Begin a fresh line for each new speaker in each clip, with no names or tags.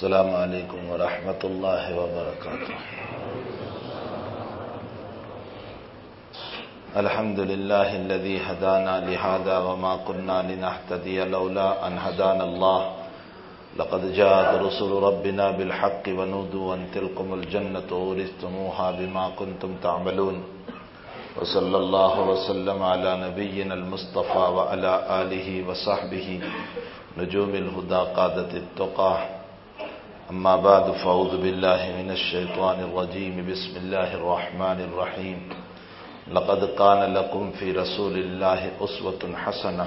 السلام عليكم ورحمة الله وبركاته. الحمد لله الذي هدانا لهذا وما كنا لنهتدي لولا أن هدانا الله. لقد جاءت رسل ربنا بالحق ونودوا أن تلكم الجنة ورثتموها بما كنتم تعملون. وصلى الله وسلم على نبينا المصطفى وعلى آله وصحبه. نجوم الهدى قادة التقى. أما بعد، فأعوذ بالله من الشيطان الرجيم. بسم الله الرحمن الرحيم. لقد كان لكم في رسول الله أسوة حسنة.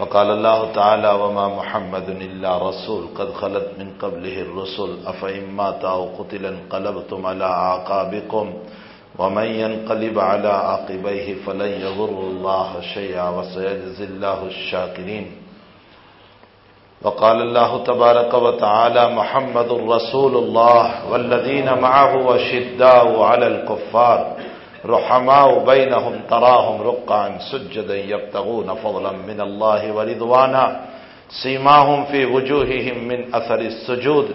وقال الله تعالى وما محمد إلا رسول قد خلت من قبله الرسل. أفإن مات أو قتل انقلبتم على عقابكم ومن ينقلب على عقبيه فلن يضر الله شيئا. وسيجزي الله الشاكرين. وقال الله تبارك وتعالى محمد رسول الله والذين معه وشداء على الكفار رحماء بينهم تراهم رقعا سجدا يبتغون فضلا من الله ورضوانا سيماهم في وجوههم من أثر السجود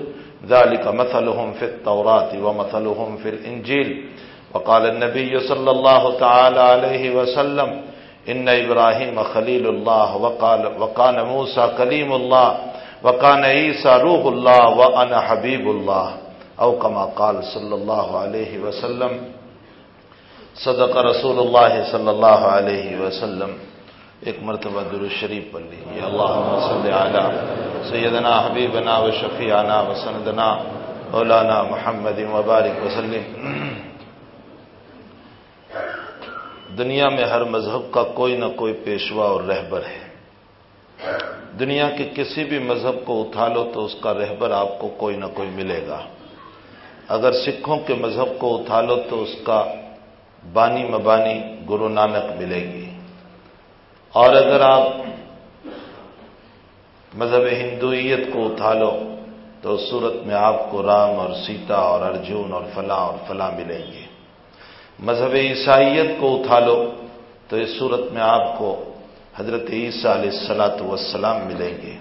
ذلك مثلهم في التوراة ومثلهم في الإنجيل وقال النبي صلى الله تعالى عليه وسلم إن إبراهيم خليل الله وقال وكان موسى كليم الله وكان عيسى روح الله وأنا حبيب الله أو كما قال صلى الله عليه وسلم صدق رسول اللہ صلی اللہ علیہ وسلم ایک مرتبہ شریف پڑھ لیجیے اللہ صلی علی سیدنا، حبیبنا و شفیعنا و سندنا، مولانا محمد وبارک وسلم۔ دنیا میں ہر مذہب کا کوئی نہ کوئی پیشوا اور رہبر ہے۔ دنیا کے کسی بھی مذہب کو اٹھا لو تو اس کا رہبر آپ کو کوئی نہ کوئی ملے گا۔ اگر سکھوں کے مذہب کو اٹھا لو تو اس کا بانی مبانی گرو نانک ملے گی۔ اور اگر آپ مذہب ہندوئیت کو اٹھا لو تو صورت میں آپ کو رام اور سیتا اور ارجن اور فلاں اور فلاں ملیں گے۔ مذہب عیسائیت کو اٹھا لو تو اس صورت میں آپ کو حضرت عیسیٰ علیہ السلاۃ وسلام ملیں گے۔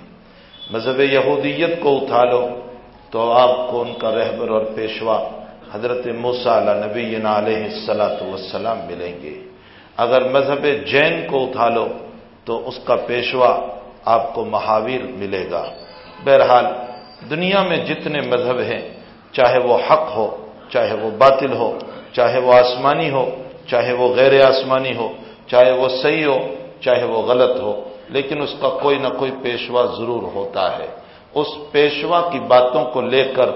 مذہب یہودیت کو اٹھا لو تو آپ کو ان کا رہبر اور پیشوا حضرت موسا علیہ نبی علیہ السلاۃ وسلام ملیں گے۔ اگر مذہب جین کو اٹھا لو تو اس کا پیشوا آپ کو مہاویر ملے گا۔ بہرحال دنیا میں جتنے مذہب ہیں، چاہے وہ حق ہو، چاہے وہ باطل ہو چاہے وہ آسمانی ہو، چاہے وہ غیر آسمانی ہو، چاہے وہ صحیح ہو، چاہے وہ غلط ہو، لیکن اس کا کوئی نہ کوئی پیشوا ضرور ہوتا ہے۔ اس پیشوا کی باتوں کو لے کر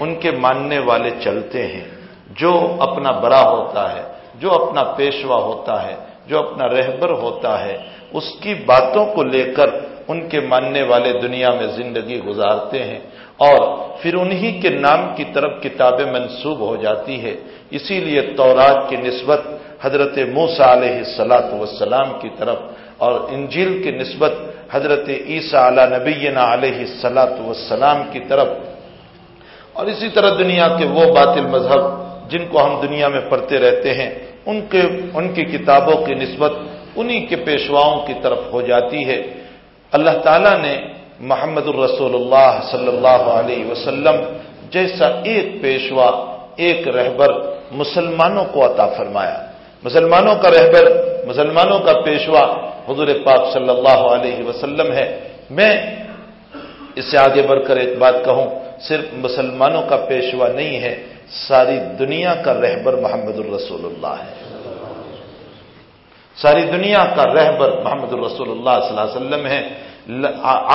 ان کے ماننے والے چلتے ہیں۔ جو اپنا بڑا ہوتا ہے، جو اپنا پیشوا ہوتا ہے، جو اپنا رہبر ہوتا ہے، اس کی باتوں کو لے کر ان کے ماننے والے دنیا میں زندگی گزارتے ہیں اور پھر انہی کے نام کی طرف کتابیں منسوب ہو جاتی ہے۔ اسی لیے تورات کی نسبت حضرت موسا علیہ السلاۃ وسلام کی طرف اور انجیل کی نسبت حضرت عیسیٰ علیہ نبینا علیہ السلاۃ وسلام کی طرف۔ اور اسی طرح دنیا کے وہ باطل مذہب جن کو ہم دنیا میں پڑھتے رہتے ہیں، ان کے، ان کی کتابوں کی نسبت انہی کے پیشواؤں کی طرف ہو جاتی ہے۔ اللہ تعالیٰ نے محمد الرسول اللہ صلی اللہ علیہ وسلم جیسا ایک پیشوا، ایک رہبر مسلمانوں کو عطا فرمایا۔ مسلمانوں کا رہبر، مسلمانوں کا پیشوا حضور پاک صلی اللہ علیہ وسلم ہے۔ میں اس سے آگے بڑھ کر ایک بات کہوں، صرف مسلمانوں کا پیشوا نہیں ہے، ساری دنیا کا رہبر محمد الرسول اللہ ہے۔ ساری دنیا کا رہبر محمد الرسول اللہ صلی اللہ علیہ وسلم ہے۔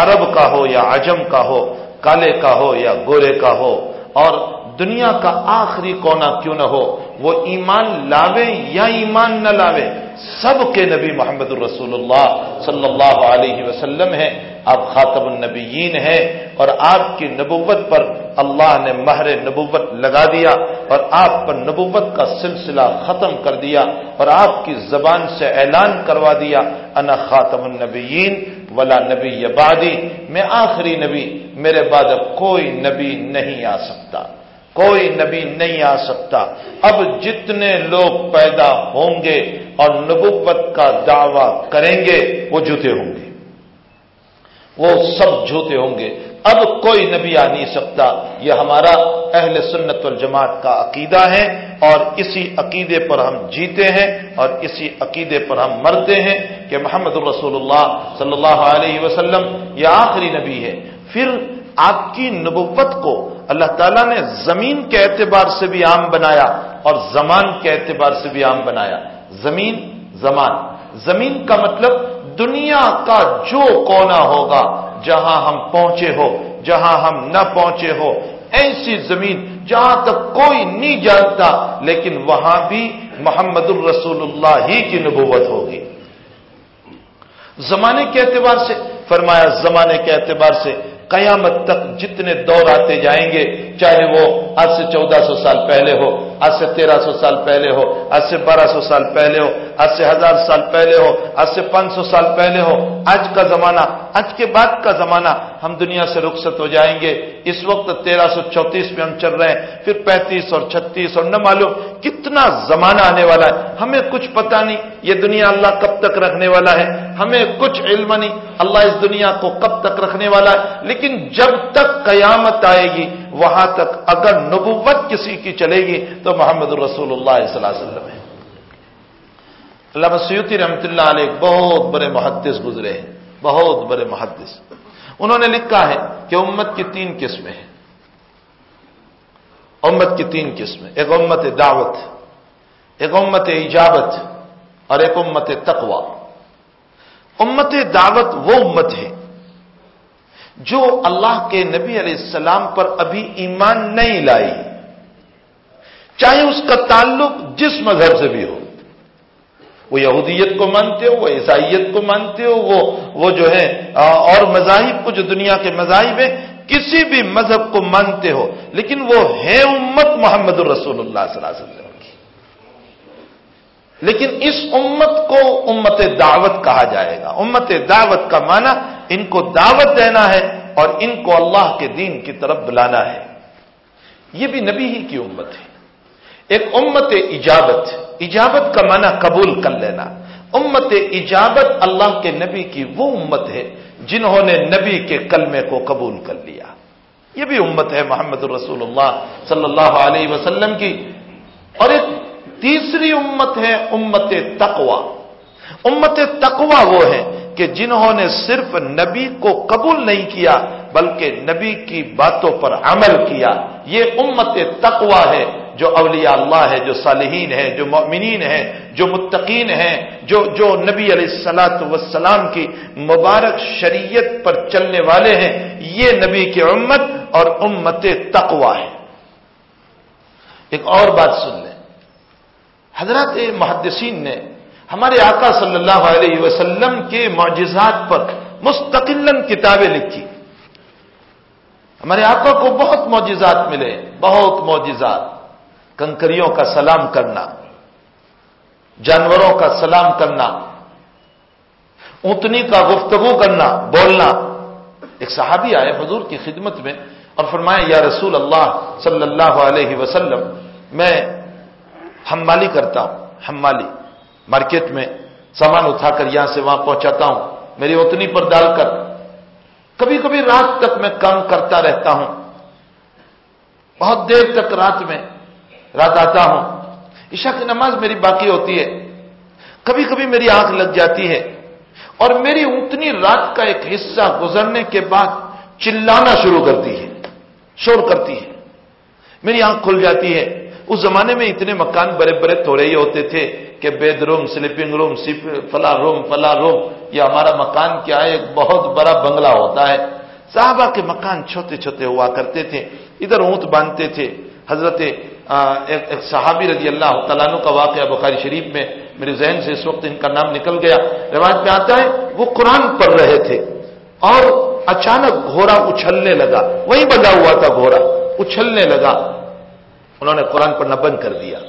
عرب کا ہو یا عجم کا ہو، کالے کا ہو یا گورے کا ہو، اور دنیا کا آخری کونا کیوں نہ ہو؟ وہ ایمان لاوے یا ایمان نہ لاوے؟ سب کے نبی محمد الرسول اللہ صلی اللہ علیہ وسلم ہیں، آپ خاطب النبیین ہیں اور آپ کی نبوت پر اللہ نے مہر نبوت لگا دیا اور آپ پر نبوت کا سلسلہ ختم کر دیا اور آپ کی زبان سے اعلان کروا دیا، انا خاتم النبیین ولا نبی بعدی، میں آخری نبی، میرے بعد اب کوئی نبی نہیں آ سکتا۔ کوئی نبی نہیں آ سکتا۔ اب جتنے لوگ پیدا ہوں گے اور نبوت کا دعوی کریں گے، وہ جھوتے ہوں گے۔ وہ سب جھوتے ہوں گے۔ اب کوئی نبی آ نہیں سکتا۔ یہ ہمارا اہل سنت والجماعت کا عقیدہ ہے اور اسی عقیدے پر ہم جیتے ہیں اور اسی عقیدے پر ہم مرتے ہیں کہ محمد الرسول اللہ صلی اللہ علیہ وسلم یہ آخری نبی ہے۔ پھر آپ کی نبوت کو اللہ تعالیٰ نے زمین کے اعتبار سے بھی عام بنایا اور زمان کے اعتبار سے بھی عام بنایا۔ زمین، زمان۔ زمین کا مطلب دنیا کا جو کونا ہوگا، جہاں ہم پہنچے ہو، جہاں ہم نہ پہنچے ہو، ایسی زمین جہاں تک کوئی نہیں جانتا، لیکن وہاں بھی محمد الرسول اللہ ہی کی نبوت ہوگی۔ زمانے کے اعتبار سے، فرمایا زمانے کے اعتبار سے قیامت تک جتنے دور آتے جائیں گے چاہے وہ آج سے چودہ سو سال پہلے ہو آج سے تیرہ سو سال پہلے ہو آج سے بارہ سو سال پہلے ہو آج سے ہزار سال پہلے ہو آج سے پانچ سو سال پہلے ہو، آج کا زمانہ، آج کے بعد کا زمانہ، ہم دنیا سے رخصت ہو جائیں گے۔ اس وقت تیرہ سو چوتیس میں ہم چل رہے ہیں، پھر پینتیس اور چھتیس اور نہ معلوم کتنا زمانہ آنے والا ہے۔ ہمیں کچھ پتا نہیں یہ دنیا اللہ کب تک رکھنے والا ہے۔ ہمیں کچھ علم نہیں، اللہ اس دنیا کو کب تک رکھنے والا ہے۔ لیکن جب تک قیامت آئے گی وہاں تک اگر نبوت کسی کی چلے گی تو محمد الرسول اللہ صلی اللہ علیہ وسلم ہے اللہ سیوتی رحمۃ اللہ علیہ بہت بڑے محدث گزرے ہیں، بہت بڑے محدث۔ انہوں نے لکھا ہے کہ امت کی تین قسمیں ہیں۔ امت کی تین قسمیں، ایک امت دعوت، ایک امت ایجابت اور ایک امت تقوا امت دعوت وہ امت ہے جو اللہ کے نبی علیہ السلام پر ابھی ایمان نہیں لائی، چاہے اس کا تعلق جس مذہب سے بھی ہو۔ وہ یہودیت کو مانتے ہو، وہ عیسائیت کو مانتے ہو، وہ وہ جو ہے اور مذاہب کو جو دنیا کے مذاہب ہیں، کسی بھی مذہب کو مانتے ہو، لیکن وہ ہے امت محمد الرسول اللہ صلی اللہ علیہ وسلم۔ لیکن اس امت کو امت دعوت کہا جائے گا۔ امت دعوت کا معنی ان کو دعوت دینا ہے اور ان کو اللہ کے دین کی طرف بلانا ہے۔ یہ بھی نبی ہی کی امت ہے۔ ایک امت ایجابت ایجابت کا معنی قبول کر لینا۔ امت ایجابت اللہ کے نبی کی وہ امت ہے جنہوں نے نبی کے کلمے کو قبول کر لیا۔ یہ بھی امت ہے محمد الرسول اللہ صلی اللہ علیہ وسلم کی۔ اور ایک تیسری امت ہے امت تقوا امت تقوا وہ ہے کہ جنہوں نے صرف نبی کو قبول نہیں کیا، بلکہ نبی کی باتوں پر عمل کیا۔ یہ امت تقوا ہے جو اولیاء اللہ ہے جو صالحین ہے جو مؤمنین ہے جو متقین ہیں، جو جو نبی علیہ السلاۃ وسلام کی مبارک شریعت پر چلنے والے ہیں۔ یہ نبی کی امت اور امت تقوا ہے۔ ایک اور بات سن لیں۔ حضرت محدثین نے ہمارے آقا صلی اللہ علیہ وسلم کے معجزات پر مستقل کتابیں لکھی۔ ہمارے آقا کو بہت معجزات ملے، بہت معجزات۔ کنکریوں کا سلام کرنا، جانوروں کا سلام کرنا اونتنی کا گفتگو کرنا، بولنا۔ ایک صحابی آئے حضور کی خدمت میں اور فرمائے یا رسول اللہ صلی اللہ علیہ وسلم، میں ہمالی کرتا ہوں ہمالی مارکیٹ میں سامان اٹھا کر یہاں سے وہاں پہنچاتا ہوں، میری اتنی پر ڈال کر۔ کبھی کبھی رات تک میں کام کرتا رہتا ہوں۔ بہت دیر تک رات میں رات آتا ہوں۔ عشاء کی نماز میری باقی ہوتی ہے۔ کبھی کبھی میری آنکھ لگ جاتی ہے۔ اور میری اتنی رات کا ایک حصہ گزرنے کے بعد چلانا شروع کرتی ہے شور کرتی ہے۔ میری آنکھ کھل جاتی ہے۔ اس زمانے میں اتنے مکان بڑے بڑے تھوڑے ہی ہوتے تھے کہ بیڈ روم سلیپنگ روم فلا روم فلا روم یہ ہمارا مکان کیا ہے؟ ایک بہت بڑا بنگلہ ہوتا ہے۔ صحابہ کے مکان چھوٹے چھوٹے ہوا کرتے تھے، ادھر اونٹ باندھتے تھے۔ حضرت ایک صحابی رضی اللہ تعالیٰ کا واقعہ بخاری شریف میں میرے ذہن سے اس وقت ان کا نام نکل گیا۔ رواج میں آتا ہے، وہ قرآن پڑھ رہے تھے اور اچانک گھوڑا اچھلنے لگا۔ وہی بجا ہوا تھا گھوڑا، اچھلنے لگا۔ انہوں نے قرآن پڑھنا بند کر دیا۔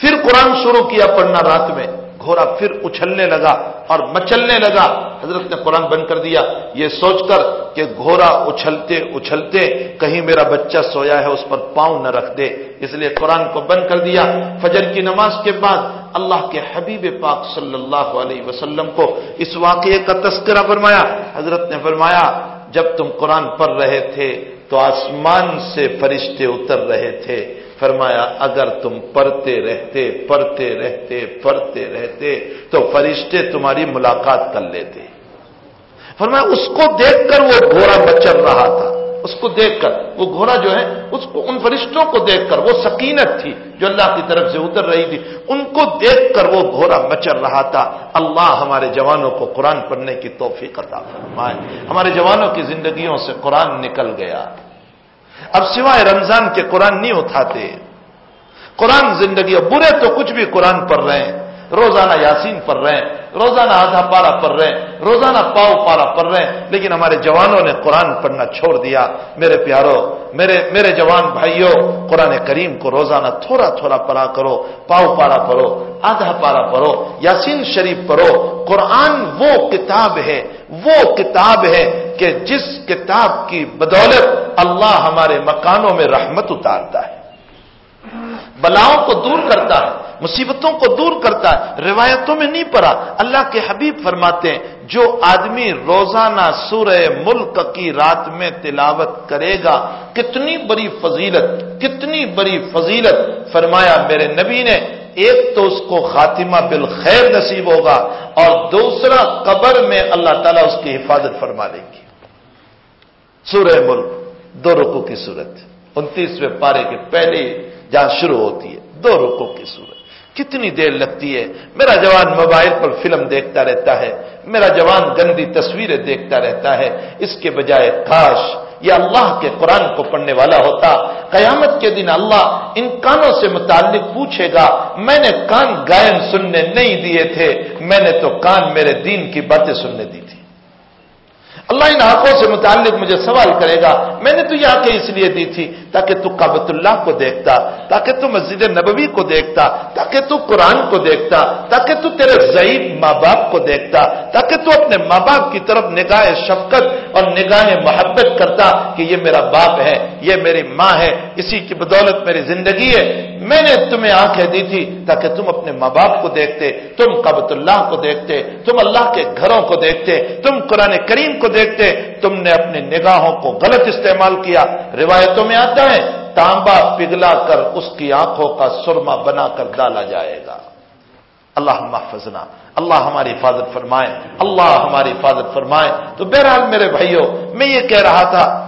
پھر قرآن شروع کیا پڑھنا رات میں۔ گھوڑا پھر اچھلنے لگا اور مچلنے لگا۔ حضرت نے قرآن بند کر دیا۔ یہ سوچ کر کہ گھوڑا اچھلتے اچھلتے کہیں میرا بچہ سویا ہے، اس پر پاؤں نہ رکھ دے۔ اس لیے قرآن کو بند کر دیا۔ فجر کی نماز کے بعد اللہ کے حبیب پاک صلی اللہ علیہ وسلم کو اس واقعے کا تذکرہ فرمایا۔ حضرت نے فرمایا، جب تم قرآن پڑھ رہے تھے تو آسمان سے فرشتے اتر رہے تھے۔ فرمایا، اگر تم پڑھتے رہتے پڑھتے رہتے پڑھتے رہتے، تو فرشتے تمہاری ملاقات کر لیتے۔ فرمایا، اس کو دیکھ کر وہ گھوڑا بچر رہا تھا۔ اس کو دیکھ کر، وہ گھوڑا جو ہے، اس کو، ان فرشتوں کو دیکھ کر، وہ سکینت تھی جو اللہ کی طرف سے اتر رہی تھی۔ ان کو دیکھ کر وہ گھوڑا مچر رہا تھا۔ اللہ ہمارے جوانوں کو قرآن پڑھنے کی توفیق عطا فرمائے۔ ہمارے جوانوں کی زندگیوں سے قرآن نکل گیا۔ اب سوائے رمضان کے قرآن نہیں اٹھاتے۔ قرآن زندگی برے تو کچھ بھی قرآن پڑھ رہے ہیں۔ روزانہ یاسین پڑھ رہے ہیں۔ روزانہ آدھا پارا پڑھ رہے ہیں، روزانہ پاؤ پارا پڑھ رہے ہیں، لیکن ہمارے جوانوں نے قرآن پڑھنا چھوڑ دیا۔ میرے پیاروں میرے میرے جوان بھائیوں قرآن کریم کو روزانہ تھوڑا تھوڑا پڑھا کرو، پاؤ پارا پڑھو، آدھا پارا پڑھو، یاسین شریف پڑھو۔ قرآن وہ کتاب ہے، وہ کتاب ہے کہ جس کتاب کی بدولت اللہ ہمارے مکانوں میں رحمت اتارتا ہے۔ بلاؤں کو دور کرتا ہے، مصیبتوں کو دور کرتا ہے، روایتوں میں نہیں پڑا۔ اللہ کے حبیب فرماتے ہیں، جو آدمی روزانہ سورہ ملک کی رات میں تلاوت کرے گا، کتنی بڑی فضیلت، کتنی بڑی فضیلت۔ فرمایا، میرے نبی نے، ایک تو اس کو خاتمہ بالخیر نصیب ہوگا اور دوسرا قبر میں اللہ تعالیٰ اس کی حفاظت فرما لیں گی۔ سورہ ملک، دو رکو کی صورت، انتیسویں پارے کے پہلے جہاں شروع ہوتی ہے۔ دو رکو کی صورت۔ کتنی دیر لگتی ہے۔ میرا جوان موبائل پر فلم دیکھتا رہتا ہے۔ میرا جوان گندی تصویریں دیکھتا رہتا ہے۔ اس کے بجائے کاش یہ اللہ کے قرآن کو پڑھنے والا ہوتا۔ قیامت کے دن اللہ ان کانوں سے متعلق پوچھے گا، میں نے کان گائن سننے نہیں دیے تھے۔ میں نے تو کان میرے دین کی باتیں سننے دی۔ اللہ ان آنکھوں سے متعلق مجھے سوال کرے گا۔ میں نے تو یہ آنکھیں اس لیے دی تھی تاکہ تو کابت اللہ کو دیکھتا، تاکہ تو مسجد نبوی کو دیکھتا، تاکہ تو قرآن کو دیکھتا، تاکہ تو تیرے ضعیف ماں باپ کو دیکھتا، تاکہ تو اپنے ماں باپ کی طرف نگاہ شفقت اور نگاہ محبت کرتا کہ یہ میرا باپ ہے، یہ میری ماں ہے، اسی کی بدولت میری زندگی ہے۔ میں نے تمہیں آنکھیں دی تھی تاکہ تم اپنے ماں باپ کو دیکھتے، تم کبت اللہ کو دیکھتے، تم اللہ کے گھروں کو دیکھتے، تم قرآن کریم کو دیکھتے تم نے اپنی نگاہوں کو غلط استعمال کیا۔ روایتوں میں آتا ہے، تانبا پگلا کر اس کی آنکھوں کا سرما بنا کر ڈالا جائے گا۔ اللہ محفظنا اللہ ہماری حفاظت فرمائے۔ اللہ ہماری حفاظت فرمائے۔ تو بہرحال میرے بھائیوں، میں یہ کہہ رہا تھا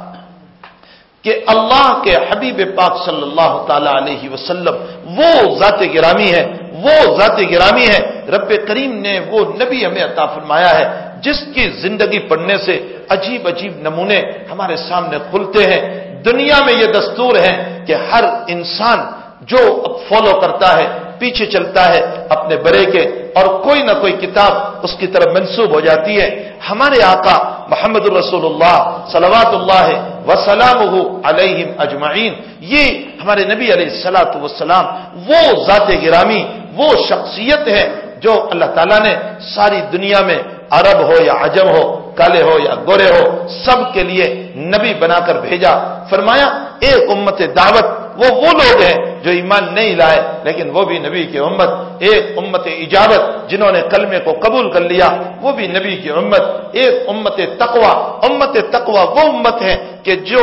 کہ اللہ کے حبیب پاک صلی اللہ تعالی علیہ وسلم وہ ذات گرامی ہے، وہ ذات گرامی ہے۔ رب کریم نے وہ نبی ہمیں عطا فرمایا ہے۔ جس کی زندگی پڑھنے سے عجیب عجیب نمونے ہمارے سامنے کھلتے ہیں۔ دنیا میں یہ دستور ہے کہ ہر انسان جو فالو کرتا ہے، پیچھے چلتا ہے اپنے بڑے کے، اور کوئی نہ کوئی کتاب اس کی طرف منسوب ہو جاتی ہے۔ ہمارے آقا محمد الرسول اللہ صلوات اللہ وسلام علیہم اجمعین، یہ ہمارے نبی علیہ السلاۃ وسلام وہ ذات گرامی، وہ شخصیت ہے جو اللہ تعالیٰ نے ساری دنیا میں عرب ہو یا عجم ہو، کالے ہو یا گورے ہو، سب کے لیے نبی بنا کر بھیجا۔ فرمایا، ایک امت دعوت، وہ وہ لوگ ہیں جو ایمان نہیں لائے، لیکن وہ بھی نبی کی امت۔ ایک امت اجابت، جنہوں نے کلمے کو قبول کر لیا، وہ بھی نبی کی امت۔ ایک امت تقوا امت تقوا وہ امت ہے کہ جو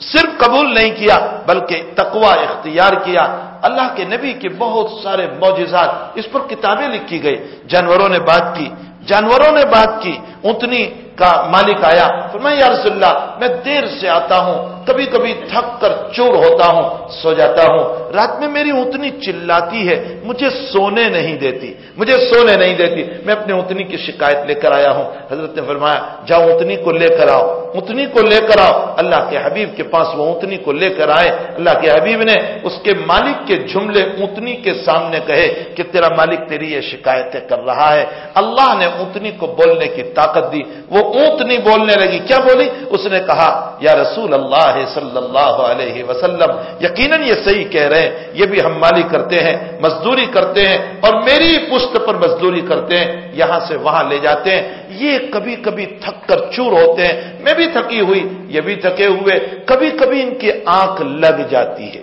صرف قبول نہیں کیا، بلکہ تقوا اختیار کیا۔ اللہ کے نبی کے بہت سارے معجزات، اس پر کتابیں لکھی گئی۔ جانوروں نے بات کی جانوروں نے بات کی اتنی کا مالک آیا فرمایا یا رسول اللہ، میں دیر سے آتا ہوں کبھی کبھی تھک کر چور ہوتا ہوں، سو جاتا ہوں۔ رات میں میری اتنی چلاتی ہے، مجھے سونے نہیں دیتی، مجھے سونے نہیں دیتی۔ میں اپنے اتنی کی شکایت لے کر آیا ہوں۔ حضرت نے فرمایا، جاؤ اتنی کو لے کر آؤ، اتنی کو لے کر آؤ۔ اللہ کے حبیب کے پاس وہ اتنی کو لے کر آئے۔ اللہ کے حبیب نے اس کے مالک کے جملے اتنی کے سامنے کہے کہ تیرا مالک تیری یہ شکایتیں کر رہا ہے۔ اللہ نے اتنی کو بولنے کی طاقت دی، وہ اونٹ نہیں بولنے لگی۔ کیا بولی؟ اس نے کہا، یا رسول اللہ صلی اللہ علیہ وسلم، یقیناً یہ صحیح کہہ رہے ہیں، یہ بھی ہم مالی کرتے ہیں، مزدوری کرتے ہیں، اور میری پشت پر مزدوری کرتے ہیں، یہاں سے وہاں لے جاتے ہیں۔ یہ کبھی کبھی تھک کر چور ہوتے ہیں۔ میں بھی تھکی ہوئی، یہ بھی تھکے ہوئے۔ کبھی کبھی ان کی آنکھ لگ جاتی ہے۔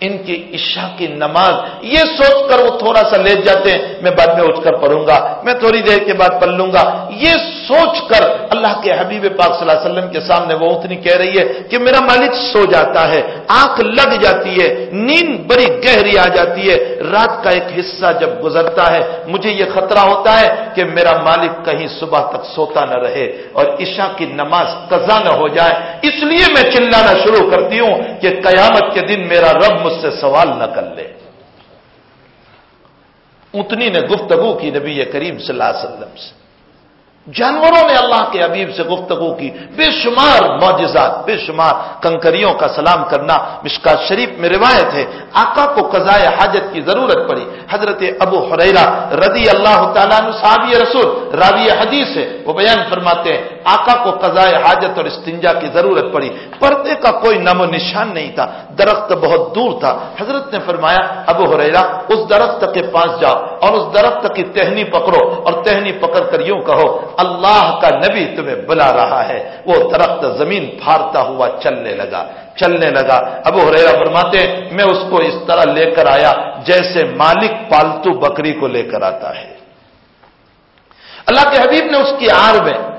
ان کی عشاء کی نماز، یہ سوچ کر وہ تھوڑا سا لے جاتے ہیں۔ میں بعد میں اٹھ کر پڑھوں گا، میں تھوڑی دیر کے بعد پڑھ لوں گا۔ یہ سوچ کر اللہ کے حبیب پاک صلی اللہ علیہ وسلم کے سامنے وہ اتنی کہہ رہی ہے کہ میرا مالک سو جاتا ہے، آنکھ لگ جاتی ہے، نیند بڑی گہری آ جاتی ہے۔ رات کا ایک حصہ جب گزرتا ہے، مجھے یہ خطرہ ہوتا ہے کہ میرا مالک کہیں صبح تک سوتا نہ رہے اور عشاء کی نماز قضا نہ ہو جائے۔ اس لیے میں چلانا شروع کرتی ہوں کہ قیامت کے دن میرا رب مجھ سے سوال نہ کر لے۔ اتنی نے گفتگو کی نبی کریم صلی اللہ علیہ وسلم سے۔ جانوروں نے اللہ کے حبیب سے گفتگو کی۔ بے شمار معجزات، بے شمار کنکریوں کا سلام کرنا۔ مشکا شریف میں روایت ہے، آقا کو قضاء حاجت کی ضرورت پڑی۔ حضرت ابو حریرا رضی اللہ تعالیٰ صحابی رسول، راوی حدیث ہے۔ وہ بیان فرماتے ہیں، آقا کو قضاء حاجت اور استنجا کی ضرورت پڑی۔ پردے کا کوئی نم و نشان نہیں تھا۔ درخت بہت دور تھا۔ حضرت نے فرمایا، ابو حریرا اس درخت کے پاس جاؤ اور اس درخت کی ٹہنی پکڑو اور ٹہنی پکڑ کر یوں کہو، اللہ کا نبی تمہیں بلا رہا ہے۔ وہ درخت زمین پھارتا ہوا چلنے لگا۔ چلنے لگا۔ ابو ہریرا فرماتے ہیں میں اس کو اس طرح لے کر آیا جیسے مالک پالتو بکری کو لے کر آتا ہے۔ اللہ کے حبیب نے اس کی آر میں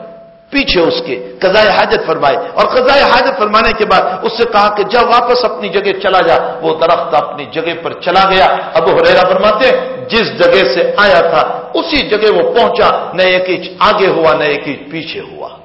پیچھے اس کے۔ قضاء حاجت فرمائے۔ اور قضاء حاجت فرمانے کے بعد اس سے کہا کہ جب واپس اپنی جگہ چلا جا۔ وہ درخت اپنی جگہ پر چلا گیا۔ ابو ہریرا فرماتے جس جگہ سے آیا تھا، اسی جگہ وہ پہنچا۔ نہ ایک انچ آگے ہوا نہ ایک انچ پیچھے ہوا۔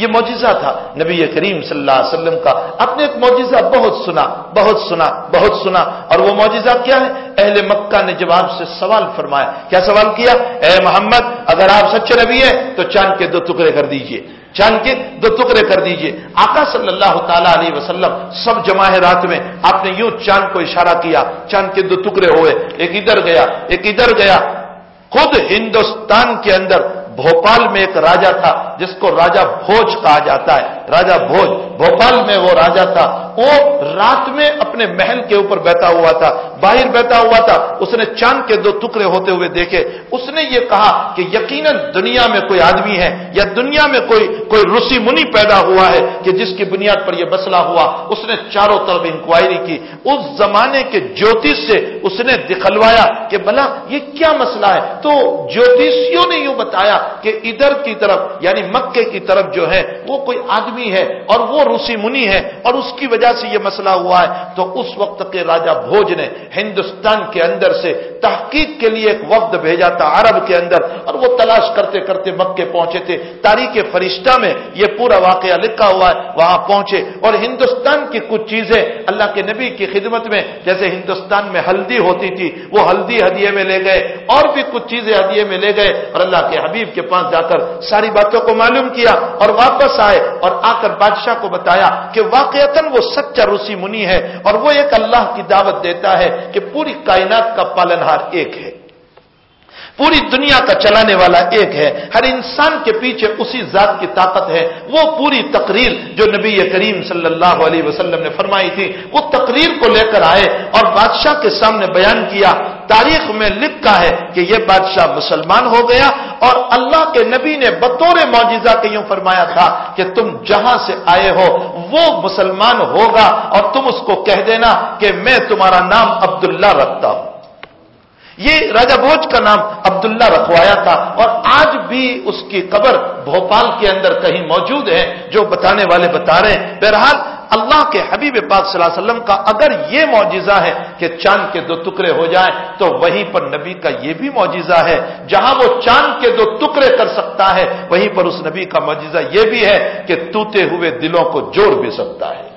یہ معجزہ تھا۔ نبی کریم صلی اللہ علیہ وسلم کا اپنے ایک معجزہ بہت سنا بہت سنا بہت سنا۔ اور وہ معجزہ کیا ہے؟ اہل مکہ نے جب آپ سے سوال فرمایا، کیا سوال کیا؟ اے محمد، اگر آپ سچے نبی ہیں تو چاند کے دو ٹکڑے کر دیجیے۔ چاند کے دو ٹکڑے کر دیجیے۔ آقا صلی اللہ تعالی علیہ وسلم سب جمع ہے رات میں آپ نے یوں چاند کو اشارہ کیا، چاند کے دو ٹکڑے ہوئے۔ ایک ادھر گیا، ایک ادھر گیا۔ خود ہندوستان کے اندر بھوپال میں ایک راجا تھا جس کو راجا بھوج کہا جاتا ہے۔ راجا بھوج، بھوپال میں وہ راجا تھا۔ وہ رات میں اپنے محل کے اوپر بیٹھا ہوا تھا، باہر بیٹھا ہوا تھا۔ اس نے چاند کے دو ٹکڑے ہوتے ہوئے دیکھے۔ اس نے یہ کہا کہ یقیناً دنیا میں کوئی آدمی ہے یا دنیا میں کوئی کوئی روسی منی پیدا ہوا ہے کہ جس کی بنیاد پر یہ مسئلہ ہوا۔ اس نے چاروں طرف انکوائری کی۔ اس زمانے کے جوتش سے اس نے دکھلوایا کہ بلا، یہ کیا مسئلہ ہے؟ تو جوتشیوں نے یوں بتایا کہ ادھر کی طرف یعنی مکے کی طرف جو ہے، وہ کوئی آدمی آدمی ہے اور وہ روسی منی ہے اور اس کی وجہ سے یہ مسئلہ ہوا ہے، تو اس وقت کے راجا بھوج نے ہندوستان کے اندر سے تحقیق کے لیے ایک وقت بھیجا تھا عرب کے اندر اور وہ تلاش کرتے کرتے مکے پہنچے تھے۔ تاریخ فرشتہ میں یہ پورا واقعہ لکھا ہوا ہے، وہاں پہنچے اور ہندوستان کی کچھ چیزیں اللہ کے نبی کی خدمت میں، جیسے ہندوستان میں ہلدی ہوتی تھی، وہ ہلدی ہدیے میں لے گئے، اور بھی کچھ چیزیں ہدیے میں لے گئے اور اللہ کے حبیب کے پاس جا کر ساری باتوں کو معلوم کیا اور واپس آئے اور آ کر بادشاہ کو بتایا کہ واقعتا وہ سچا روسی منی ہے اور وہ ایک اللہ کی دعوت دیتا ہے کہ پوری کائنات کا پالنہار ایک ہے۔ پوری دنیا کا چلانے والا ایک ہے۔ ہر انسان کے پیچھے اسی ذات کی طاقت ہے۔ وہ پوری تقریر جو نبی کریم صلی اللہ علیہ وسلم نے فرمائی تھی، وہ تقریر کو لے کر آئے اور بادشاہ کے سامنے بیان کیا تاریخ میں لکھا ہے کہ یہ بادشاہ مسلمان ہو گیا اور اللہ کے نبی نے بطور معجزہ کے یوں فرمایا تھا کہ تم جہاں سے آئے ہو وہ مسلمان ہوگا اور تم اس کو کہہ دینا کہ میں تمہارا نام عبداللہ رکھتا ہوں۔ یہ راجا بوجھ کا نام عبداللہ رکھوایا تھا اور آج بھی اس کی قبر بھوپال کے اندر کہیں موجود ہے جو بتانے والے بتا رہے ہیں۔ بہرحال اللہ کے حبیب پاک صلی اللہ علیہ وسلم کا اگر یہ معجزہ ہے کہ چاند کے دو ٹکڑے ہو جائیں، تو وہیں پر نبی کا یہ بھی معجزہ ہے۔ جہاں وہ چاند کے دو ٹکڑے کر سکتا ہے، وہیں پر اس نبی کا معجزہ یہ بھی ہے کہ توتے ہوئے دلوں کو جوڑ بھی سکتا ہے۔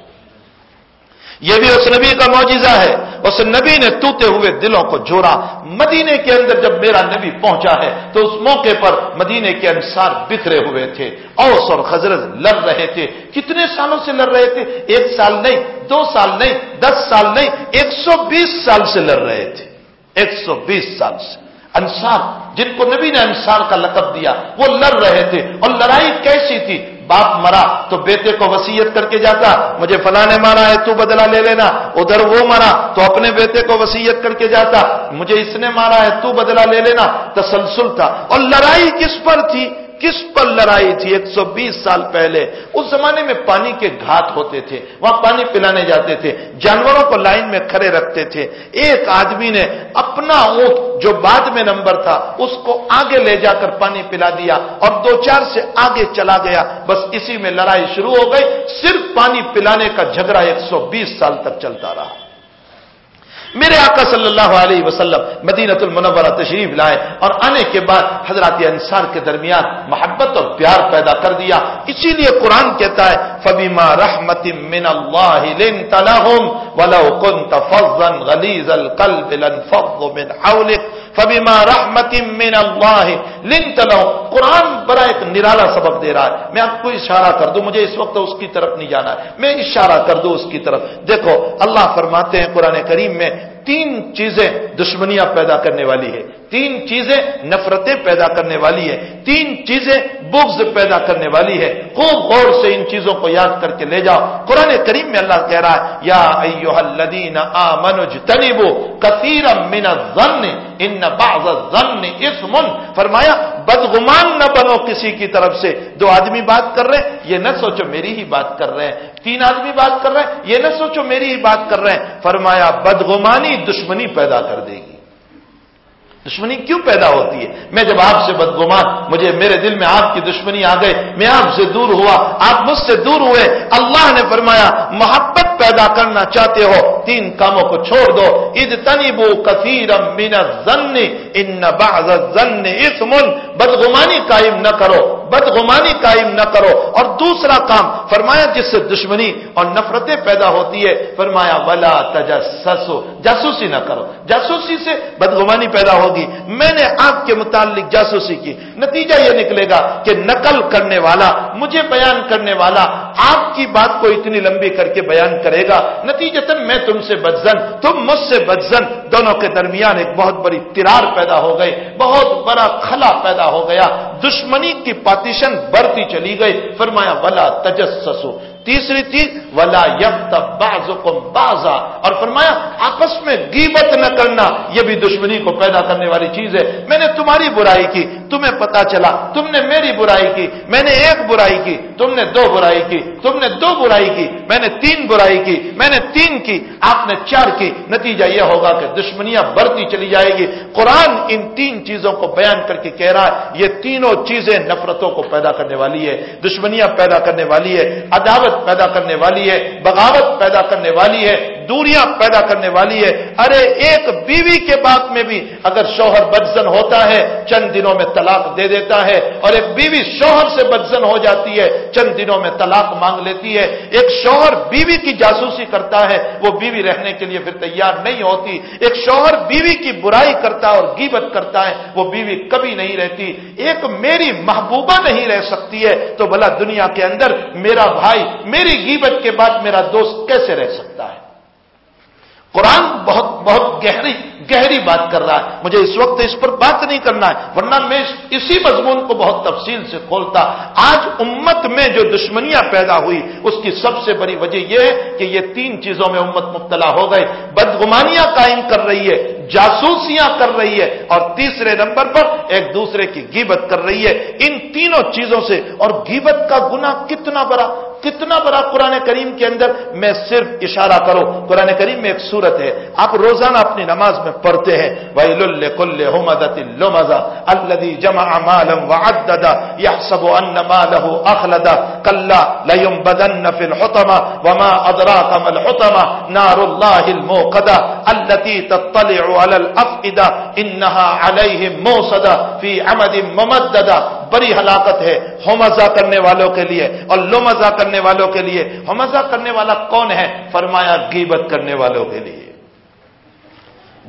یہ بھی اس نبی کا معجزہ ہے۔ اس نبی نے توتے ہوئے دلوں کو جوڑا۔ مدینے کے اندر جب میرا نبی پہنچا ہے، تو اس موقع پر مدینے کے انصار بکھرے ہوئے تھے۔ اوس اور خزرت لڑ رہے تھے۔ کتنے سالوں سے لڑ رہے تھے؟ ایک سال نہیں، دو سال نہیں، دس سال نہیں، ایک سو بیس سال سے لڑ رہے تھے۔ ایک سو بیس سال سے۔ انصار، جن کو نبی نے انصار کا لقب دیا، وہ لڑ رہے تھے۔ اور لڑائی کیسی تھی؟ باپ مرا تو بیٹے کو وسیعت کر کے جاتا، مجھے فلاں نے مارا ہے تو بدلا لے لینا، ادھر وہ مرا تو اپنے بیٹے کو وسیعت کر کے جاتا، مجھے اس نے مارا ہے تو بدلا لے لینا، تسلسل تھا اور لڑائی کس پر تھی؟ کس پر لڑائی تھی؟ ایک سو بیس سال پہلے۔ اس زمانے میں پانی کے گھات ہوتے تھے، وہاں پانی پلانے جاتے تھے، جانوروں کو لائن میں کھڑے رکھتے تھے۔ ایک آدمی نے اپنا اونٹ جو بعد میں نمبر تھا، اس کو آگے لے جا کر پانی پلا دیا اور دو چار سے آگے چلا گیا۔ بس اسی میں لڑائی شروع ہو گئی۔ صرف پانی پلانے کا جھگڑا ایک سو بیس سال تک چلتا رہا۔ میرے آقا صلی اللہ علیہ وسلم مدینت المنورہ تشریف لائے اور آنے کے بعد حضرات انصار کے درمیان محبت اور پیار پیدا کر دیا۔ اسی لیے قرآن کہتا ہے فبیما رحمت من اللہ ولو كنت فظا غلیظ القلب لانفضوا من حولك فبیما رحمت من اللہ لنت لو قرآن بڑا ایک نرالا سبق دے رہا ہے۔ میں آپ کو اشارہ کر دوں، مجھے اس وقت اس کی طرف نہیں جانا ہے۔ میں اشارہ کر دوں اس کی طرف۔ دیکھو، اللہ فرماتے ہیں قرآن کریم میں تین چیزیں دشمنیاں پیدا کرنے والی ہے۔ تین چیزیں نفرتیں پیدا کرنے والی ہے۔ تین چیزیں بغض پیدا کرنے والی ہے۔ خوب غور سے ان چیزوں کو یاد کر کے لے جاؤ۔ قرآن کریم میں اللہ کہہ رہا ہے، یا ایوہ الذین آمنوا اجتنبوا کثیرا من الظن ان بعض الظن اسم فرمایا بدغمان نہ بنو کسی کی طرف سے۔ دو آدمی بات کر رہے ہیں، یہ نہ سوچو میری ہی بات کر رہے ہیں۔ تین آدمی بات کر رہے ہیں، یہ نہ سوچو میری ہی بات کر رہے ہیں۔ فرمایا بدغمانی دشمنی پیدا کر دے گی۔ دشمنی کیوں پیدا ہوتی ہے؟ میں جب آپ سے بدگمان مجھے میرے دل میں آپ کی دشمنی آ گئی، میں آپ سے دور ہوا، آپ مجھ سے دور ہوئے، اللہ نے فرمایا، محبت پیدا کرنا چاہتے ہو، تین کاموں کو چھوڑ دو۔ اد تنی بو کثیر ان اسمن بدگمانی قائم نہ کرو، بدگمانی قائم نہ کرو۔ اور دوسرا کام، فرمایا جس سے دشمنی اور نفرتیں پیدا ہوتی ہے، فرمایا ولا تجسسو، جاسوسی نہ کرو۔ جاسوسی سے بدگمانی پیدا ہوگی۔ میں نے آپ کے متعلق جاسوسی کی۔ نتیجہ یہ نکلے گا کہ نقل کرنے والا، مجھے بیان کرنے والا، آپ کی بات کو اتنی لمبی کر کے بیان کر کرے گا۔ نتیجتاً میں تم سے بدزن، تم مجھ سے بدزن۔ دونوں کے درمیان ایک بہت بڑی ترار پیدا ہو گئی، بہت بڑا خلا پیدا ہو گیا۔ دشمنی کی پاتیشن بڑھتی چلی گئی۔ فرمایا، ولا تجسسو تیسری چیز، ولا یب بازا اور فرمایا، آپس میں گیبت نہ کرنا، یہ بھی دشمنی کو پیدا کرنے والی چیز ہے۔ میں نے تمہاری برائی کی، تمہیں پتا چلا، تم نے میری برائی کی، میں نے ایک برائی کی، تم نے دو برائی کی، تم نے دو برائی کی، میں نے تین برائی کی، میں نے تین کی، آپ نے چار کی۔ نتیجہ یہ ہوگا کہ دشمنیاں بڑھتی چلی جائے گی۔ قرآن ان تین چیزوں کو بیان کر کے کہہ رہا ہے، یہ تینوں چیزیں نفرتوں کو پیدا کرنے والی ہے، دشمنیاں پیدا کرنے والی ہے، عداوت پیدا کرنے والی ہے بغاوت پیدا کرنے والی ہے دوریاں پیدا کرنے والی ہے۔ ارے، ایک بیوی کے بات میں بھی اگر شوہر بدزن ہوتا ہے، چند دنوں میں طلاق دے دیتا ہے۔ اور ایک بیوی شوہر سے بدزن ہو جاتی ہے، چند دنوں میں طلاق مانگ لیتی ہے۔ ایک شوہر بیوی کی جاسوسی کرتا ہے، وہ بیوی رہنے کے لیے پھر تیار نہیں ہوتی۔ ایک شوہر بیوی کی برائی کرتا ہے اور گیبت کرتا ہے، وہ بیوی کبھی نہیں رہتی۔ ایک میری محبوبہ نہیں رہ سکتی ہے، تو بلا دنیا کے اندر میرا بھائی، میری گیبت کے بعد میرا دوست کیسے رہ سکتا ہے؟ قرآن بہت بہت گہری گہری بات کر رہا ہے۔ مجھے اس وقت اس پر بات نہیں کرنا ہے، ورنہ میں اسی مضمون کو بہت تفصیل سے کھولتا۔ آج امت میں جو دشمنیاں پیدا ہوئی، اس کی سب سے بڑی وجہ یہ ہے کہ یہ تین چیزوں میں امت مبتلا ہو گئے بدگمانیاں قائم کر رہی ہے۔ جاسوسیاں کر رہی ہے اور تیسرے نمبر پر ایک دوسرے کی گیبت کر رہی ہے۔ ان تینوں چیزوں سے اور گیبت کا گنا کتنا بڑا کتنا بڑا قرآن کریم کے اندر میں صرف اشارہ کرو قرآن کریم میں ایک صورت ہے۔ آپ روزانہ اپنی نماز میں پڑھتے ہیں۔ الدی جمع اخلدا کلّا لم بدن فل ہوتما وما ادرا کمل ہوتما نار اللہ الموقدا التي تطلع على الافئده انها عليهم موصدا في عمد ممددا بڑی ہلاکت ہے ہومزا کرنے والوں کے لیے اور لومزا کرنے والوں کے لیے. ہومزا کرنے والا کون ہے؟ فرمایا گیبت کرنے والوں کے لیے.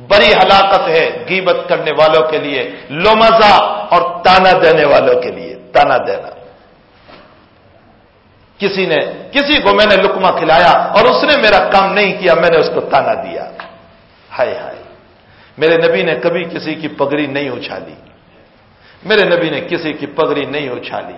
بڑی ہلاکت ہے گیبت کرنے والوں کے لیے. لومزا اور تانا دینے والوں کے لیے. تانا دینا. کسی نے، کسی کو میں نے لکما کھلایا اور اس نے میرا کام نہیں کیا، میں نے اس کو تانا دیا. ہائے ہائے. میرے نبی نے کبھی کسی کی پگڑی نہیں اچھالی۔ میرے نبی نے کسی کی پگڑی نہیں اچھالی۔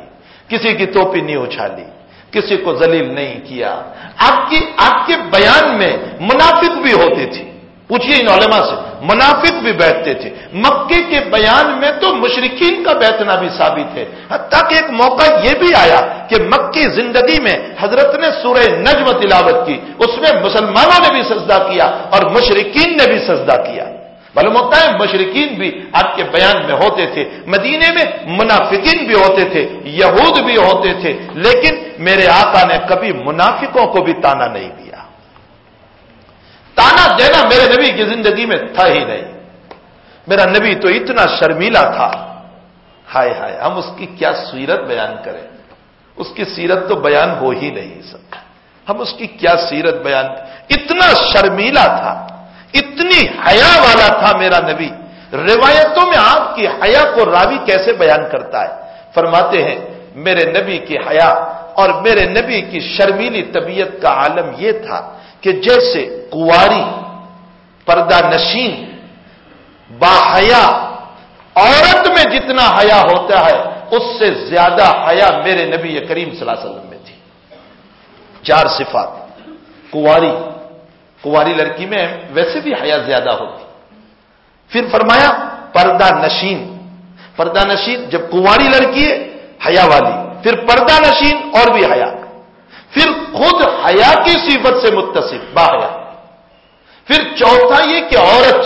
کسی کی توپی نہیں اچھالی۔ کسی کو ذلیل نہیں کیا۔ آپ کی، آپ کے بیان میں منافق بھی ہوتی تھی پوچھیے ان علماء سے، منافق بھی بیٹھتے تھے۔ مکے کے بیان میں تو مشرقین کا بیٹھنا بھی ثابت ہے۔ حتیٰ کہ ایک موقع یہ بھی آیا کہ مکی زندگی میں حضرت نے سورہ نجم تلاوت کی۔ اس میں مسلمانوں نے بھی سجدہ کیا اور مشرقین نے بھی سجدہ کیا۔ معلوم ہوتا ہے مشرقین بھی آپ کے بیان میں ہوتے تھے، مدینے میں منافقین بھی ہوتے تھے، یہود بھی ہوتے تھے، لیکن میرے آقا نے کبھی منافقوں کو بھی تانا نہیں دیا۔ تانا دینا میرے نبی کی زندگی میں تھا ہی نہیں۔ میرا نبی تو اتنا شرمیلا تھا۔ ہائے ہائے، ہم اس کی کیا سیرت بیان کریں؟ اس کی سیرت تو بیان ہو ہی نہیں سکتا۔ ہم اس کی کیا سیرت بیان؟ اتنا شرمیلا تھا۔ اتنی حیا والا تھا میرا نبی۔ روایتوں میں آپ کی حیا کو راوی کیسے بیان کرتا ہے؟ فرماتے ہیں، میرے نبی کی حیا اور میرے نبی کی شرمیلی طبیعت کا عالم یہ تھا کہ جیسے کواری پردہ نشین، باحیا عورت میں جتنا حیا ہوتا ہے، اس سے زیادہ حیا میرے نبی کریم صلی اللہ علیہ وسلم میں تھی۔ چار صفات کواری کواری لڑکی میں ویسے بھی حیا زیادہ ہوتی۔ پھر فرمایا، پردہ نشین۔ پردہ نشین، جب کنواری لڑکی ہے، حیا والی۔ پھر پردہ نشین، اور بھی حیا۔ پھر خود حیا کی صفت سے متصف باحیا پھر چوتھا یہ کہ عورت،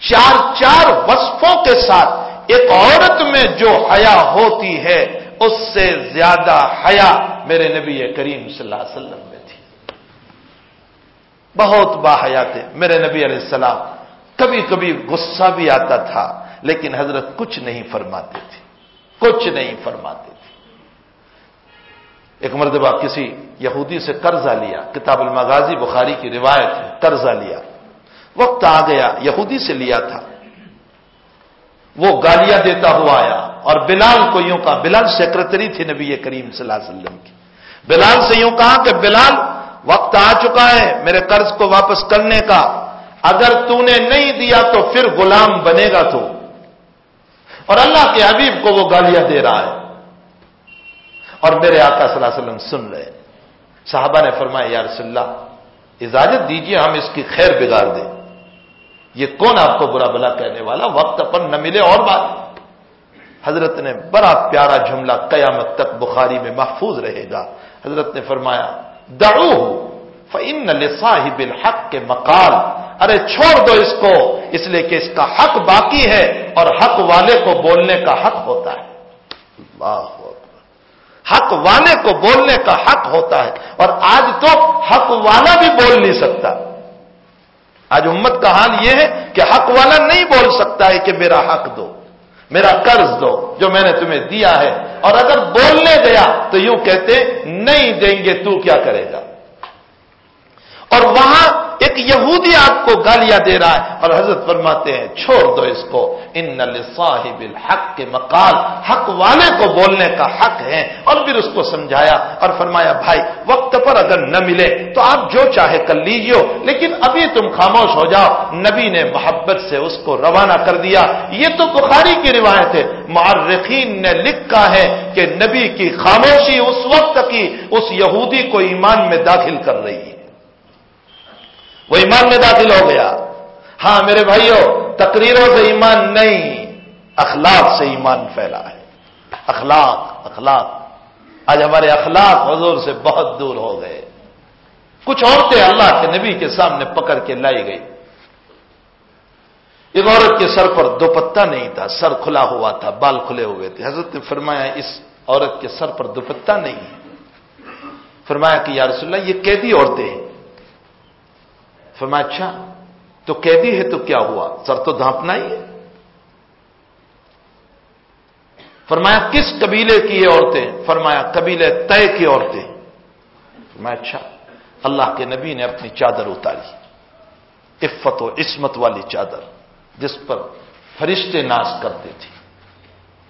چار چار وصفوں کے ساتھ ایک عورت میں جو حیا ہوتی ہے، اس سے زیادہ حیا میرے نبی کریم صلی اللہ علیہ وسلم بہت باحیا تھے میرے نبی علیہ السلام، کبھی کبھی غصہ بھی آتا تھا، لیکن حضرت کچھ نہیں فرماتے تھے۔ کچھ نہیں فرماتے تھے۔ ایک مرتبہ کسی یہودی سے قرضہ لیا۔ کتاب المغازی بخاری کی روایت ہے، قرضہ لیا۔ وقت آ گیا، یہودی سے لیا تھا۔ وہ گالیاں دیتا ہوا آیا۔ اور بلال کو یوں کہا، بلال سیکرٹری تھی نبی کریم صلی اللہ علیہ وسلم کی۔ بلال سے یوں کہا کہ بلال وقت آ چکا ہے میرے قرض کو واپس کرنے کا۔ اگر تو نے نہیں دیا تو پھر غلام بنے گا تو۔ اور اللہ کے حبیب کو وہ گالیاں دے رہا ہے۔ اور میرے آقا صلی اللہ علیہ وسلم سن رہے صحابہ نے فرمایا، یا رسول اللہ، اجازت دیجیے ہم اس کی خیر بگاڑ دیں۔ یہ کون آپ کو برا بلا کہنے والا؟ وقت اپن نہ ملے اور بات۔ حضرت نے بڑا پیارا جملہ قیامت تک بخاری میں محفوظ رہے گا۔ حضرت نے فرمایا دڑو فن صاحب الحق کے مکال ارے، چھوڑ دو اس کو، اس لیے کہ اس کا حق باقی ہے اور حق والے کو بولنے کا حق ہوتا ہے۔ اللہ حق والے کو بولنے کا حق ہوتا ہے۔ اور آج تو حق والا بھی بول نہیں سکتا۔ آج امت کا حال یہ ہے کہ حق والا نہیں بول سکتا ہے کہ میرا حق دو۔ میرا قرض دو، جو میں نے تمہیں دیا ہے۔ اور اگر بولنے گیا تو یوں کہتے، نہیں دیں گے، تو کیا کرے گا؟ اور وہاں ایک یہودی آپ کو گالیاں دے رہا ہے اور حضرت فرماتے ہیں، چھوڑ دو اس کو۔ ان صاحب الحق کے مقال، حق والے کو بولنے کا حق ہے۔ اور پھر اس کو سمجھایا اور فرمایا، بھائی، وقت پر اگر نہ ملے تو آپ جو چاہے کر لیجیے، لیکن ابھی تم خاموش ہو جاؤ۔ نبی نے محبت سے اس کو روانہ کر دیا۔ یہ تو بخاری کی روایت ہے۔ معرخین نے لکھا ہے کہ نبی کی خاموشی اس وقت کی، اس یہودی کو ایمان میں داخل کر رہی ہے۔ وہ ایمان میں داخل ہو گیا۔ ہاں میرے بھائیوں تقریروں سے ایمان نہیں، اخلاق سے ایمان پھیلا ہے۔ اخلاق اخلاق۔ آج ہمارے اخلاق حضور سے بہت دور ہو گئے۔ کچھ عورتیں اللہ کے نبی کے سامنے پکڑ کے لائی گئی۔ ایک عورت کے سر پر دوپتہ نہیں تھا، سر کھلا ہوا تھا، بال کھلے ہوئے تھے۔ حضرت نے فرمایا، اس عورت کے سر پر دوپتہ نہیں ہے۔ فرمایا کہ یا رسول اللہ، یہ قیدی عورتیں ہیں۔ فرمایا اچھا تو قیدی ہے تو کیا ہوا؟ سر تو دھانپنا ہی ہے۔ فرمایا، کس قبیلے کی یہ عورتیں؟ فرمایا، قبیلے طے کی عورتیں۔ فرمایا اچھا اللہ کے نبی نے اپنی چادر اتاری۔ عفت و عصمت والی چادر، جس پر فرشتے ناش کرتے تھے۔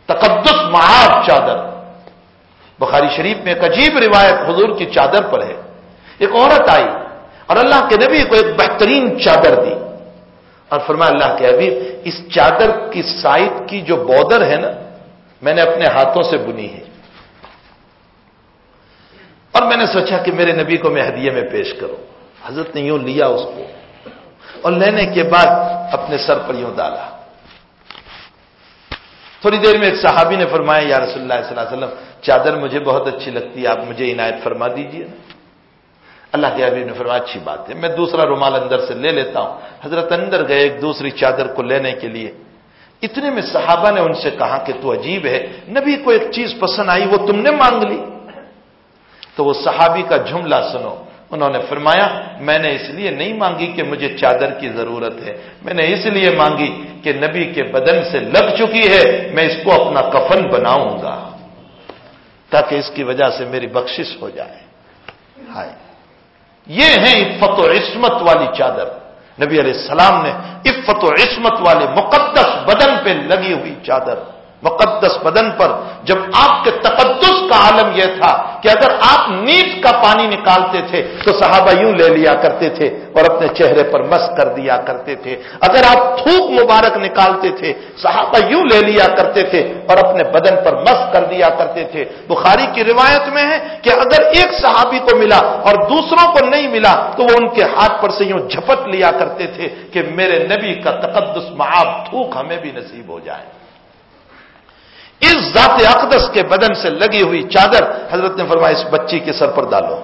تقدس معاف چادر۔ بخاری شریف میں ایک عجیب روایت حضور کی چادر پر ہے۔ ایک عورت آئی۔ اور اللہ کے نبی کو ایک بہترین چادر دی۔ اور فرمایا، اللہ کے حبیب، اس چادر کی سائٹ کی جو بارڈر ہے نا، میں نے اپنے ہاتھوں سے بنی ہے۔ اور میں نے سوچا کہ میرے نبی کو میں ہدیے میں پیش کروں۔ حضرت نے یوں لیا اس کو۔ اور لینے کے بعد اپنے سر پر یوں ڈالا۔ تھوڑی دیر میں ایک صحابی نے فرمایا، یا رسول اللہ صلی اللہ علیہ وسلم، چادر مجھے بہت اچھی لگتی ہے، آپ مجھے عنایت فرما دیجیے اللہ کے حبیب نے فرمایا، اچھی بات ہے۔ میں دوسرا رومال اندر سے لے لیتا ہوں۔ حضرت اندر گئے ایک دوسری چادر کو لینے کے لیے۔ اتنے میں صحابہ نے ان سے کہا کہ تو عجیب ہے، نبی کو ایک چیز پسند آئی، وہ تم نے مانگ لی۔ تو وہ صحابی کا جملہ سنو۔ انہوں نے فرمایا، میں نے اس لیے نہیں مانگی کہ مجھے چادر کی ضرورت ہے۔ میں نے اس لیے مانگی کہ نبی کے بدن سے لگ چکی ہے، میں اس کو اپنا کفن بناؤں گا، تاکہ اس کی وجہ سے میری بخشش ہو جائے۔ ہائے۔ یہ ہے عفت و عصمت والی چادر۔ نبی علیہ السلام نے عفت و عصمت والے مقدس بدن پہ لگی ہوئی چادر۔ مقدس بدن پر، جب آپ کے تقدس کا عالم یہ تھا کہ اگر آپ نیچ کا پانی نکالتے تھے تو صحابہ یوں لے لیا کرتے تھے اور اپنے چہرے پر مس کر دیا کرتے تھے۔ اگر آپ تھوک مبارک نکالتے تھے، صحابہ یوں لے لیا کرتے تھے اور اپنے بدن پر مس کر دیا کرتے تھے۔ بخاری کی روایت میں ہے کہ اگر ایک صحابی کو ملا اور دوسروں کو نہیں ملا تو وہ ان کے ہاتھ پر سے یوں جھپٹ لیا کرتے تھے کہ میرے نبی کا تقدس معاب تھوک ہمیں بھی نصیب ہو جائے۔ اس ذات اقدس کے بدن سے لگی ہوئی چادر حضرت نے فرمایا، اس بچی کے سر پر ڈالو۔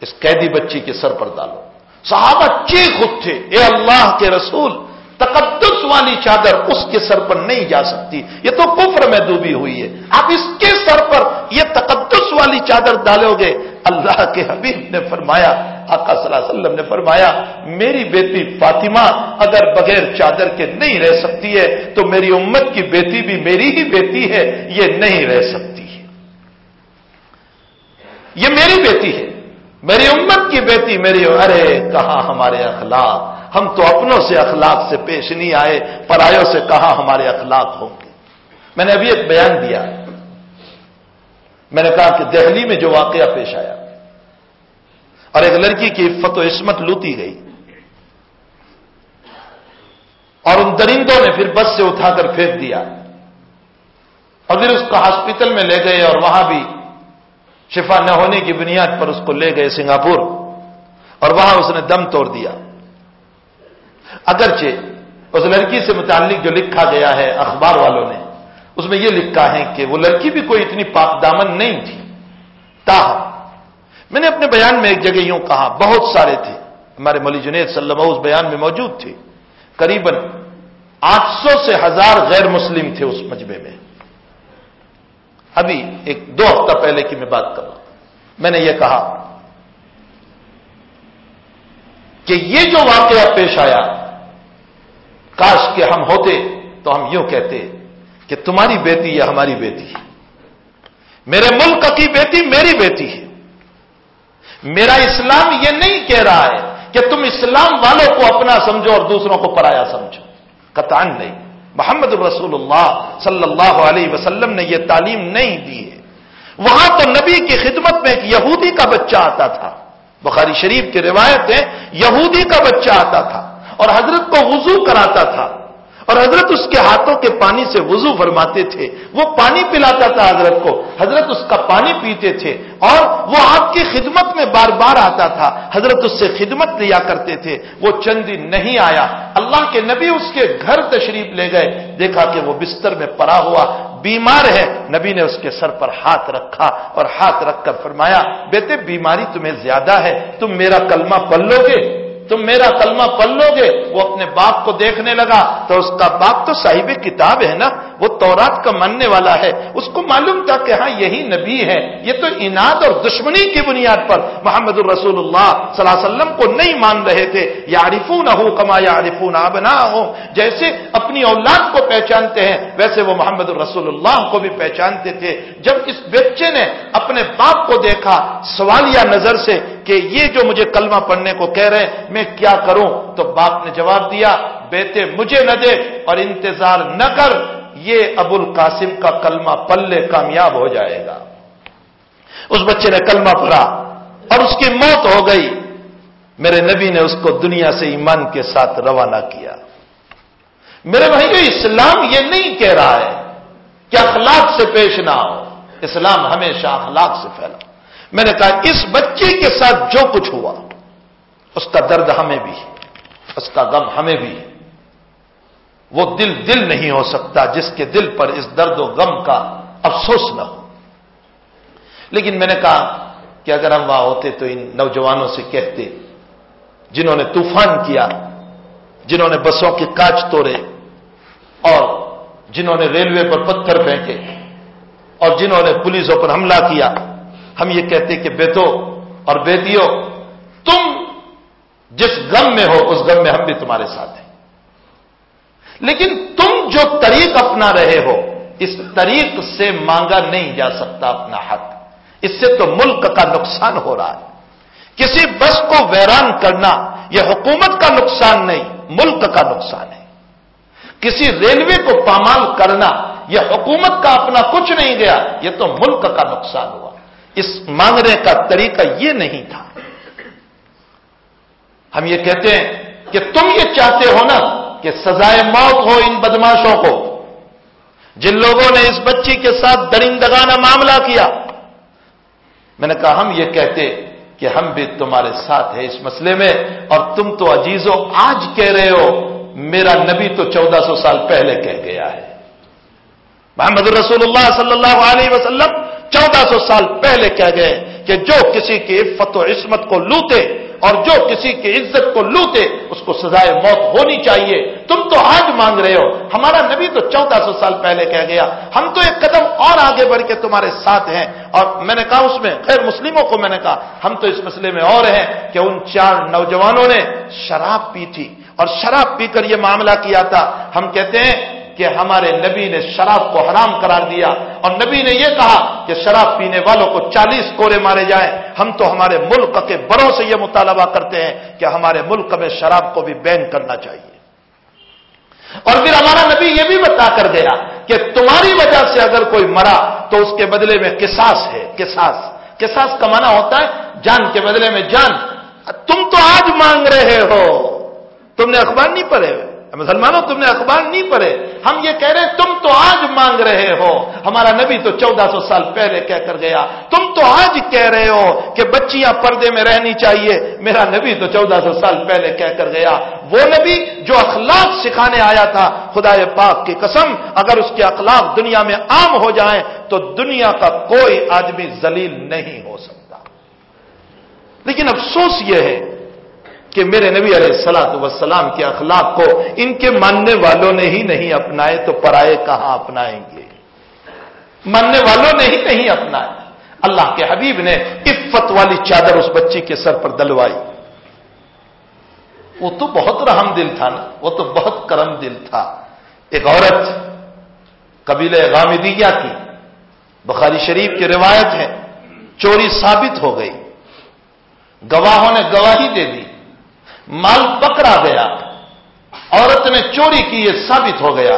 اس قیدی بچی کے سر پر ڈالو۔ صحابہ چیخ خود تھے اے اللہ کے رسول، تقدس والی چادر اس کے سر پر نہیں جا سکتی۔ یہ تو کفر میں ڈوبی ہوئی ہے۔ آپ اس کے سر پر یہ تقدس والی چادر ڈالو گے اللہ کے حبیب نے فرمایا، آقا صلی اللہ علیہ وسلم نے فرمایا، میری بیٹی فاطمہ اگر بغیر چادر کے نہیں رہ سکتی ہے، تو میری امت کی بیٹی بھی میری ہی بیٹی ہے، یہ نہیں رہ سکتی ہے۔ یہ میری بیٹی ہے۔ میری امت کی بیٹی، میری، ارے کہاں ہمارے اخلاق؟ ہم تو اپنوں سے اخلاق سے پیش نہیں آئے، پرایوں سے کہاں ہمارے اخلاق ہوں گے؟ میں نے ابھی ایک بیان دیا۔ میں نے کہا کہ دہلی میں جو واقعہ پیش آیا اور ایک لڑکی کی عفت و عصمت لوتی گئی اور ان درندوں نے پھر بس سے اٹھا کر پھینک دیا اور پھر اس کو ہاسپٹل میں لے گئے اور وہاں بھی شفا نہ ہونے کی بنیاد پر اس کو لے گئے سنگاپور اور وہاں اس نے دم توڑ دیا۔ اگرچہ اس لڑکی سے متعلق جو لکھا گیا ہے، اخبار والوں نے اس میں یہ لکھا ہے کہ وہ لڑکی بھی کوئی اتنی پاک دامن نہیں تھی۔ تاہم میں نے اپنے بیان میں ایک جگہ یوں کہا، بہت سارے تھے۔ ہمارے ملی جنید صلی اللہ اس بیان میں موجود تھے۔ قریب آٹھ سو سے ہزار غیر مسلم تھے اس مجمے میں۔ ابھی ایک دو ہفتہ پہلے کی میں بات کروں میں نے یہ کہا کہ یہ جو واقعہ پیش آیا، کاش کہ ہم ہوتے تو ہم یوں کہتے۔ کہ تمہاری بیٹی یا ہماری بیٹی ہے۔ میرے ملک کی بیٹی میری بیٹی ہے۔ میرا اسلام یہ نہیں کہہ رہا ہے کہ تم اسلام والوں کو اپنا سمجھو اور دوسروں کو پرایا سمجھو۔ قطعا نہیں۔ محمد الرسول اللہ صلی اللہ علیہ وسلم نے یہ تعلیم نہیں دی ہے۔ وہاں تو نبی کی خدمت میں ایک یہودی کا بچہ آتا تھا۔ بخاری شریف کی روایت ہے، یہودی کا بچہ آتا تھا اور حضرت کو وضو کراتا تھا۔ اور حضرت اس کے ہاتھوں کے پانی سے وضو فرماتے تھے۔ وہ پانی پلاتا تھا حضرت کو، حضرت اس کا پانی پیتے تھے اور وہ آپ کی خدمت میں بار بار آتا تھا۔ حضرت اس سے خدمت لیا کرتے تھے۔ وہ چند دن نہیں آیا۔ اللہ کے نبی اس کے گھر تشریف لے گئے۔ دیکھا کہ وہ بستر میں پڑا ہوا، بیمار ہے۔ نبی نے اس کے سر پر ہاتھ رکھا اور ہاتھ رکھ کر فرمایا، بیٹے، بیماری تمہیں زیادہ ہے۔ تم میرا کلمہ پل لو گے۔ تم میرا کلمہ پل لو گے، وہ اپنے باپ کو دیکھنے لگا، تو اس کا باپ تو صاحب کتاب ہے نا؟ وہ تورات کا ماننے والا ہے۔ اس کو معلوم تھا کہ ہاں یہی نبی ہے۔ یہ تو اناد اور دشمنی کی بنیاد پر محمد الرسول اللہ صلی اللہ علیہ وسلم کو نہیں مان رہے تھے۔ یا نہ ہو کما یا بنا ہو جیسے اپنی اولاد کو پہچانتے ہیں، ویسے وہ محمد الرسول اللہ کو بھی پہچانتے تھے۔ جب اس بچے نے اپنے باپ کو دیکھا سوالیہ نظر سے کہ یہ جو مجھے کلمہ پڑھنے کو کہہ رہے میں کیا کروں؟ تو باپ نے جواب دیا، بیٹے، مجھے نہ دے اور انتظار نہ کر۔ یہ ابو القاسم کا کلمہ پلے کامیاب ہو جائے گا۔ اس بچے نے کلمہ پڑھا، اور اس کی موت ہو گئی۔ میرے نبی نے اس کو دنیا سے ایمان کے ساتھ روانہ کیا۔ میرے بھائی اسلام یہ نہیں کہہ رہا ہے کہ اخلاق سے پیش نہ ہو، اسلام ہمیشہ اخلاق سے پھیلا۔ میں نے کہا، اس بچے کے ساتھ جو کچھ ہوا، اس کا درد ہمیں بھی اس کا غم ہمیں بھی وہ دل دل نہیں ہو سکتا جس کے دل پر اس درد و غم کا افسوس نہ ہو۔ لیکن میں نے کہا کہ اگر ہم وہاں ہوتے تو ان نوجوانوں سے کہتے، جنہوں نے طوفان کیا، جنہوں نے بسوں کے کاچ توڑے، اور جنہوں نے ریلوے پر پتھر پھینکے، اور جنہوں نے پولیسوں پر حملہ کیا، ہم یہ کہتے کہ بیٹو اور بیٹیوں تم جس غم میں ہو، اس غم میں ہم بھی تمہارے ساتھ ہیں۔ لیکن تم جو طریق اپنا رہے ہو، اس طریق سے مانگا نہیں جا سکتا اپنا حق۔ اس سے تو ملک کا نقصان ہو رہا ہے۔ کسی بس کو ویران کرنا یہ حکومت کا نقصان نہیں، ملک کا نقصان ہے۔ کسی ریلوے کو پامال کرنا یہ حکومت کا اپنا کچھ نہیں گیا، یہ تو ملک کا نقصان ہوا۔ اس مانگنے کا طریقہ یہ نہیں تھا۔ ہم یہ کہتے ہیں کہ تم یہ چاہتے ہو نا کہ سزائے موت ہو ان بدماشوں کو۔ جن لوگوں نے اس بچی کے ساتھ درندگانہ معاملہ کیا۔ میں نے کہا، ہم یہ کہتے کہ ہم بھی تمہارے ساتھ ہیں اس مسئلے میں اور تم تو عزیزوں آج کہہ رہے ہو، میرا نبی تو چودہ سو سال پہلے کہہ گیا ہے۔ محمد رسول اللہ صلی اللہ علیہ وسلم چودہ سو سال پہلے کہہ گئے کہ جو کسی کی عفت و عصمت کو لوٹے اور جو کسی کی عزت کو لوٹے، اس کو سزائے موت ہونی چاہیے۔ تم تو آج مانگ رہے ہو۔ ہمارا نبی تو چودہ سو سال پہلے کہہ گیا، ہم تو ایک قدم اور آگے بڑھ کے تمہارے ساتھ ہیں۔ اور میں نے کہا اس میں خیر مسلموں کو میں نے کہا، ہم تو اس مسئلے میں اور ہیں کہ ان چار نوجوانوں نے شراب پی تھی۔ اور شراب پی کر یہ معاملہ کیا تھا۔ ہم کہتے ہیں کہ ہمارے نبی نے شراب کو حرام قرار دیا اور نبی نے یہ کہا کہ شراب پینے والوں کو چالیس کورے مارے جائیں۔ ہم تو ہمارے ملک کے بڑوں سے یہ مطالبہ کرتے ہیں کہ ہمارے ملک میں شراب کو بھی بین کرنا چاہیے۔ اور پھر ہمارا نبی یہ بھی بتا کر گیا کہ تمہاری وجہ سے اگر کوئی مرا تو اس کے بدلے میں کساس ہے۔ کساس کساس کمانا ہوتا ہے جان کے بدلے میں جان۔ تم تو آج مانگ رہے ہو۔ تم نے اخبار نہیں پڑھے ہوئے۔ مسلمانوں، تم نے اخبار نہیں پڑھے۔ ہم یہ کہہ رہے تم تو آج مانگ رہے ہو۔ ہمارا نبی تو چودہ سو سال پہلے کہہ کر گیا۔ تم تو آج کہہ رہے ہو کہ بچیاں پردے میں رہنی چاہیے۔ میرا نبی تو چودہ سو سال پہلے کہہ کر گیا۔ وہ نبی جو اخلاق سکھانے آیا تھا خدا پاک کی قسم، اگر اس کے اخلاق دنیا میں عام ہو جائیں تو دنیا کا کوئی آدمی ذلیل نہیں ہو سکتا۔ لیکن افسوس یہ ہے کہ میرے نبی علیہ السلاط وسلام کے اخلاق کو ان کے ماننے والوں نے ہی نہیں اپنائے، تو پرائے کہاں اپنائیں گے؟ ماننے والوں نے ہی نہیں اپنائے۔ اللہ کے حبیب نے عفت والی چادر اس بچی کے سر پر دلوائی۔ وہ تو بہت رحم دل تھا نا، وہ تو بہت کرم دل تھا۔ ایک عورت قبیل غامدیہ کی، بخاری شریف کی روایت ہے، چوری ثابت ہو گئی۔ گواہوں نے گواہی دے دی۔ مال پکڑا گیا، عورت نے چوری کی، یہ ثابت ہو گیا۔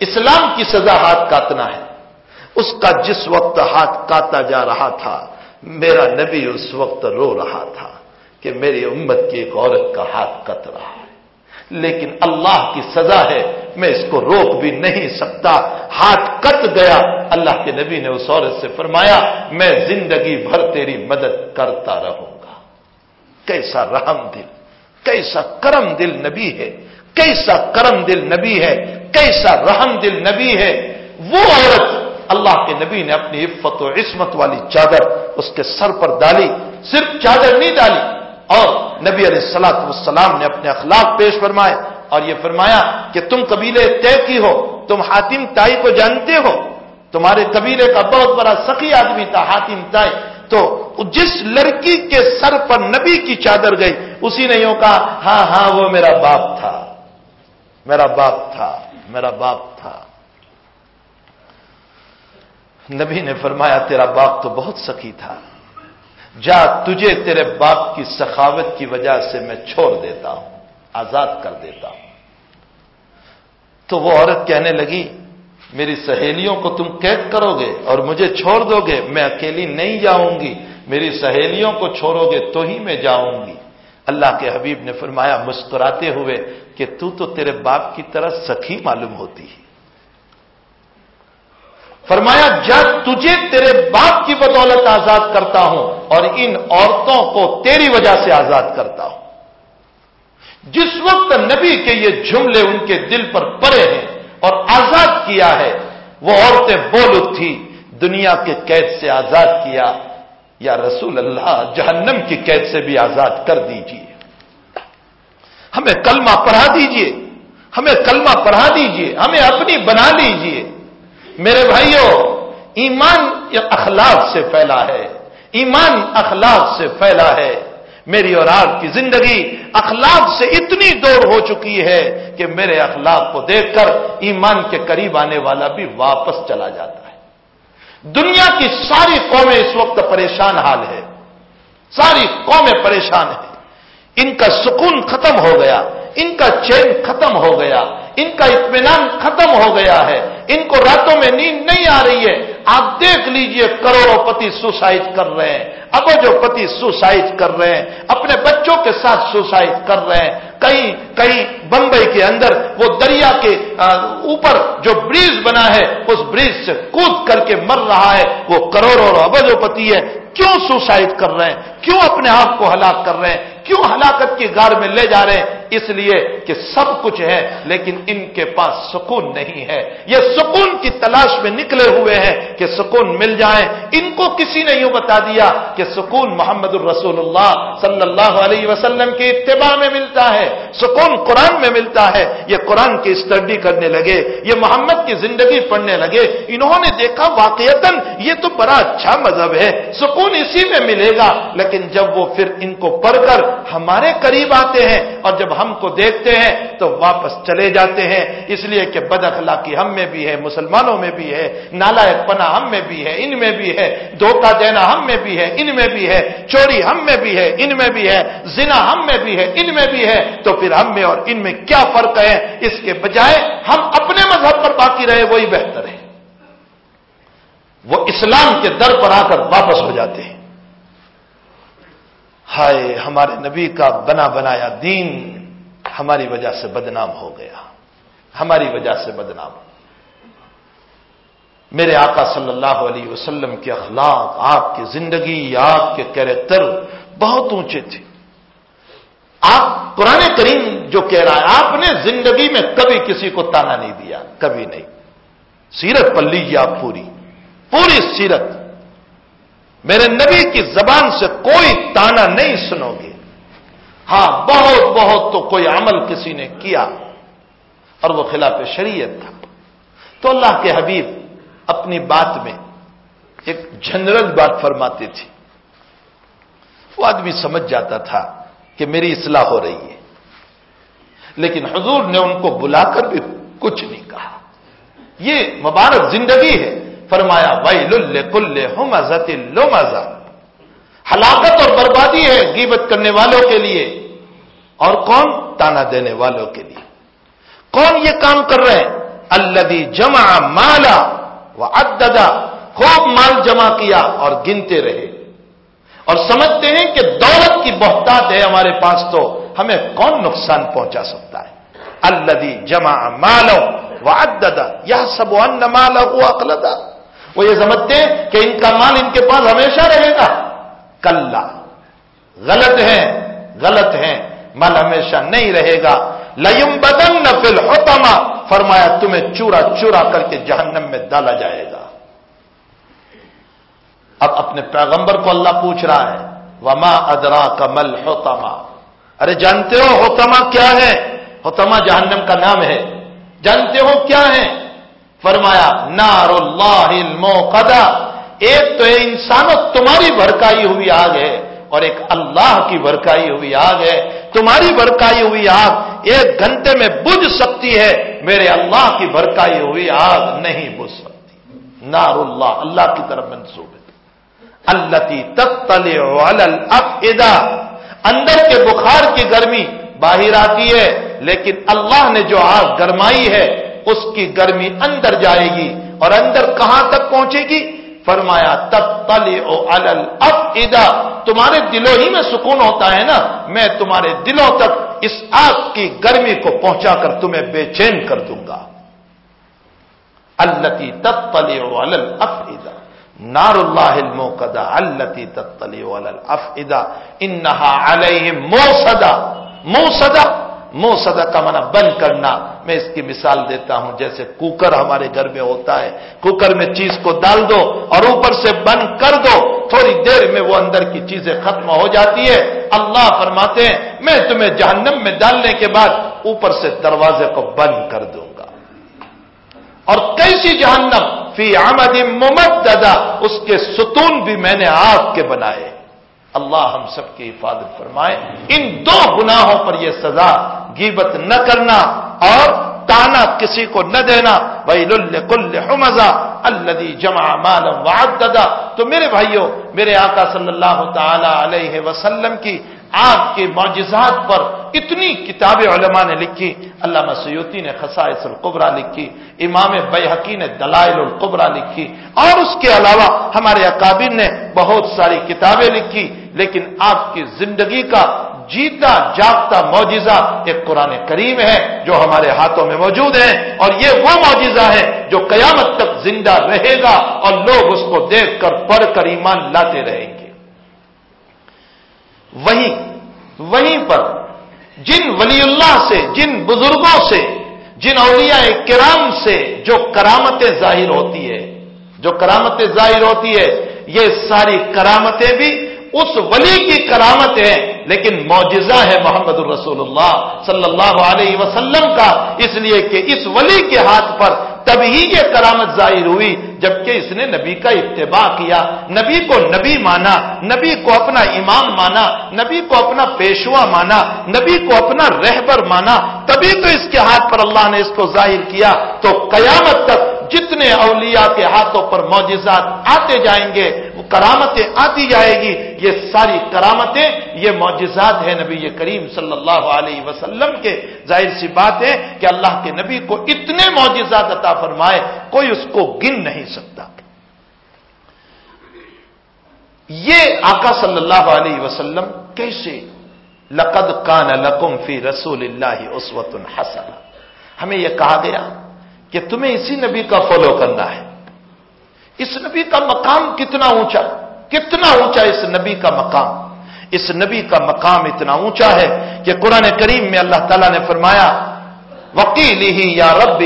اسلام کی سزا ہاتھ کاٹنا ہے۔ اس کا جس وقت ہاتھ کاتا جا رہا تھا، میرا نبی اس وقت رو رہا تھا کہ میری امت کی ایک عورت کا ہاتھ کت رہا ہے۔ لیکن اللہ کی سزا ہے، میں اس کو روک بھی نہیں سکتا۔ ہاتھ کٹ گیا۔ اللہ کے نبی نے اس عورت سے فرمایا، میں زندگی بھر تیری مدد کرتا رہوں گا۔ کیسا رحم دل۔ کیسا کرم دل نبی ہے، کیسا کرم دل نبی ہے، کیسا رحم دل نبی ہے۔ وہ عورت اللہ کے نبی نے اپنی عفت و عصمت والی چادر اس کے سر پر ڈالی، صرف چادر نہیں ڈالی، اور نبی علیہ السلاط والسلام نے اپنے اخلاق پیش فرمائے، اور یہ فرمایا کہ تم قبیلے طے کی ہو، تم حاتم تائی کو جانتے ہو، تمہارے قبیلے کا بہت بڑا سخی آدمی تھا، حاتم تائی۔ تو جس لڑکی کے سر پر نبی کی چادر گئی، اسی نے یوں کہا ہاں ہاں وہ میرا باپ تھا۔ میرا باپ تھا، میرا باپ تھا۔ نبی نے فرمایا، تیرا باپ تو بہت سخی تھا۔ جا تجھے تیرے باپ کی سخاوت کی وجہ سے میں چھوڑ دیتا ہوں، آزاد کر دیتا ہوں۔ تو وہ عورت کہنے لگی میری سہیلیوں کو تم قید کرو گے اور مجھے چھوڑ دو گے، میں اکیلی نہیں جاؤں گی۔ میری سہیلیوں کو چھوڑو گے، تو ہی میں جاؤں گی۔ اللہ کے حبیب نے فرمایا، مسکراتے ہوئے کہ تو تو تیرے باپ کی طرح سخی معلوم ہوتی ہے۔ فرمایا، جب تجھے تیرے باپ کی بدولت آزاد کرتا ہوں اور ان عورتوں کو تیری وجہ سے آزاد کرتا ہوں۔ جس وقت نبی کے یہ جملے ان کے دل پر پڑے ہیں اور آزاد کیا ہے۔ وہ عورتیں بول تھی دنیا کے قید سے آزاد کیا۔ یا رسول اللہ، جہنم کی قید سے بھی آزاد کر دیجیے ہمیں کلمہ پڑھا دیجیے ہمیں کلمہ پڑھا دیجیے ہمیں اپنی بنا لیجیے میرے بھائیوں ایمان اخلاق سے پھیلا ہے۔ ایمان اخلاق سے پھیلا ہے۔ میری اور آپ کی زندگی اخلاق سے اتنی دور ہو چکی ہے کہ میرے اخلاق کو دیکھ کر ایمان کے قریب آنے والا بھی واپس چلا جاتا ہے۔ دنیا کی ساری قومیں اس وقت پریشان حال ہے۔ ساری قومیں پریشان ہیں۔ ان کا سکون ختم ہو گیا۔ ان کا چین ختم ہو گیا۔ ان کا اطمینان ختم ہو گیا ہے۔ ان کو راتوں میں نیند نہیں آ رہی ہے۔ آپ دیکھ لیجیے کروڑوں پتی سوسائڈ کر رہے ہیں اب جو پتی سوسائڈ کر رہے ہیں، اپنے بچوں کے ساتھ سوسائڈ کر رہے ہیں۔ کہیں کہیں بمبئی کے اندر وہ دریا کے اوپر جو بریج بنا ہے، اس بریج سے کود کر کے مر رہا ہے۔ وہ کروڑوں ابجو پتی ہے کیوں سوسائڈ کر رہے ہیں؟ کیوں اپنے آپ کو ہلاک کر رہے ہیں؟ کیوں ہلاکت کی گار میں لے جا رہے ہیں؟ اس لیے کہ سب کچھ ہے، لیکن ان کے پاس سکون نہیں ہے۔ یہ سکون کی تلاش میں نکلے ہوئے ہیں کہ سکون مل جائے۔ ان کو کسی نے یوں بتا دیا کہ سکون محمد الرسول اللہ صلی اللہ علیہ وسلم کی اتباع میں ملتا ہے، سکون قرآن میں ملتا ہے۔ یہ قرآن کی اسٹڈی کرنے لگے، یہ محمد کی زندگی پڑھنے لگے۔ انہوں نے دیکھا واقعتا یہ تو بڑا اچھا مذہب ہے، سکون اسی میں ملے گا۔ لیکن جب وہ پھر ان کو پڑھ کر ہمارے قریب آتے ہیں اور جب ہم کو دیکھتے ہیں تو واپس چلے جاتے ہیں اس لیے کہ بد اخلاقی ہم میں بھی ہے مسلمانوں میں بھی ہے نالائق پنا ہم میں بھی ہے ان میں بھی ہے دھوکہ دینا ہم میں بھی ہے ان میں بھی ہے چوری ہم میں بھی ہے ان میں بھی ہے زنا ہم میں بھی ہے ان میں بھی ہے تو پھر ہم میں اور ان میں کیا فرق ہے اس کے بجائے ہم اپنے مذہب پر باقی رہے وہی بہتر ہے وہ اسلام کے در پر آ کر واپس ہو جاتے ہیں ہائے، ہمارے نبی کا بنا بنایا دین ہماری وجہ سے بدنام ہو گیا۔ ہماری وجہ سے بدنام۔ میرے آقا صلی اللہ علیہ وسلم کے اخلاق، آپ کی زندگی، آپ کے کیریکٹر بہت اونچے تھے۔ آپ قرآن کریم جو کہہ رہا ہے، آپ نے زندگی میں کبھی کسی کو تانا نہیں دیا، کبھی نہیں۔ سیرت پڑھ لیجیے آپ پوری پوری سیرت۔ میرے نبی کی زبان سے کوئی تانا نہیں سنو گے۔ ہاں بہت بہت تو کوئی عمل کسی نے کیا اور وہ خلاف شریعت تھا۔ تو اللہ کے حبیب اپنی بات میں ایک جنرل بات فرماتے تھے۔ وہ آدمی سمجھ جاتا تھا کہ میری اصلاح ہو رہی ہے۔ لیکن حضور نے ان کو بلا کر بھی کچھ نہیں کہا۔ یہ مبارک زندگی ہے۔ فرمایا بھائی لل کل ہو مزہ لو ہلاکت اور بربادی ہے گیبت کرنے والوں کے لیے۔ اور کون؟ تانا دینے والوں کے لیے۔ کون یہ کام کر رہے ہیں؟ اللہ جمع مالا وہ اددا خوب مال جمع کیا اور گنتے رہے۔ اور سمجھتے ہیں کہ دولت کی بہتات ہے ہمارے پاس تو ہمیں کون نقصان پہنچا سکتا ہے؟ اللہ جمع مالو وہ اددا یہ سب ان مالا ہوا وہ یہ سمجھتے ہیں کہ ان کا مال ان کے پاس ہمیشہ رہے گا۔ کل غلط ہے غلط ہے مال ہمیشہ نہیں رہے گا۔ لیم بدن نہ فل فرمایا تمہیں چورا چورا کر کے جہنم میں ڈالا جائے گا۔ اب اپنے پیغمبر کو اللہ پوچھ رہا ہے، وما ادرا کمل ہوتما ارے جانتے ہو ہوتما کیا ہے؟ ہوتما جہنم کا نام ہے۔ جانتے ہو کیا ہے؟ فرمایا نار اللہ الموقدہ. ایک تو ہے انسانوں، تمہاری بھڑکائی ہوئی آگ ہے اور ایک اللہ کی بھڑکائی ہوئی آگ ہے۔ تمہاری بھڑکائی ہوئی آگ ایک گھنٹے میں بجھ سکتی ہے، میرے اللہ کی بھڑکائی ہوئی آگ نہیں بجھ سکتی۔ نار اللہ اللہ کی طرف منسوب ہے۔ اللہ اندر کے بخار کی گرمی باہر آتی ہے، لیکن اللہ نے جو آگ گرمائی ہے اس کی گرمی اندر جائے گی اور اندر کہاں تک پہنچے گی؟ فرمایا تب تلے او ادا تمہارے دلوں ہی میں سکون ہوتا ہے نا؟ میں تمہارے دلوں تک اس آگ کی گرمی کو پہنچا کر تمہیں بے چین کر دوں گا۔ التی تب تلے او ادا نار اللہ موقدا التی تب تلی اف ادا انہا علیہ مو سدا مو سدا کا منع بند کرنا۔ میں اس کی مثال دیتا ہوں، جیسے کوکر ہمارے گھر میں ہوتا ہے۔ کوکر میں چیز کو ڈال دو اور اوپر سے بند کر دو۔ تھوڑی دیر میں وہ اندر کی چیزیں ختم ہو جاتی ہے اللہ فرماتے ہیں، میں تمہیں جہنم میں ڈالنے کے بعد اوپر سے دروازے کو بند کر دوں گا۔ اور کیسی جہنم؟ فی آمد ممددہ، اس کے ستون بھی میں نے آگ کے بنائے۔ اللہ ہم سب کی حفاظت فرمائے۔ ان دو گناہوں پر یہ سزا گیبت نہ کرنا اور تانا کسی کو نہ دینا۔ بھائی کل حمزہ الدی جمع مالم وعددا تو میرے بھائیوں میرے آقا صلی اللہ تعالی علیہ وسلم کی آپ کے معجزات پر اتنی کتابیں علماء نے لکھی۔ علامہ سیوتی نے خسائص القبرا لکھی، امام بحقی نے دلائل القبرا لکھی، اور اس کے علاوہ ہمارے اکابر نے بہت ساری کتابیں لکھی، لیکن آپ کی زندگی کا جیتا جاگتا معجزہ ایک قرآن کریم ہے جو ہمارے ہاتھوں میں موجود ہے، اور یہ وہ معجزہ ہے جو قیامت تک زندہ رہے گا اور لوگ اس کو دیکھ کر پڑھ کر ایمان لاتے رہیں گے۔ وہیں وہیں پر جن ولی اللہ سے، جن بزرگوں سے، جن اولیاء کرام سے جو کرامتیں ظاہر ہوتی ہے، جو کرامتیں ظاہر ہوتی ہے، یہ ساری کرامتیں بھی اس ولی کی کرامت ہے لیکن معجزہ ہے محمد الرسول اللہ صلی اللہ علیہ وسلم کا، اس لیے کہ اس ولی کے ہاتھ پر تبھی یہ کرامت ظاہر ہوئی جبکہ اس نے نبی کا اتباع کیا، نبی کو نبی مانا، نبی کو اپنا امام مانا، نبی کو اپنا پیشوا مانا، نبی کو اپنا رہبر مانا، تبھی تو اس کے ہاتھ پر اللہ نے اس کو ظاہر کیا۔ تو قیامت تک جتنے اولیاء کے ہاتھوں پر معجزات آتے جائیں گے کرامتیں آتی جائے گی۔ یہ ساری کرامتیں، یہ معجزات ہیں نبی کریم صلی اللہ علیہ وسلم کے۔ ظاہر سی بات ہے کہ اللہ کے نبی کو اتنے معجزات عطا فرمائے، کوئی اس کو گن نہیں سکتا۔ یہ آقا صلی اللہ علیہ وسلم کیسے؟ لقد کان لکم فی رسول اللہ اسوت الحسن ہمیں یہ کہا گیا کہ تمہیں اسی نبی کا فالو کرنا ہے۔ اس نبی کا مقام کتنا اونچا کتنا اونچا اس نبی کا مقام؟ اس نبی کا مقام اتنا اونچا ہے کہ قرآن کریم میں اللہ تعالیٰ نے فرمایا وکیل ہی یا رب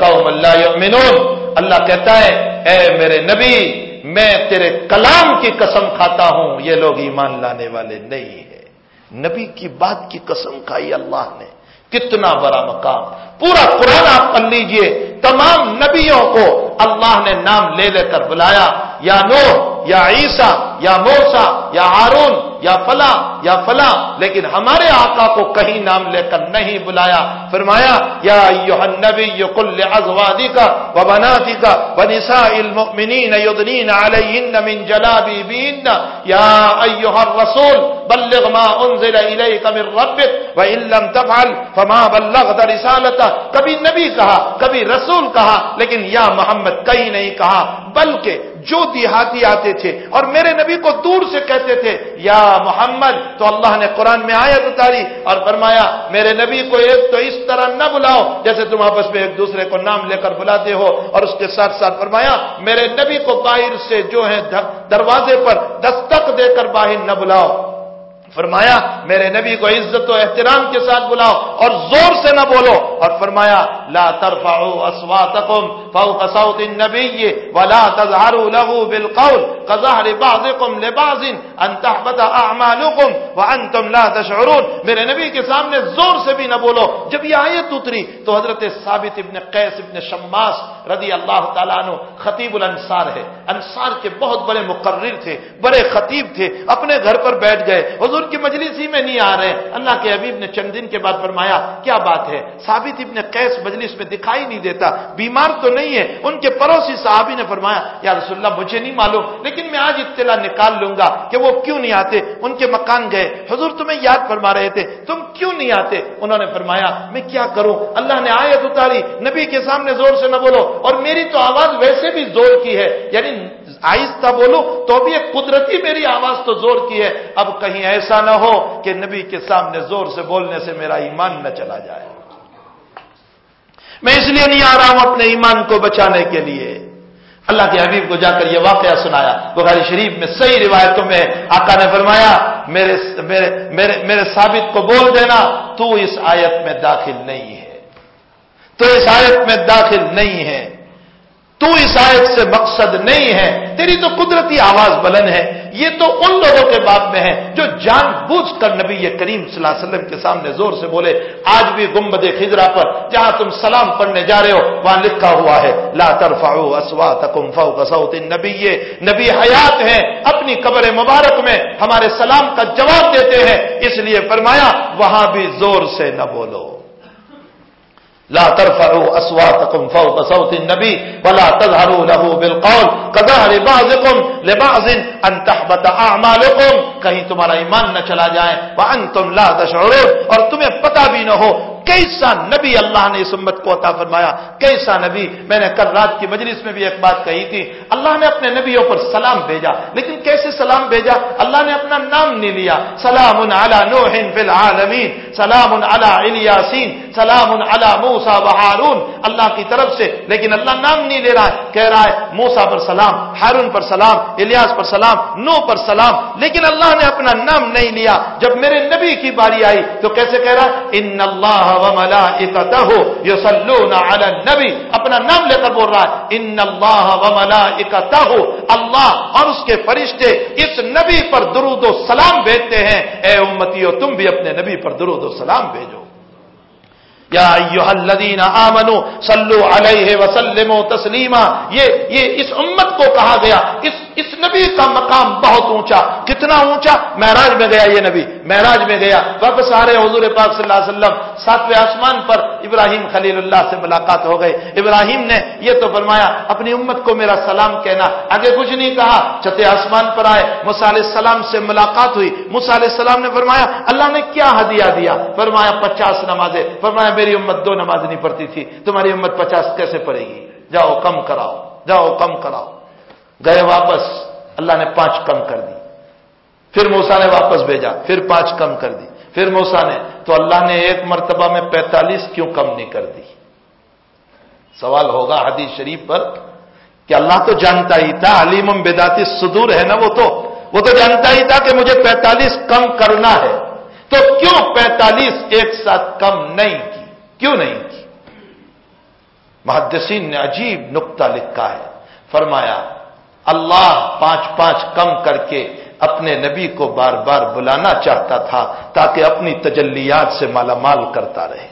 قوم اللہ اللہ کہتا ہے، اے میرے نبی، میں تیرے کلام کی قسم کھاتا ہوں، یہ لوگ ایمان لانے والے نہیں ہے نبی کی بات کی قسم کھائی اللہ نے۔ کتنا بڑا مقام۔ پورا قرآن آپ پڑھ لیجیے۔ تمام نبیوں کو اللہ نے نام لے لے کر بلایا۔ یا نو یا عیسا یا موسا یا ہارون۔ یا فلا یا فلا لیکن ہمارے آقا کو کہیں نام لے کر نہیں بلایا۔ فرمایا، یا نبی کل ازوادی کا و بناتی کا بنسا المؤمنین یدنین علیہن من جلابی بین یا ایوہ الرسول، بلغ ما انزل الیک من ربک، و ان لم تفعل فما بلغت رسالتا کبھی نبی کہا، کبھی رسول کہا، لیکن یا محمد کہیں نہیں کہا، بلکہ جو دیہاتی آتے تھے اور میرے نبی کو دور سے کہتے تھے، یا محمد، تو اللہ نے قرآن میں آیت اتاری اور فرمایا، میرے نبی کو ایک تو اس طرح نہ بلاؤ جیسے تم آپس میں ایک دوسرے کو نام لے کر بلاتے ہو۔ اور اس کے ساتھ ساتھ فرمایا، میرے نبی کو باہر سے جو ہے دروازے پر دستک دے کر باہر نہ بلاؤ۔ فرمایا، میرے نبی کو عزت و احترام کے ساتھ بلاؤ اور زور سے نہ بولو۔ اور فرمایا، لا ترفعوا اصواتكم فوق صوت النبي ولا تظهروا له بالقول۔ كظهر بعضكم لبعض ان تحبط اعمالكم وانتم لا تشعرون. میرے نبی کے سامنے زور سے بھی نہ بولو. جب یہ آیت اتری تو حضرت ثابت ابن قیس ابن شماس رضی اللہ تعالیٰ عنہ خطیب الانصار ہے. انصار کے بہت بڑے مقرر تھے، بڑے خطیب تھے، اپنے گھر پر بیٹھ گئے. حضور کی مجلس ہی میں نہیں آ رہے. اللہ کے حبیب نے چند دن کے بعد فرمایا، کیا بات ہے؟ ثابت ابن قیس مجلس میں دکھائی نہیں دیتا. بیمار تو نہیں ہے. ان کے پڑوسی صحابی نے فرمایا، یا رسول اللہ، مجھے نہیں معلوم، لیکن میں آج اطلاع نکال لوں گا کہ وہ کیوں نہیں آتے؟ ان کے مکان گئے۔ حضور تمہیں یاد فرما رہے تھے۔ تم کیوں نہیں آتے؟ انہوں نے فرمایا، میں کیا کروں؟ اللہ نے آیت اتاری۔ نبی کے سامنے زور سے نہ بولو۔ اور میری تو آواز ویسے بھی زور کی ہے۔ یعنی آہستہ بولو تو بھی ایک قدرتی میری آواز تو زور کی ہے۔ اب کہیں ایسا نہ ہو کہ نبی کے سامنے زور سے بولنے سے میرا ایمان نہ چلا جائے۔ میں اس لیے نہیں آ رہا ہوں اپنے ایمان کو بچانے کے لیے۔ اللہ کے حبیب کو جا کر یہ واقعہ سنایا۔ بخاری شریف میں صحیح روایتوں میں آقا نے فرمایا، میرے میرے میرے میرے ثابت کو بول دینا، تو اس آیت میں داخل نہیں ہے۔ تو اس آیت میں داخل نہیں ہے۔ تو اس آیت سے مقصد نہیں ہے۔ تیری تو قدرتی آواز بلند ہے۔ یہ تو ان لوگوں کے بات میں ہے جو جان بوجھ کر نبی کریم صلی اللہ علیہ وسلم کے سامنے زور سے بولے، آج بھی گمبد خزرا پر جہاں تم سلام پڑھنے جا رہے ہو، وہاں لکھا ہوا ہے، لا ترفعوا فوق صوت نبی حیات ہیں، اپنی قبر مبارک میں ہمارے سلام کا جواب دیتے ہیں۔ اس لیے فرمایا، وہاں بھی زور سے نہ بولو۔ لا ترفعوا اصواتكم فوق صوت النبي ولا تظهروا له بالقول. كظهر بعضكم لبعض ان تحبط اعمالكم کہیں تمہارا ایمان نہ چلا جائے. وانتم لا تشعرون. اور تمہیں پتہ بھی نہ ہو کیسا نبی اللہ نے اس امت کو عطا فرمایا؟ کیسا نبی؟ میں نے کل رات کی مجلس میں بھی ایک بات کہی تھی، اللہ نے اپنے نبیوں پر سلام بھیجا۔ لیکن کیسے سلام بھیجا؟ اللہ نے اپنا نام نہیں لیا۔ سلام علی نوح فی العالمین، سلام علی الیاسین، سلام علی موسا و ہارون اللہ کی طرف سے، لیکن اللہ نام نہیں لے رہا ہے۔ کہہ رہا ہے موسا پر سلام ہارون پر سلام، الیاس پر سلام نو پر سلام۔ لیکن اللہ نے اپنا نام نہیں لیا۔ جب میرے نبی کی باری آئی تو کیسے کہہ رہا ان اللہ وملائکتہ یصلون علی النبی۔ اپنا نام لے کر بول رہا ہے، ان اللہ وملائکتہ اللہ اور اس کے فرشتے اس نبی پر درود و سلام بھیجتے ہیں۔ اے امتیو، تم بھی اپنے نبی پر درود و سلام بھیجو۔ یا ایوہ الذین آمنو صلو علیہ وسلم تسلیما۔ یہ یہ اس امت کو کہا گیا، اس اس نبی کا مقام بہت اونچا۔ کتنا اونچا؟ معراج میں گیا یہ نبی، معراج میں گیا۔ واپس آ رہے حضور پاک صلی اللہ علیہ وسلم۔ ساتویں آسمان پر ابراہیم خلیل اللہ سے ملاقات ہو گئے ابراہیم نے یہ تو فرمایا، اپنی امت کو میرا سلام کہنا۔ آگے کچھ نہیں کہا۔ چتے آسمان پر آئے علیہ السلام سے ملاقات ہوئی۔ علیہ السلام نے فرمایا، اللہ نے کیا ہدیہ دیا؟ فرمایا، پچاس نمازیں۔ فرمایا، میری امت دو نماز نہیں پڑھتی تھی، تمہاری امت پچاس کیسے پڑے گی؟ جاؤ، کم کراؤ، جاؤ، کم کراؤ۔ گئے واپس، اللہ نے پانچ کم کر دی۔ پھر موسا نے واپس بھیجا، پھر پانچ کم کر دی۔ پھر موسا نے، تو اللہ نے ایک مرتبہ میں پینتالیس کیوں کم نہیں کر دی؟ سوال ہوگا حدیث شریف پر کہ اللہ تو جانتا ہی تھا، علیم بیداتی صدور ہے نا وہ تو؟ وہ تو جانتا ہی تھا کہ مجھے پینتالیس کم کرنا ہے۔ تو کیوں پینتالیس ایک ساتھ کم نہیں کی؟ کیوں نہیں کی؟ محدثین نے عجیب نقطہ لکھا ہے۔ فرمایا اللہ پانچ پانچ کم کر کے اپنے نبی کو بار بار بلانا چاہتا تھا تاکہ اپنی تجلیات سے مالا مال کرتا رہے۔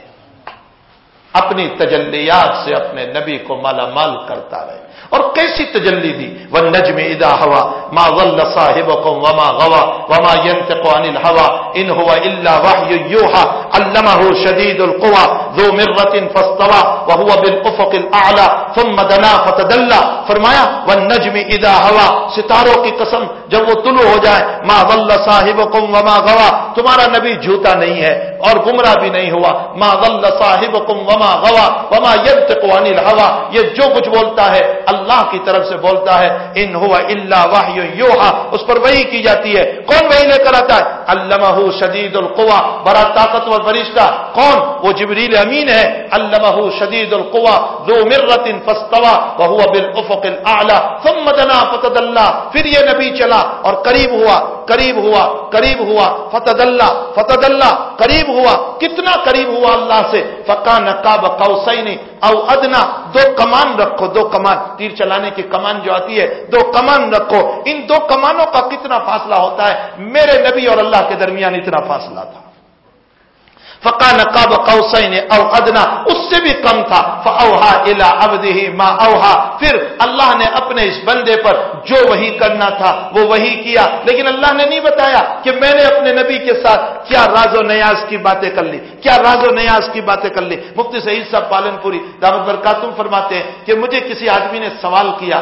اپنی تجلیات سے اپنے نبی کو مالا مال کرتا رہے۔ اور کیسی تجلی دی؟ وہ نجم ادا ہوا ما ول صاحب وما غوا وما ينطق عن الهوى ان هو الا وحي يوحى علمه شديد القوى ذو مرة فاستوى وهو بالافق الاعلى ثم دنا فتدلى فرمایا، والنجم اذا هوا ستاروں کی قسم جب وہ طلوع ہو جائے، ما ضل صاحبكم وما غوا تمہارا نبی جھوٹا نہیں ہے اور گمراہ بھی نہیں ہوا، ما ضل صاحبكم وما غوا وما ينطق عن الهوى یہ جو کچھ بولتا ہے اللہ کی طرف سے بولتا ہے، ان ہوا اللہ واہ یوہا اس پر وہی کی جاتی ہے۔ کون وہی لے کر آتا ہے؟ علامہ شدید القوا بڑا طاقتور فرشتہ۔ کون؟ وہ جبریل امین ہے۔ علامہ شدید القوا ذو مرت فاستوى وهو بالافق الاعلى۔ ثم دنا فتدلى پھر یہ نبی چلا اور قریب ہوا قریب ہوا قریب ہوا فتد اللہ فتد اللہ قریب ہوا۔ کتنا قریب ہوا اللہ سے؟ فقا نقاب قوسین، او ادنا دو کمان رکھو، دو کمان۔ تیر چلانے کی کمان جو آتی ہے، دو کمان رکھو۔ ان دو کمانوں کا کتنا فاصلہ ہوتا ہے؟ میرے نبی اور اللہ کے درمیان اتنا فاصلہ تھا۔ فقا نقاب قوسین او ادنا اس سے بھی کم تھا۔ فاوہا الا عبده ما اوہا پھر اللہ نے اپنے اس بندے پر جو وہی کرنا تھا، وہ وہی کیا۔ لیکن اللہ نے نہیں بتایا کہ میں نے اپنے نبی کے ساتھ کیا راز و نیاز کی باتیں کر لی، کیا راز و نیاز کی باتیں کر لی۔ مفتی سعید صاحب پالن پوری دامت برکاتم فرماتے ہیں کہ مجھے کسی آدمی نے سوال کیا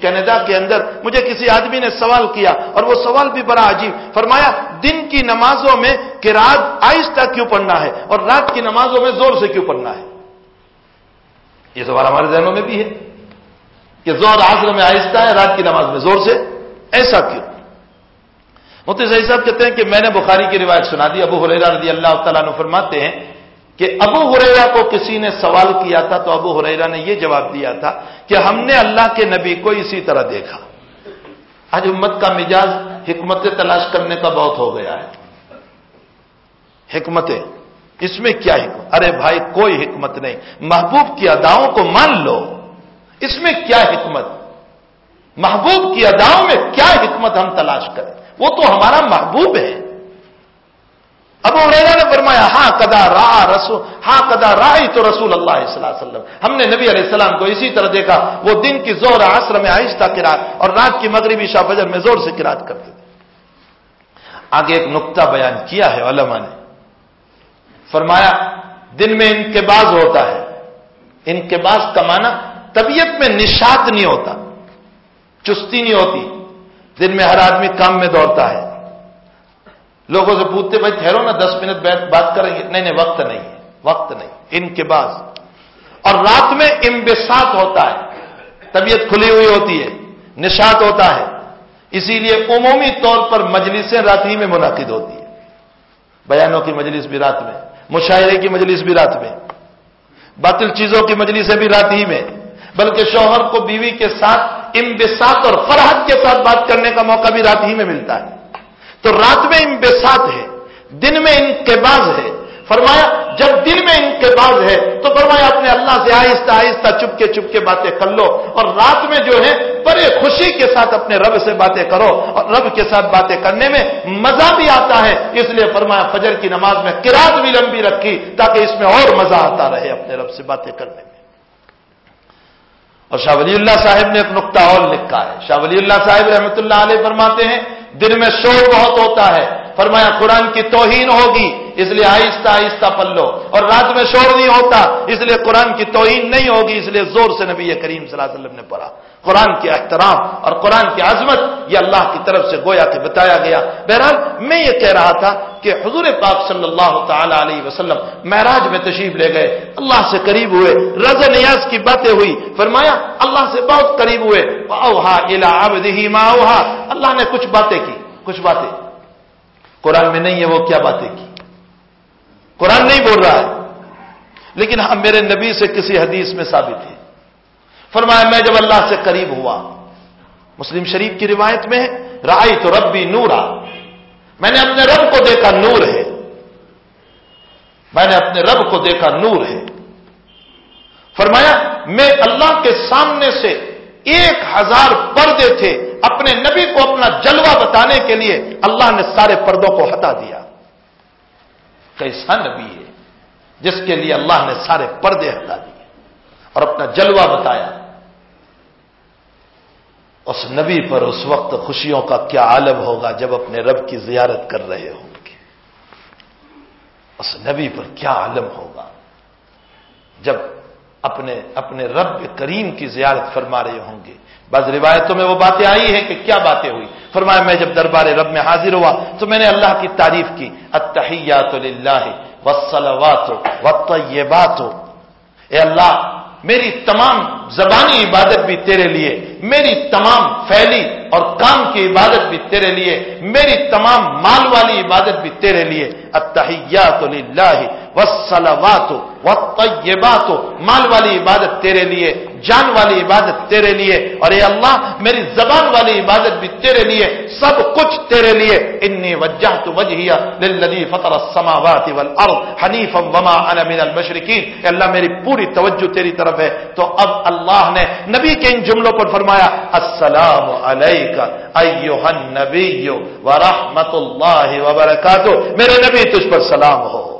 کینیڈا کے اندر، مجھے کسی آدمی نے سوال کیا اور وہ سوال بھی بڑا عجیب۔ فرمایا، دن کی نمازوں میں کہ آہستہ کیوں پڑھنا؟ ہے اور رات کی نمازوں میں زور سے کیوں پڑھنا ہے؟ یہ سوال ہمارے ذہنوں میں بھی ہے کہ زور آسر میں آہستہ ہے، رات کی نماز میں زور سے؟ ایسا کیوں؟ مفتی صحیح صاحب کہتے ہیں کہ میں نے بخاری کی روایت سنا دی، ابو حریرا رضی اللہ تعالیٰ نے فرماتے ہیں کہ ابو حریرا کو کسی نے سوال کیا تھا تو ابو حریرا نے یہ جواب دیا تھا کہ ہم نے اللہ کے نبی کو اسی طرح دیکھا۔ آج امت کا مزاج حکمت تلاش کرنے کا بہت ہو گیا ہے۔ حکمتیں اس میں کیا حکمت؟ ارے بھائی، کوئی حکمت نہیں۔ محبوب کی اداؤں کو مان لو۔ اس میں کیا حکمت؟ محبوب کی اداؤں میں کیا حکمت ہم تلاش کریں؟ وہ تو ہمارا محبوب ہے۔ ابو ریرا نے فرمایا ہاں کدا را رسول ہاں کدا رائی تو رسول اللہ علیہ وسلم۔ ہم نے نبی علیہ السلام کو اسی طرح دیکھا، وہ دن کی زور عصر میں آہستہ کرات اور رات کی مغربی شاہ فجر میں زور سے کرات کرتے تھے۔ آگے ایک نقطہ بیان کیا ہے علماء نے۔ فرمایا، دن میں ان کے باز ہوتا ہے۔ ان کے باز کمانا طبیعت میں نشاد نہیں ہوتا، چستی نہیں ہوتی۔ دن میں ہر آدمی کام میں دوڑتا ہے۔ لوگوں سے پوچھتے، بھائی، ٹھہرو نا، دس منٹ بات کریں گے۔ نہیں نہیں، وقت نہیں وقت نہیں ان کے بعد اور رات میں امبسات ہوتا ہے، طبیعت کھلی ہوئی ہوتی ہے نشات ہوتا ہے۔ اسی لیے عمومی طور پر مجلسیں رات ہی میں منعقد ہوتی ہے بیانوں کی مجلس بھی رات میں۔ مشاعرے کی مجلس بھی رات میں، باطل چیزوں کی مجلسیں بھی رات ہی میں، بلکہ شوہر کو بیوی کے ساتھ امبسات اور فرحت کے ساتھ بات کرنے کا موقع بھی رات ہی میں ملتا ہے۔ تو رات میں امبسات ہے، دن میں انقباز ہے فرمایا، جب دن میں ان کے ہے، تو فرمایا، اپنے اللہ سے آہستہ آہستہ چپ کے چپ کے باتیں کر لو اور رات میں جو ہے بڑے خوشی کے ساتھ اپنے رب سے باتیں کرو اور رب کے ساتھ باتیں کرنے میں مزہ بھی آتا ہے۔ اس لیے فرمایا، فجر کی نماز میں کراط بھی لمبی رکھی تاکہ اس میں اور مزہ آتا رہے اپنے رب سے باتیں کرنے میں۔ اور شاہ ولی اللہ صاحب نے ایک نقطہ اور لکھا ہے۔ شاہ ولی اللہ صاحب رحمۃ اللہ علیہ فرماتے ہیں دن میں شور بہت ہوتا ہے۔ فرمایا، قرآن کی توہین ہوگی۔ اس لیے آہستہ آہستہ پلو اور رات میں شور نہیں ہوتا، اس لیے قرآن کی توہین نہیں ہوگی، اس لیے زور سے نبی کریم صلی اللہ علیہ وسلم نے پڑھا۔ قرآن کے احترام اور قرآن کی عظمت یہ اللہ کی طرف سے گویا کہ بتایا گیا۔ بہرحال میں یہ کہہ رہا تھا کہ حضور پاک صلی اللہ تعالی علیہ وسلم معراج میں تشریف لے گئے، اللہ سے قریب ہوئے رض نیاز کی باتیں ہوئی، فرمایا اللہ سے بہت قریب ہوئے اوہا اوہا اللہ نے کچھ باتیں کی، کچھ باتیں۔ قرآن میں نہیں ہے وہ کیا باتیں کی؟ قرآن نہیں بول رہا ہے۔ لیکن ہم میرے نبی سے کسی حدیث میں ثابت ہے فرمایا، میں جب اللہ سے قریب ہوا، مسلم شریف کی روایت میں رائی تو ربی نورا۔ میں نے اپنے رب کو دیکھا نور ہے۔ میں نے اپنے رب کو دیکھا نور ہے۔ فرمایا، میں اللہ کے سامنے سے ایک ہزار پردے تھے، اپنے نبی کو اپنا جلوہ بتانے کے لیے اللہ نے سارے پردوں کو ہٹا دیا۔ کیسا نبی ہے، جس کے لیے اللہ نے سارے پردے ہٹا دیے اور اپنا جلوہ بتایا۔ اس نبی پر اس وقت خوشیوں کا کیا عالم ہوگا جب اپنے رب کی زیارت کر رہے ہوں گے۔ اس نبی پر کیا عالم ہوگا جب اپنے اپنے رب کریم کی زیارت فرما رہے ہوں گے۔ بعض روایتوں میں وہ باتیں آئی ہیں کہ کیا باتیں ہوئی۔ فرمایا، میں جب دربار رب میں حاضر ہوا تو میں نے اللہ کی تعریف کی اتحیات للہ وسلوات وطیبات اے اللہ، میری تمام زبانی عبادت بھی تیرے لیے، میری تمام پھیلی اور کام کی عبادت بھی تیرے لیے، میری تمام مال والی عبادت بھی تیرے لیے۔ اتحیات للہ وسلوات وطیبات مال والی عبادت تیرے لیے جان والی عبادت تیرے لیے اور اے اللہ، میری زبان والی عبادت بھی تیرے لیے، سب کچھ تیرے لیے۔ انی وجہ تو وجہ فطر السماوات والارض حنیفا وما انا من المشرکین۔ اے اللہ، میری پوری توجہ تیری طرف ہے۔ تو اب اللہ نے نبی کے ان جملوں پر فرمایا، السلام علیکہ ایوہ النبی ورحمت اللہ وبرکاتہ میرے نبی، تجھ پر سلام ہو۔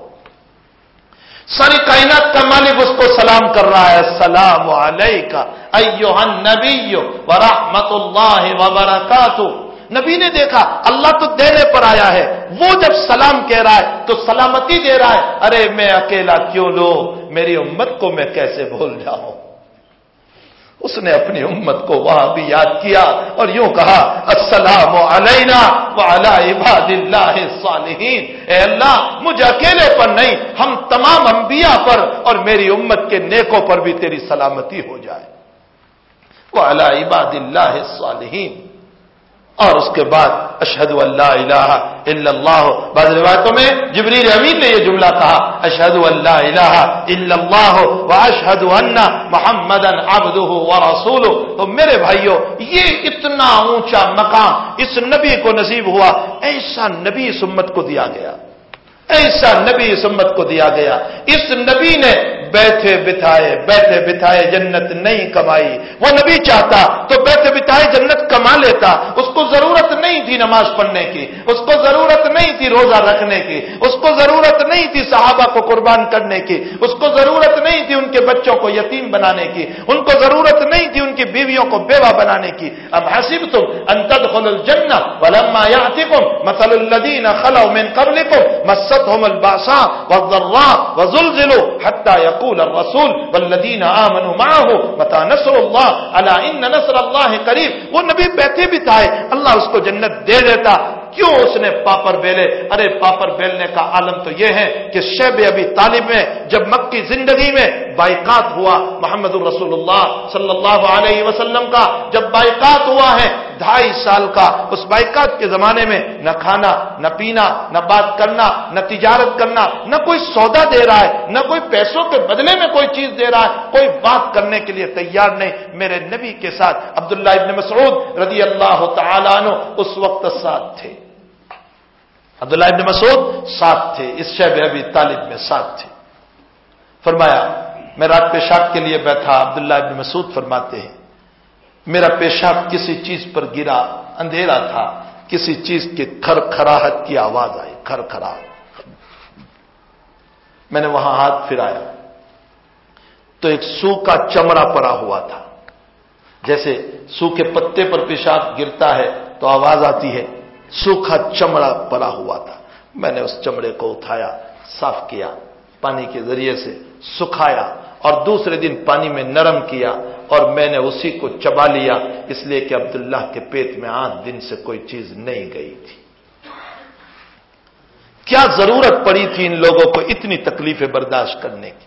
ساری کائنات کا مالک اس کو سلام کر رہا ہے۔ السلام علیکہ ایوہ النبی ورحمت اللہ وبرکاتہ۔ نبی نے دیکھا، اللہ تو دینے پر آیا ہے۔ وہ جب سلام کہہ رہا ہے تو سلامتی دے رہا ہے۔ ارے میں اکیلا کیوں لو میری امت کو میں کیسے بھول جاؤں؟ اس نے اپنی امت کو وہاں بھی یاد کیا اور یوں کہا، السلام علینا عباد اللہ صالحین. اے اللہ، مجھے اکیلے پر نہیں، ہم تمام انبیاء پر اور میری امت کے نیکوں پر بھی تیری سلامتی ہو جائے۔ وہ عباد اللہ صالحین۔ اور اس کے بعد اشہد اللہ الہ الا اللہ۔ بعض روایتوں میں جبریل امین نے یہ جملہ کہا اشہد اللہ الہ الا اللہ و اشہد ان محمد و رسول تو میرے بھائیوں یہ اتنا اونچا مقام اس نبی کو نصیب ہوا، ایسا نبی سمت کو دیا گیا۔ ایسا نبی سمت کو دیا گیا۔ اس نبی نے بیٹھے بتھائے بیٹھے بتھائے جنت نہیں کمائی۔ وہ نبی چاہتا تو بیٹھے بتھائے جنت کما لیتا۔ اس کو ضرورت نہیں تھی نماز پڑھنے کی، اس کو ضرورت نہیں تھی روزہ رکھنے کی، اس کو ضرورت نہیں تھی صحابہ کو قربان کرنے کی، اس کو ضرورت نہیں تھی ان کے بچوں کو یتیم بنانے کی، ان کو ضرورت نہیں تھی ان کی بیویوں کو بیوہ بنانے کی۔ اب حسب تم انتد خل الجن ولما یاتکم مثل الذین خلوا من قبلکم مستهم الباسا والضراء وزلزلوا حتى يقول يقول الرسول والذین آمنوا معه. متى نصر الله؟ الا ان نصر الله قریب وہ نبی بیٹھے بھی تھا اللہ اس کو جنت دے دیتا. کیوں اس نے پاپر بیلے؟ ارے، پاپر بیلنے کا عالم تو یہ ہے کہ شیب ابھی طالب میں، جب مکی زندگی میں بائکات ہوا محمد الرسول اللہ صلی اللہ علیہ وسلم کا، جب بائکات ہوا ہے ڈھائی سال کا، اس بائکات کے زمانے میں نہ کھانا، نہ پینا، نہ بات کرنا، نہ تجارت کرنا، نہ کوئی سودا دے رہا ہے، نہ کوئی پیسوں کے بدلے میں کوئی چیز دے رہا ہے، کوئی بات کرنے کے لیے تیار نہیں۔ میرے نبی کے ساتھ عبداللہ ابن مسعود رضی اللہ تعالیٰ عنہ اس وقت ساتھ تھے۔ عبداللہ ابن مسعود ساتھ تھے، اس شہب ابھی طالب میں ساتھ تھے۔ فرمایا، میں رات پیشاب کے لیے بیٹھا، عبداللہ ابن مسعود فرماتے ہیں، میرا پیشاب کسی چیز پر گرا، اندھیرا تھا، کسی چیز کے کھر کھراہٹ کی آواز آئی، کھرکھراہٹ۔ میں نے وہاں ہاتھ پھرایا۔ تو ایک سو کا چمڑا پڑا ہوا تھا۔ جیسے سو کے پتے پر پیشاب گرتا ہے تو آواز آتی ہے سوکھا چمڑا پڑا ہوا تھا۔ میں نے اس چمڑے کو اٹھایا، صاف کیا، پانی کے ذریعے سے سکھایا اور دوسرے دن پانی میں نرم کیا اور میں نے اسی کو چبا لیا۔ اس لیے کہ عبداللہ کے پیٹ میں آٹھ دن سے کوئی چیز نہیں گئی تھی۔ کیا ضرورت پڑی تھی ان لوگوں کو اتنی تکلیفیں برداشت کرنے کی؟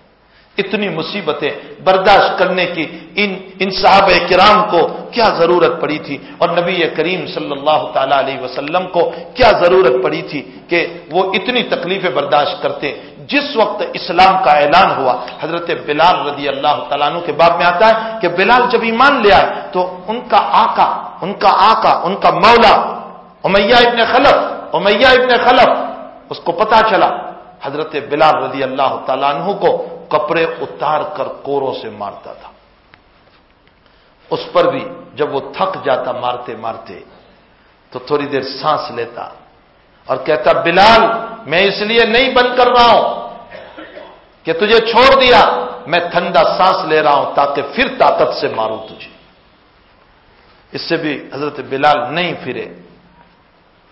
اتنی مصیبتیں برداشت کرنے کی ان ان صحابہ کرام کو کیا ضرورت پڑی تھی اور نبی کریم صلی اللہ تعالی علیہ وسلم کو کیا ضرورت پڑی تھی کہ وہ اتنی تکلیفیں برداشت کرتے جس وقت اسلام کا اعلان ہوا؟ حضرت بلال رضی اللہ تعالیٰ عنہ کے باب میں آتا ہے کہ بلال جب ایمان لے آئے تو ان کا آقا، ان کا آقا، ان کا مولا امیہ ابن خلف، امیہ ابن خلف، اس کو پتا چلا حضرت بلال رضی اللہ تعالیٰ عنہ کو کپڑے اتار کر کوروں سے مارتا تھا۔ اس پر بھی جب وہ تھک جاتا مارتے مارتے تو تھوڑی دیر سانس لیتا اور کہتا، بلال، میں اس لیے نہیں بند کر رہا ہوں کہ تجھے چھوڑ دیا، میں ٹھنڈا سانس لے رہا ہوں تاکہ پھر طاقت سے ماروں تجھے۔ اس سے بھی حضرت بلال نہیں پھرے۔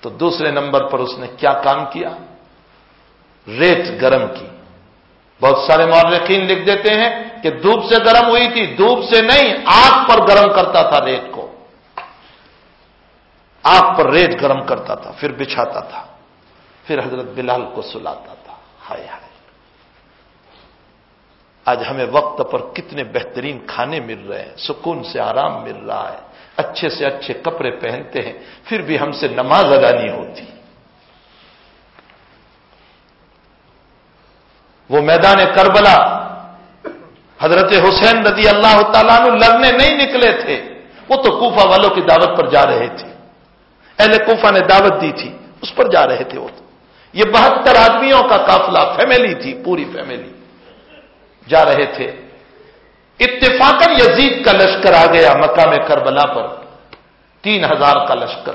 تو دوسرے نمبر پر اس نے کیا کام کیا؟ ریت گرم کی۔ بہت سارے مورخین لکھ دیتے ہیں کہ دھوپ سے گرم ہوئی تھی، دھوپ سے نہیں آگ پر گرم کرتا تھا ریت کو۔ آگ پر ریت گرم کرتا تھا، پھر بچھاتا تھا، پھر حضرت بلال کو سلاتا تھا۔ ہائے ہائے۔ آج ہمیں وقت پر کتنے بہترین کھانے مل رہے ہیں، سکون سے آرام مل رہا ہے، اچھے سے اچھے کپڑے پہنتے ہیں، پھر بھی ہم سے نماز ادا نہیں ہوتی۔ وہ میدان کربلا حضرت حسین رضی اللہ تعالیٰ نے لڑنے نہیں نکلے تھے، وہ تو کوفہ والوں کی دعوت پر جا رہے تھے۔ اہل کوفہ نے دعوت دی تھی، اس پر جا رہے تھے وہ تو۔ یہ بہتر آدمیوں کا قافلہ، فیملی تھی، پوری فیملی۔ جا رہے تھے۔ اتفاقن یزید کا لشکر آ گیا مکہ میں کربلا پر، تین ہزار کا لشکر۔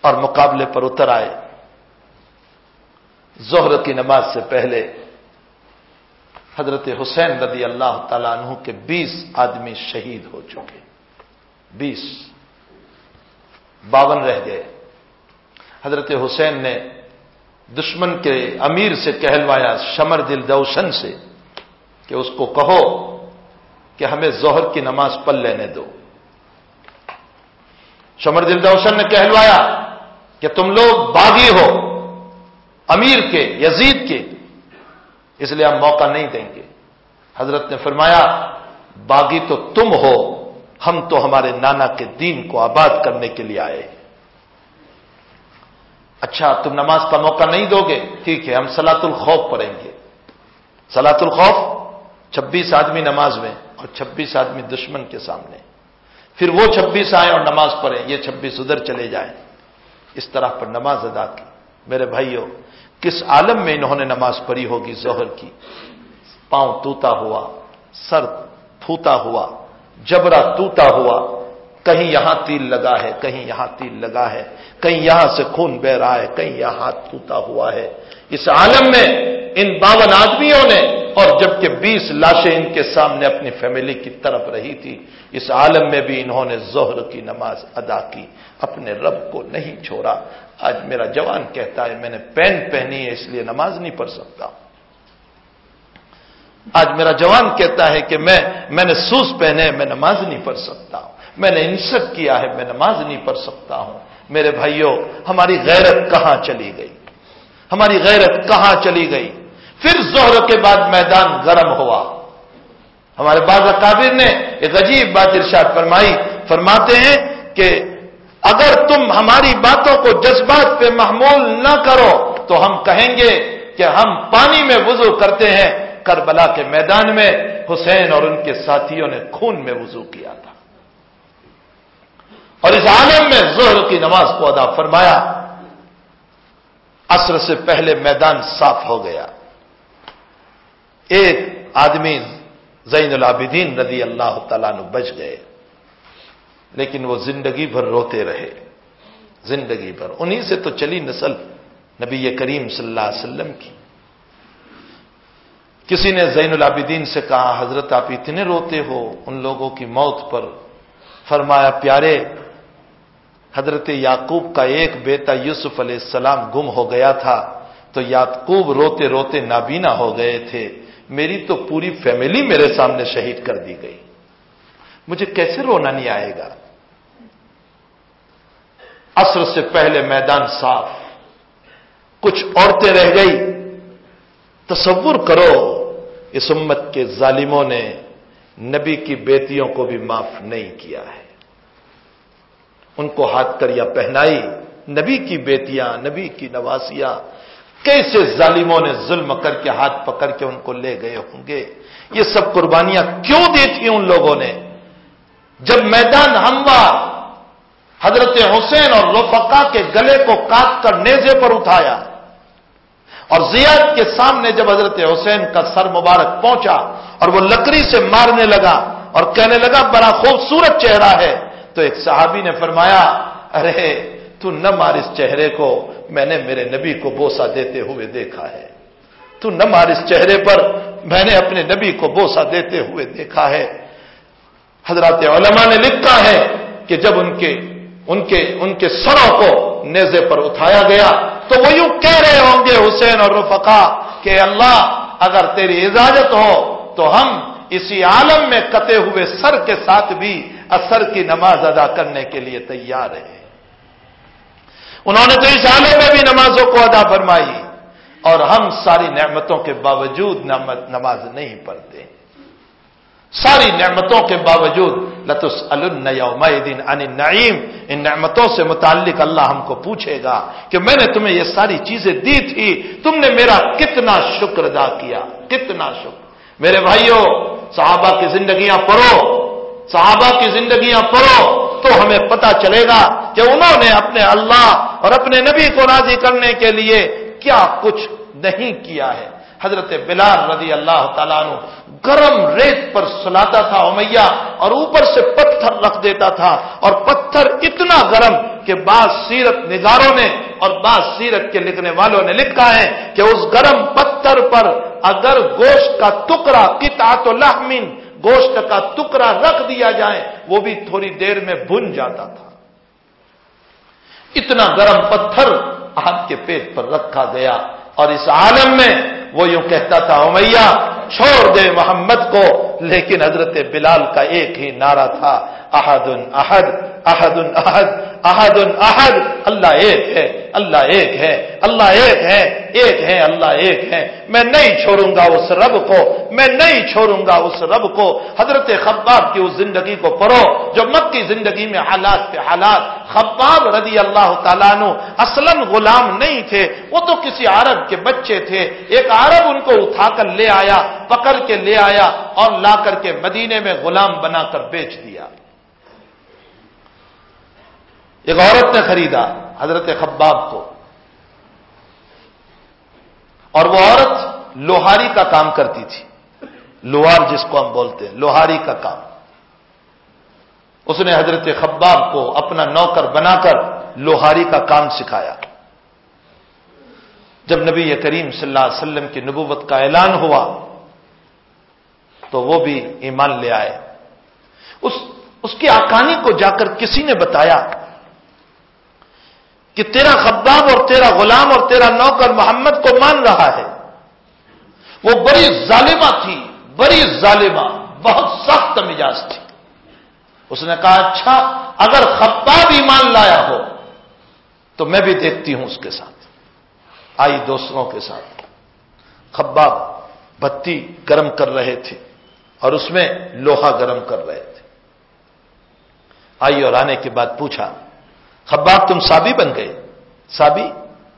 اور مقابلے پر اتر آئے۔ ظہر کی نماز سے پہلے حضرت حسین رضی اللہ تعالیٰ عنہ کے بیس آدمی شہید ہو چکے۔ بیس۔ باون رہ گئے۔ حضرت حسین نے دشمن کے امیر سے کہلوایا شمر دل دوشن سے کہ اس کو کہو کہ ہمیں ظہر کی نماز پل لینے دو۔ شمر دل دوشن نے کہلوایا کہ تم لوگ باغی ہو۔ امیر کے، یزید کے۔ اس لیے ہم موقع نہیں دیں گے۔ حضرت نے فرمایا، باغی تو تم ہو، ہم تو ہمارے نانا کے دین کو آباد کرنے کے لیے آئے۔ اچھا تم نماز کا موقع نہیں دو گے؟ ٹھیک ہے، ہم سلاۃ الخوف پڑھیں گے۔ سلاۃ الخوف چھبیس آدمی نماز میں اور چھبیس آدمی دشمن کے سامنے۔ پھر وہ چھبیس آئے اور نماز پڑھیں، یہ چھبیس ادھر چلے جائیں۔ اس طرح پر نماز ادا کی۔ میرے بھائیوں کس عالم میں انہوں نے نماز پڑھی ہوگی؟ زہر کی۔ پاؤں توتا ہوا، سر پھوتا ہوا، جبرا توتا ہوا۔ کہیں یہاں تیل لگا ہے، کہیں یہاں تیل لگا ہے۔ کہیں یہاں سے خون بہ رہا ہے، کہیں یہاں ہاتھ ٹوٹا ہوا ہے۔ اس عالم میں ان باون آدمیوں نے اور جبکہ بیس لاشیں ان کے سامنے اپنی فیملی کی طرف رہی تھی، اس عالم میں بھی انہوں نے زہر کی نماز ادا کی، اپنے رب کو نہیں چھوڑا۔ آج میرا جوان کہتا ہے، میں نے پین پہنی ہے، اس لیے نماز نہیں پڑھ سکتا۔ آج میرا جوان کہتا ہے کہ میں میں نے سوس پہنے، میں نماز نہیں پڑھ سکتا۔ ہوں میں نے انسٹ کیا ہے، میں نماز نہیں پڑھ سکتا ہوں۔ میرے بھائیوں، ہماری غیرت کہاں چلی گئی؟ ہماری غیرت کہاں چلی گئی؟ پھر زہر کے بعد میدان گرم ہوا۔ ہمارے بعض اکابر نے ایک عجیب بات ارشاد فرمائی، فرماتے ہیں کہ اگر تم ہماری باتوں کو جذبات پہ محمول نہ کرو، تو ہم کہیں گے کہ ہم پانی میں وضو کرتے ہیں۔ کربلا کے میدان میں حسین اور ان کے ساتھیوں نے خون میں وضو کیا تھا۔ اور اس عالم میں زہر کی نماز کو ادا فرمایا۔ عصر سے پہلے میدان صاف ہو گیا۔ ایک آدمی زین العابدین رضی اللہ تعالیٰ نے بچ گئے، لیکن وہ زندگی بھر روتے رہے۔ زندگی بھر۔ انہی سے تو چلی نسل نبی کریم صلی اللہ علیہ وسلم کی۔ کسی نے زین العابدین سے کہا، حضرت آپ اتنے روتے ہو، ان لوگوں کی موت پر فرمایا، پیارے حضرت یعقوب کا ایک بیٹا یوسف علیہ السلام گم ہو گیا تھا تو یعقوب روتے روتے نابینا ہو گئے تھے۔ میری تو پوری فیملی میرے سامنے شہید کر دی گئی۔ مجھے کیسے رونا نہیں آئے گا؟ عصر سے پہلے میدان صاف۔ کچھ عورتیں رہ گئی۔ تصور کرو، اس امت کے ظالموں نے نبی کی بیٹیوں کو بھی معاف نہیں کیا ہے۔ ان کو ہاتھ کریا پہنائی، نبی کی بیٹیاں، نبی کی نواسیاں کیسے ظالموں نے ظلم کر کے ہاتھ پکڑ کے ان کو لے گئے ہوں گے؟ یہ سب قربانیاں کیوں دی تھی ان لوگوں نے؟ جب میدان ہموار، حضرت حسین اور رفقا کے گلے کو کاٹ کر نیزے پر اٹھایا اور زیاد کے سامنے جب حضرت حسین کا سر مبارک پہنچا اور وہ لکڑی سے مارنے لگا اور کہنے لگا، بڑا خوبصورت چہرہ ہے۔ تو ایک صحابی نے فرمایا، ارے، تو نہ مار اس چہرے کو میں نے میرے نبی کو بوسا دیتے ہوئے دیکھا ہے۔ تو نہ مار اس چہرے پر میں نے اپنے نبی کو بوسا دیتے ہوئے دیکھا ہے۔ حضرات علماء نے لکھا ہے کہ جب ان کے ان کے ان کے سروں کو نیزے پر اٹھایا گیا، تو وہ یوں کہہ رہے ہوں گے، حسین اور رفقا، کہ اللہ، اگر تیری اجازت ہو تو ہم اسی عالم میں کتے ہوئے سر کے ساتھ بھی اثر کی نماز ادا کرنے کے لیے تیار ہے انہوں نے تو اس میں بھی نمازوں کو ادا فرمائی اور ہم ساری نعمتوں کے باوجود نماز نہیں پڑھتے۔ ساری نعمتوں کے باوجود لطس الدین ان نعیم ان نعمتوں سے متعلق اللہ ہم کو پوچھے گا کہ میں نے تمہیں یہ ساری چیزیں دی تھی، تم نے میرا کتنا شکر ادا کیا، کتنا شکر۔ میرے بھائیوں صحابہ کی زندگیاں پڑھو۔ صحابہ کی زندگیاں پڑھو تو ہمیں پتا چلے گا کہ انہوں نے اپنے اللہ اور اپنے نبی کو راضی کرنے کے لیے کیا کچھ نہیں کیا ہے۔ حضرت بلال رضی اللہ تعالیٰ عنہ گرم ریت پر سلاتا تھا امیہ اور اوپر سے پتھر رکھ دیتا تھا اور پتھر اتنا گرم کہ بعض سیرت نگاروں نے اور بعض سیرت کے لکھنے والوں نے لکھا ہے کہ اس گرم پتھر پر اگر گوشت کا ٹکڑا کتا تو لحمین گوشت کا ٹکڑا رکھ دیا جائے، وہ بھی تھوڑی دیر میں بن جاتا تھا۔ اتنا گرم پتھر آپ کے پیٹ پر رکھا گیا اور اس عالم میں وہ یوں کہتا تھا، امیہ، چھوڑ دے محمد کو، لیکن حضرت بلال کا ایک ہی نعرہ تھا احد احد احد احد احد احد، اللہ ایک ہے۔ اللہ ایک ہے، اللہ ایک ہے ایک ہے، اللہ ایک ہے۔ میں نہیں چھوڑوں گا اس رب کو، میں نہیں چھوڑوں گا اس رب کو۔ حضرت خباب کی اس زندگی کو پڑھو، جو مت کی زندگی میں حالات پہ حالات۔ خباب رضی اللہ تعالیٰ نو اصلاً غلام نہیں تھے، وہ تو کسی عرب کے بچے تھے۔ ایک عرب ان کو اٹھا کر لے آیا، پکڑ کے لے آیا اور لا کر کے مدینے میں غلام بنا کر بیچ دیا۔ ایک عورت نے خریدا، حضرت خباب کو۔ اور وہ عورت لوہاری کا کام کرتی تھی۔ لوہار جس کو ہم بولتے ہیں، لوہاری کا کام۔ اس نے حضرت خباب کو اپنا نوکر بنا کر لوہاری کا کام سکھایا۔ جب نبی کریم صلی اللہ علیہ وسلم کی نبوت کا اعلان ہوا، تو وہ بھی ایمان لے آئے۔ اس اس کی آکانی کو جا کر کسی نے بتایا کہ تیرا خباب اور تیرا غلام اور تیرا نوکر محمد کو مان رہا ہے۔ وہ بڑی ظالمہ تھی، بڑی ظالمہ، بہت سخت مزاج تھی۔ اس نے کہا اچھا اگر خباب ایمان لایا ہو، تو میں بھی دیکھتی ہوں اس کے ساتھ۔ آئی دوستوں کے ساتھ۔ خباب بتی گرم کر رہے تھے اور اس میں لوہا گرم کر رہے تھے۔ آئی اور آنے کے بعد پوچھا خباب تم سابی بن گئے۔ سابی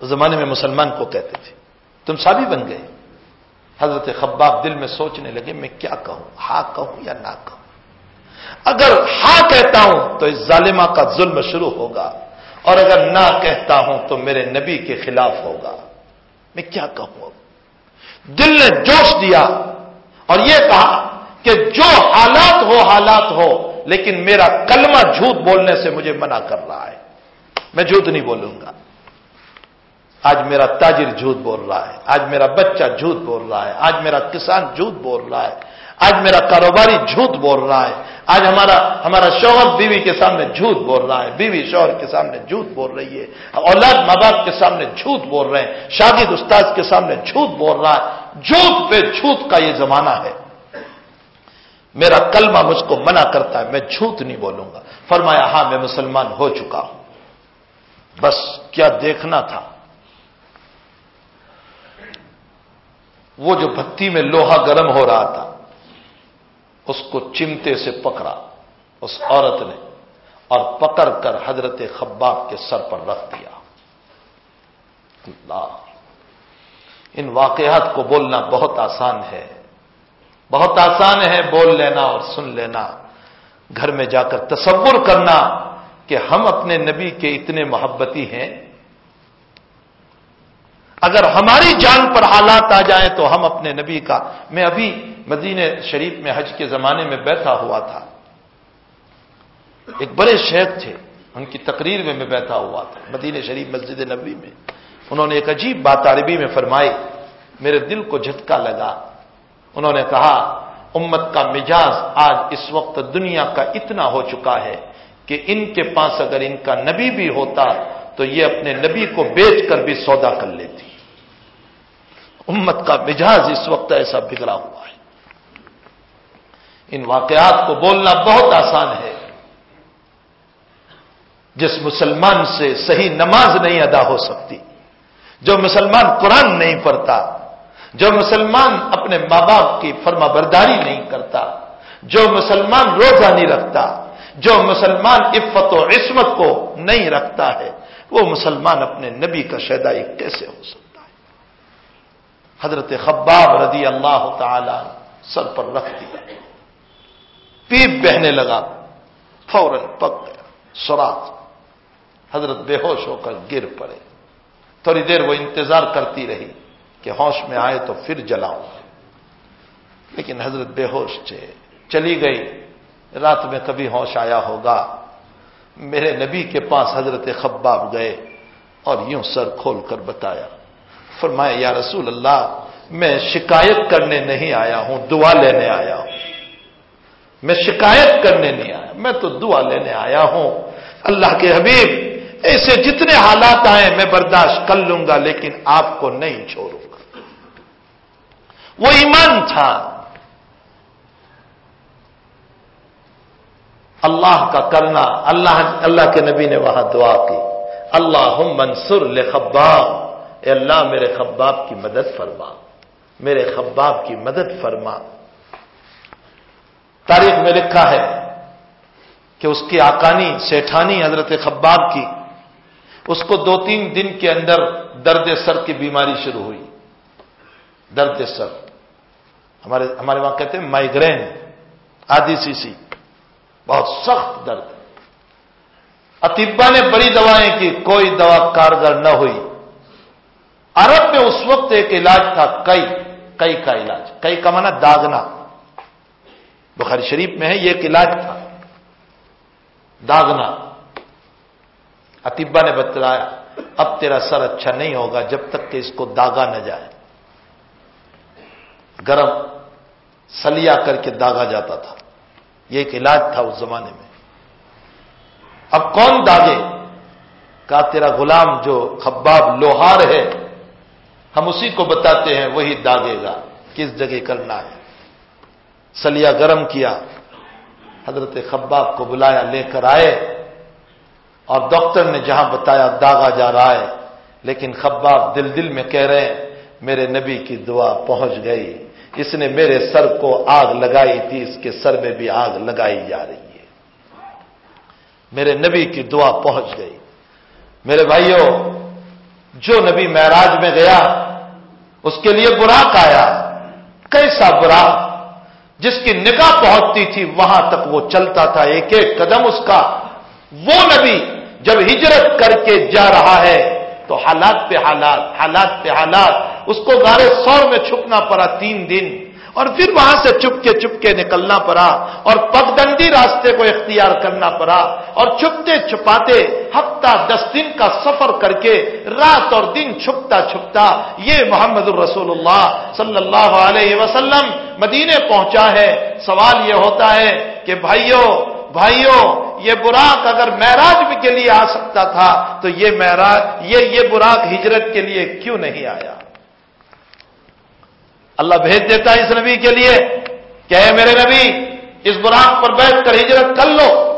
اس زمانے میں مسلمان کو کہتے تھے۔ تم سابی بن گئے۔ حضرت خباب دل میں سوچنے لگے، میں کیا کہوں؟ ہاں کہوں یا نہ کہوں؟ اگر ہاں کہتا ہوں تو اس ظالمہ کا ظلم شروع ہوگا، اور اگر نہ کہتا ہوں تو میرے نبی کے خلاف ہوگا۔ میں کیا کہوں دل نے جوش دیا اور یہ کہا کہ جو حالات ہو حالات ہو، لیکن میرا کلمہ جھوٹ بولنے سے مجھے منع کر رہا ہے۔ میں جھوٹ نہیں بولوں گا۔ آج میرا تاجر جھوٹ بول رہا ہے، آج میرا بچہ جھوٹ بول رہا ہے، آج میرا کسان جھوٹ بول رہا ہے، آج میرا کاروباری جھوٹ بول رہا ہے، آج ہمارا ہمارا شوہر بیوی کے سامنے جھوٹ بول رہا ہے، بیوی شوہر کے سامنے جھوٹ بول رہی ہے، اولاد ماں باپ کے سامنے جھوٹ بول رہے ہیں، شاگرد استاد کے سامنے جھوٹ بول رہا ہے، جھوٹ پہ جھوٹ کا یہ زمانہ ہے۔ میرا کلمہ مجھ کو منع کرتا ہے، میں جھوٹ نہیں بولوں گا۔ فرمایا ہاں میں مسلمان ہو چکا ہوں۔ بس کیا دیکھنا تھا۔ وہ جو بھتی میں لوہا گرم ہو رہا تھا، اس کو چمتے سے پکڑا، اس عورت نے، اور پکڑ کر حضرت خباب کے سر پر رکھ دیا۔ اللہ۔ ان واقعات کو بولنا بہت آسان ہے۔ بہت آسان ہے بول لینا اور سن لینا۔ گھر میں جا کر تصور کرنا۔ کہ ہم اپنے نبی کے اتنے محبتی ہیں۔ اگر ہماری جان پر حالات آ جائیں تو ہم اپنے نبی کا، میں ابھی مدین شریف میں حج کے زمانے میں بیٹھا ہوا تھا۔ ایک بڑے شیخ تھے، ان کی تقریر میں میں بیٹھا ہوا تھا مدین شریف مسجد نبی میں۔ انہوں نے ایک عجیب بات عربی میں فرمائی، میرے دل کو جھٹکا لگا۔ انہوں نے کہا، امت کا مزاج آج اس وقت دنیا کا اتنا ہو چکا ہے۔ کہ ان کے پاس اگر ان کا نبی بھی ہوتا تو یہ اپنے نبی کو بیچ کر بھی سودا کر لیتی۔ امت کا مزاج اس وقت ایسا بگڑا ہوا ہے۔ ان واقعات کو بولنا بہت آسان ہے۔ جس مسلمان سے صحیح نماز نہیں ادا ہو سکتی، جو مسلمان قرآن نہیں پڑھتا، جو مسلمان اپنے ماں باپ کی فرما برداری نہیں کرتا، جو مسلمان روزہ نہیں رکھتا جو مسلمان عفت و عصمت کو نہیں رکھتا ہے، وہ مسلمان اپنے نبی کا شیدائی کیسے ہو سکتا ہے؟ حضرت خباب رضی اللہ تعالی سر پر رکھ دیا، پیپ بہنے لگا، فوراً پک گیا سوراخ حضرت بے ہوش ہو کر گر پڑے۔ تھوڑی دیر وہ انتظار کرتی رہی کہ ہوش میں آئے تو پھر جلاؤں۔ لیکن حضرت بے ہوش تھے، چلی گئی۔ رات میں کبھی ہوش آیا ہوگا۔ میرے نبی کے پاس حضرت خباب گئے اور یوں سر کھول کر بتایا، فرمایا، یا رسول اللہ، میں شکایت کرنے نہیں آیا ہوں، دعا لینے آیا ہوں۔ میں شکایت کرنے نہیں آیا، میں تو دعا لینے آیا ہوں۔ اللہ کے حبیب، ایسے جتنے حالات آئے میں برداشت کر لوں گا، لیکن آپ کو نہیں چھوڑوں گا۔ وہ ایمان تھا۔ اللہ کا کرنا، اللہ اللہ کے نبی نے وہاں دعا کی۔ اللہ منصور خباب اے اللہ، میرے خباب کی مدد فرما۔ میرے خباب کی مدد فرما۔ تاریخ میں لکھا ہے کہ اس کی آکانی، سیٹھانی حضرت خباب کی، اس کو دو تین دن کے اندر درد سر کی بیماری شروع ہوئی۔ درد سر۔ ہمارے ہمارے وہاں کہتے ہیں مائگرین آدھی سی سی۔ بہت سخت درد اطبا نے بڑی دوائیں کی، کوئی دوا کارگر نہ ہوئی۔ عرب میں اس وقت ایک علاج تھا، کئی کئی کا علاج۔ کئی کا مانا داغنا۔ بخاری شریف میں ہے، یہ ایک علاج تھا۔ داغنا۔ اطبا نے بتلایا، اب تیرا سر اچھا نہیں ہوگا جب تک کہ اس کو داغا نہ جائے۔ گرم سلیا کر کے داغا جاتا تھا۔ یہ ایک علاج تھا اس زمانے میں۔ اب کون داغے؟ کا تیرا غلام جو خباب لوہار ہے، ہم اسی کو بتاتے ہیں، وہی داغے گا۔ کس جگہ کرنا ہے؟ سلیا گرم کیا۔ حضرت خباب کو بلایا، لے کر آئے۔ اور ڈاکٹر نے جہاں بتایا، داغا جا رہا ہے۔ لیکن خباب دل دل میں کہہ رہے ہیں، میرے نبی کی دعا پہنچ گئی۔ اس نے میرے سر کو آگ لگائی تھی، اس کے سر میں بھی آگ لگائی جا رہی ہے۔ میرے نبی کی دعا پہنچ گئی۔ میرے بھائیوں، جو نبی معراج میں گیا، اس کے لیے براق آیا۔ کیسا براق؟ جس کی نگاہ پہنچتی تھی، وہاں تک وہ چلتا تھا۔ ایک ایک قدم اس کا۔ وہ نبی جب ہجرت کر کے جا رہا ہے، تو حالات پہ حالات حالات پہ حالات۔ اس کو گارے سور میں چھپنا پڑا تین دن اور پھر وہاں سے چپ کے چپ کے نکلنا پڑا اور پگڈنڈی راستے کو اختیار کرنا پڑا اور چھپتے چھپاتے ہفتہ دس دن کا سفر کر کے رات اور دن چھپتا چھپتا یہ محمد الرسول اللہ صلی اللہ علیہ وسلم مدینے پہنچا ہے۔ سوال یہ ہوتا ہے کہ بھائیوں بھائیوں یہ براق اگر معراج کے لیے آ سکتا تھا تو یہ معراج، یہ یہ براق ہجرت کے لیے کیوں نہیں آیا؟ اللہ بھیج دیتا ہے اس نبی کے لیے کہ اے میرے نبی، اس براق پر بیٹھ کر ہجرت کر لو۔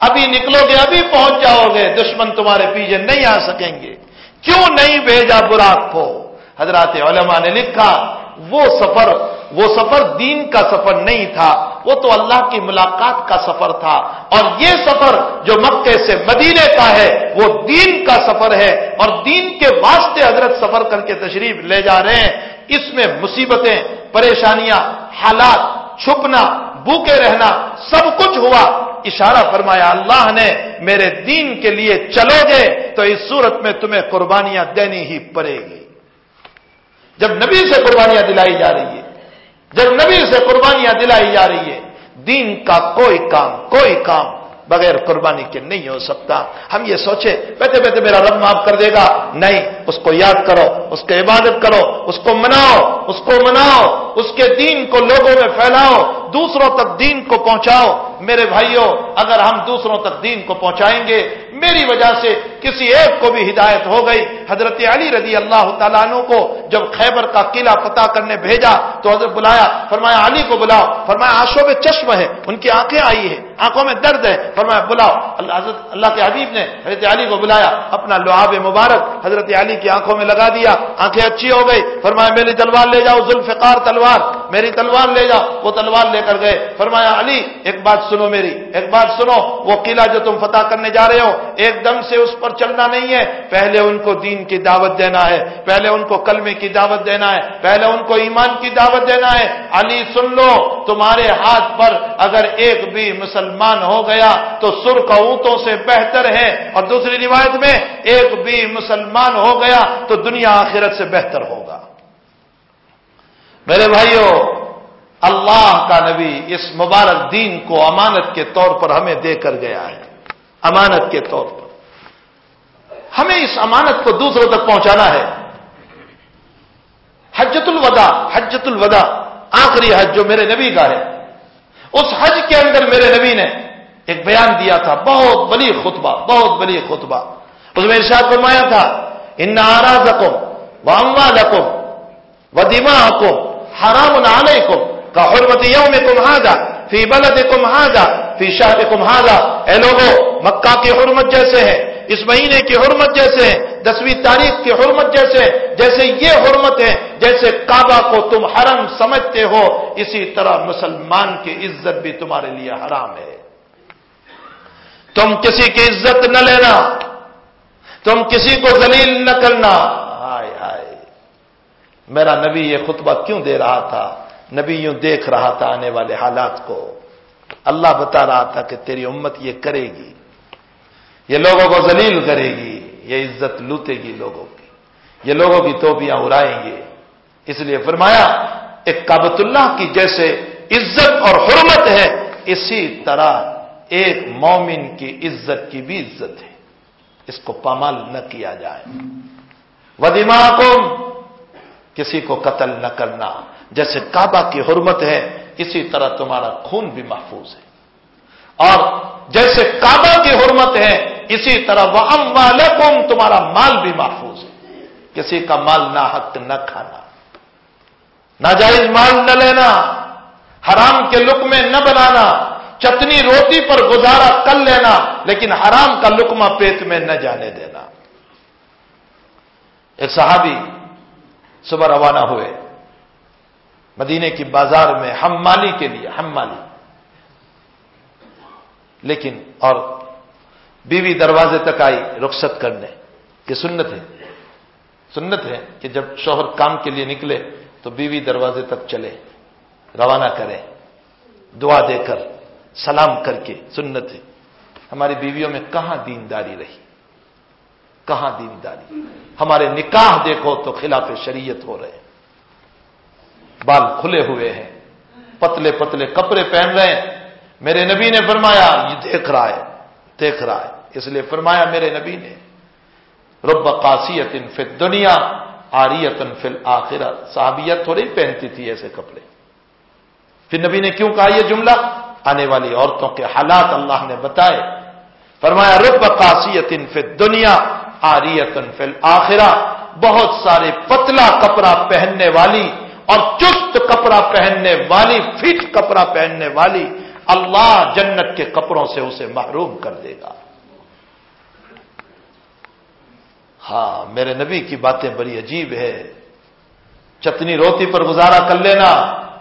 ابھی نکلو گے، ابھی پہنچ جاؤ گے۔ دشمن تمہارے پیچھے نہیں آ سکیں گے۔ کیوں نہیں بھیجا براق کو؟ حضرات علماء نے لکھا، وہ سفر وہ سفر دین کا سفر نہیں تھا۔ وہ تو اللہ کی ملاقات کا سفر تھا۔ اور یہ سفر جو مکے سے مدینے کا ہے، وہ دین کا سفر ہے۔ اور دین کے واسطے حضرت سفر کر کے تشریف لے جا رہے ہیں۔ اس میں مصیبتیں، پریشانیاں، حالات، چھپنا بوکے رہنا، سب کچھ ہوا۔ اشارہ فرمایا، اللہ نے میرے دین کے لیے چلو گے تو اس صورت میں تمہیں قربانیاں دینی ہی پڑے گی۔ جب نبی سے قربانیاں دلائی جا رہی ہے، جب نبی سے قربانیاں دلائی جا رہی ہے، دین کا کوئی کام کوئی کام بغیر قربانی کے نہیں ہو سکتا۔ ہم یہ سوچے بیٹھے بیٹھے میرا رب معاف کر دے گا۔ نہیں، اس کو یاد کرو، اس کی عبادت کرو، اس کو مناؤ، اس کو مناؤ، اس کے دین کو لوگوں میں پھیلاؤ، دوسروں تک دین کو پہنچاؤ۔ میرے بھائیوں، اگر ہم دوسروں تک دین کو پہنچائیں گے میری وجہ سے کسی ایک کو بھی ہدایت ہو گئی۔ حضرت علی رضی اللہ تعالیٰ عنہ کو جب خیبر کا قلعہ پتہ کرنے بھیجا تو حضرت بلایا، فرمایا، علی کو بلاؤ۔ فرمایا آنسو میں چشم ہے، ان کی آنکھیں آئی ہے آنکھوں میں درد ہے۔ فرمایا، بلاؤ۔ اللہ، حضرت، اللہ کے حبیب نے حضرت علی کو بلایا، اپنا لعاب مبارک حضرت علی کی آنکھوں میں لگا دیا۔ آنکھیں اچھی ہو گئی۔ فرمایا، میری تلوار لے جاؤ، ذوالفقار تلوار۔ میری تلوار لے جاؤ۔ وہ تلوار لے کر گئے۔ فرمایا، علی، ایک بات سنو میری، ایک بات سنو۔ وہ قلعہ جو تم فتح کرنے جا رہے ہو ایک دم سے اس پر چلنا نہیں ہے۔ پہلے ان کو دین کی دعوت دینا ہے۔ پہلے ان کو کلمے کی دعوت دینا ہے۔ پہلے ان کو ایمان کی دعوت دینا ہے۔ علی، سن لو، تمہارے ہاتھ پر اگر ایک بھی مسلمان ہو گیا تو سر اونٹوں سے بہتر ہے۔ اور دوسری روایت میں، ایک بھی مسلمان ہو گیا تو دنیا آخرت سے بہتر ہوگا۔ میرے بھائیوں اللہ کا نبی اس مبارک دین کو امانت کے طور پر ہمیں دے کر گیا ہے۔ امانت کے طور پر۔ ہمیں اس امانت کو دوسروں تک پہنچانا ہے۔ حجت الوداع حجت الوداع، آخری حج جو میرے نبی کا ہے۔ اس حج کے اندر میرے نبی نے ایک بیان دیا تھا، بہت بلی خطبہ، بہت بلی خطبہ۔ اس میں ارشاد فرمایا تھا، ان ناراض کو و اما لکم و کو حرام علیکم کا حرمت یوم کم ہاجا فی بلد کم فی شہر کم اے لوگوں مکہ کی حرمت جیسے ہے، اس مہینے کی حرمت جیسے دسویں تاریخ کی حرمت جیسے جیسے یہ حرمت ہے، جیسے کعبہ کو تم حرم سمجھتے ہو، اسی طرح مسلمان کی عزت بھی تمہارے لیے حرام ہے۔ تم کسی کی عزت نہ لینا، تم کسی کو ذلیل نہ کرنا۔ ہائے ہائے، میرا نبی یہ خطبہ کیوں دے رہا تھا؟ نبی یوں دیکھ رہا تھا آنے والے حالات کو۔ اللہ بتا رہا تھا کہ تیری امت یہ کرے گی، یہ لوگوں کو ذلیل کرے گی، یہ عزت لوٹے گی لوگوں کی، یہ لوگوں کی توپیاں اڑائیں گے۔ اس لیے فرمایا، ایک کابت اللہ کی جیسے عزت اور حرمت ہے، اسی طرح ایک مومن کی عزت کی بھی عزت ہے۔ اس کو پامال نہ کیا جائے۔ وہ دماغ کسی کو قتل نہ کرنا۔ جیسے کعبہ کی حرمت ہے اسی طرح تمہارا خون بھی محفوظ ہے۔ اور جیسے کعبہ کی حرمت ہے، اسی طرح وہ ام تمہارا مال بھی محفوظ ہے۔ کسی کا مال نہ حق نہ کھانا، ناجائز مال نہ لینا، حرام کے لک میں نہ بنانا، چتنی روٹی پر گزارا کر لینا، لیکن حرام کا لکما پیٹ میں نہ جانے دینا۔ ایک صحابی صبح روانہ ہوئے۔ مدینے کی بازار میں ہم مالی کے لیے، ہم مالی۔ لیکن، اور بیوی دروازے تک آئی رخصت کرنے، یہ سنت ہے۔ سنت ہے کہ جب شوہر کام کے لیے نکلے تو بیوی دروازے تک چلے، روانہ کرے، دعا دے کر، سلام کر کے، سنت ہے۔ ہماری بیویوں میں کہاں دینداری رہی؟ کہاں دینداری؟ ہمارے نکاح دیکھو تو خلاف شریعت ہو رہے۔ ہیں بال کھلے ہوئے ہیں۔ پتلے پتلے کپڑے پہن رہے ہیں۔ میرے نبی نے فرمایا، یہ دیکھ رہا ہے، دیکھ رہا ہے۔ اس لیے فرمایا میرے نبی نے، رب قاسیت فی دنیا آریت فل آخرت صحابیت تھوڑی پہنتی تھی ایسے کپڑے۔ پھر نبی نے کیوں کہا یہ جملہ؟ آنے والی عورتوں کے حالات اللہ نے بتائے۔ فرمایا، رب قاسیت فی دنیا آریت فل آخرہ بہت سارے پتلا کپڑا پہننے والی اور چست کپڑا پہننے والی، فٹ کپڑا پہننے والی اللہ جنت کے کپڑوں سے اسے محروم کر دے گا۔ ہاں میرے نبی کی باتیں بڑی عجیب ہے چتنی روتی پر گزارا کر لینا،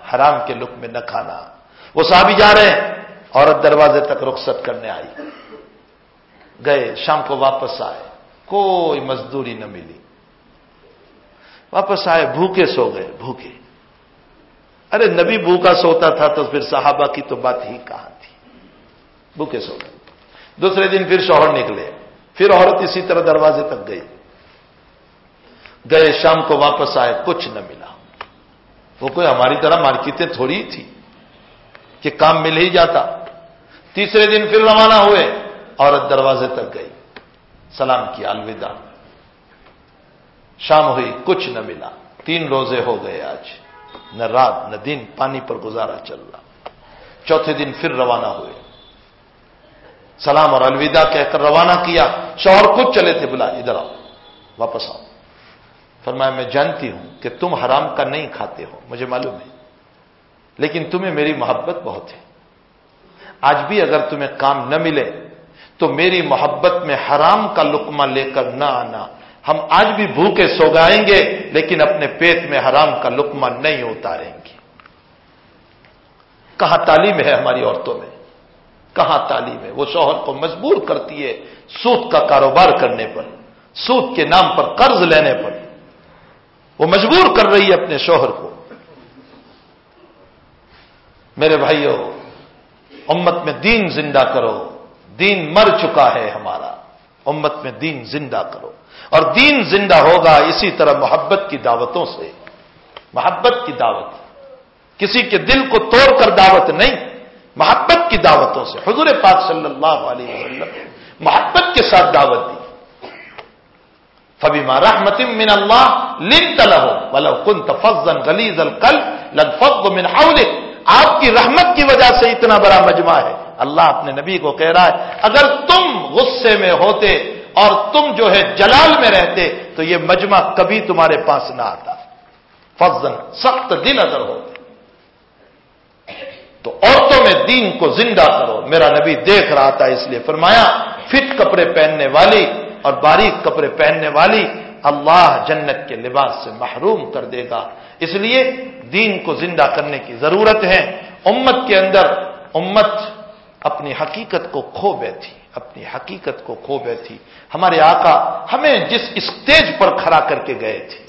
حرام کے لک میں نہ کھانا۔ وہ صحابی جا رہے ہیں، عورت دروازے تک رخصت کرنے آئی۔ گئے، شام کو واپس آئے، کوئی مزدوری نہ ملی۔ واپس آئے، بھوکے سو گئے، بھوکے۔ ارے، نبی بھوکا سوتا تھا تو پھر صحابہ کی تو بات ہی کہاں تھی؟ بھوکے سو گئے۔ دوسرے دن پھر شوہر نکلے۔ پھر عورت اسی طرح دروازے تک گئی۔ گئے، شام کو واپس آئے، کچھ نہ ملا۔ وہ کوئی ہماری طرح مارکیٹیں تھوڑی تھی کہ کام مل ہی جاتا۔ تیسرے دن پھر روانہ ہوئے، عورت دروازے تک گئی۔ سلام کیا، الوداع۔ شام ہوئی، کچھ نہ ملا۔ تین روزے ہو گئے آج۔ نہ رات، نہ دن، پانی پر گزارا چل رہا۔ چوتھے دن پھر روانہ ہوئے۔ سلام اور الوداع کہہ کر روانہ کیا۔ شوہر خود چلے تھے، بلا، ادھر آؤ۔ واپس آؤ۔ فرمایا، میں جانتی ہوں کہ تم حرام کا نہیں کھاتے ہو، مجھے معلوم ہے۔ لیکن تمہیں میری محبت بہت ہے۔ آج بھی اگر تمہیں کام نہ ملے، تو میری محبت میں حرام کا لکمہ لے کر نہ آنا۔ ہم آج بھی بھوکے سو گائیں گے، لیکن اپنے پیٹ میں حرام کا لکمہ نہیں اتاریں گے۔ کہاں تعلیم ہے ہماری عورتوں میں؟ کہاں تعلیم ہے؟ وہ شوہر کو مجبور کرتی ہے سود کا کاروبار کرنے پر، سود کے نام پر قرض لینے پر۔ وہ مجبور کر رہی ہے اپنے شوہر کو۔ میرے بھائیوں امت میں دین زندہ کرو۔ دین مر چکا ہے ہمارا۔ امت میں دین زندہ کرو۔ اور دین زندہ ہوگا اسی طرح محبت کی دعوتوں سے۔ محبت کی دعوت۔ کسی کے دل کو توڑ کر دعوت نہیں، محبت کی دعوتوں سے۔ حضور پاک صلی اللہ علیہ وسلم محبت کے ساتھ دعوت دی۔ فبی رحمت من اللہ لن تلو کن تفزن گلیز القل لن فض من حولک۔ آپ کی رحمت کی وجہ سے اتنا بڑا مجمع ہے۔ اللہ اپنے نبی کو کہہ رہا ہے، اگر تم غصے میں ہوتے اور تم جو ہے جلال میں رہتے تو یہ مجمع کبھی تمہارے پاس نہ آتا۔ فضن سخت دل اگر ہو، تو عورتوں میں دین کو زندہ کرو۔ میرا نبی دیکھ رہا تھا، اس لیے فرمایا، فٹ کپڑے پہننے والی اور باریک کپڑے پہننے والی اللہ جنت کے لباس سے محروم کر دے گا۔ اس لیے دین کو زندہ کرنے کی ضرورت ہے۔ امت کے اندر امت اپنی حقیقت کو کھو بیٹھی۔ اپنی حقیقت کو کھو بیٹھی۔ ہمارے آقا ہمیں جس اسٹیج پر کھڑا کر کے گئے تھے،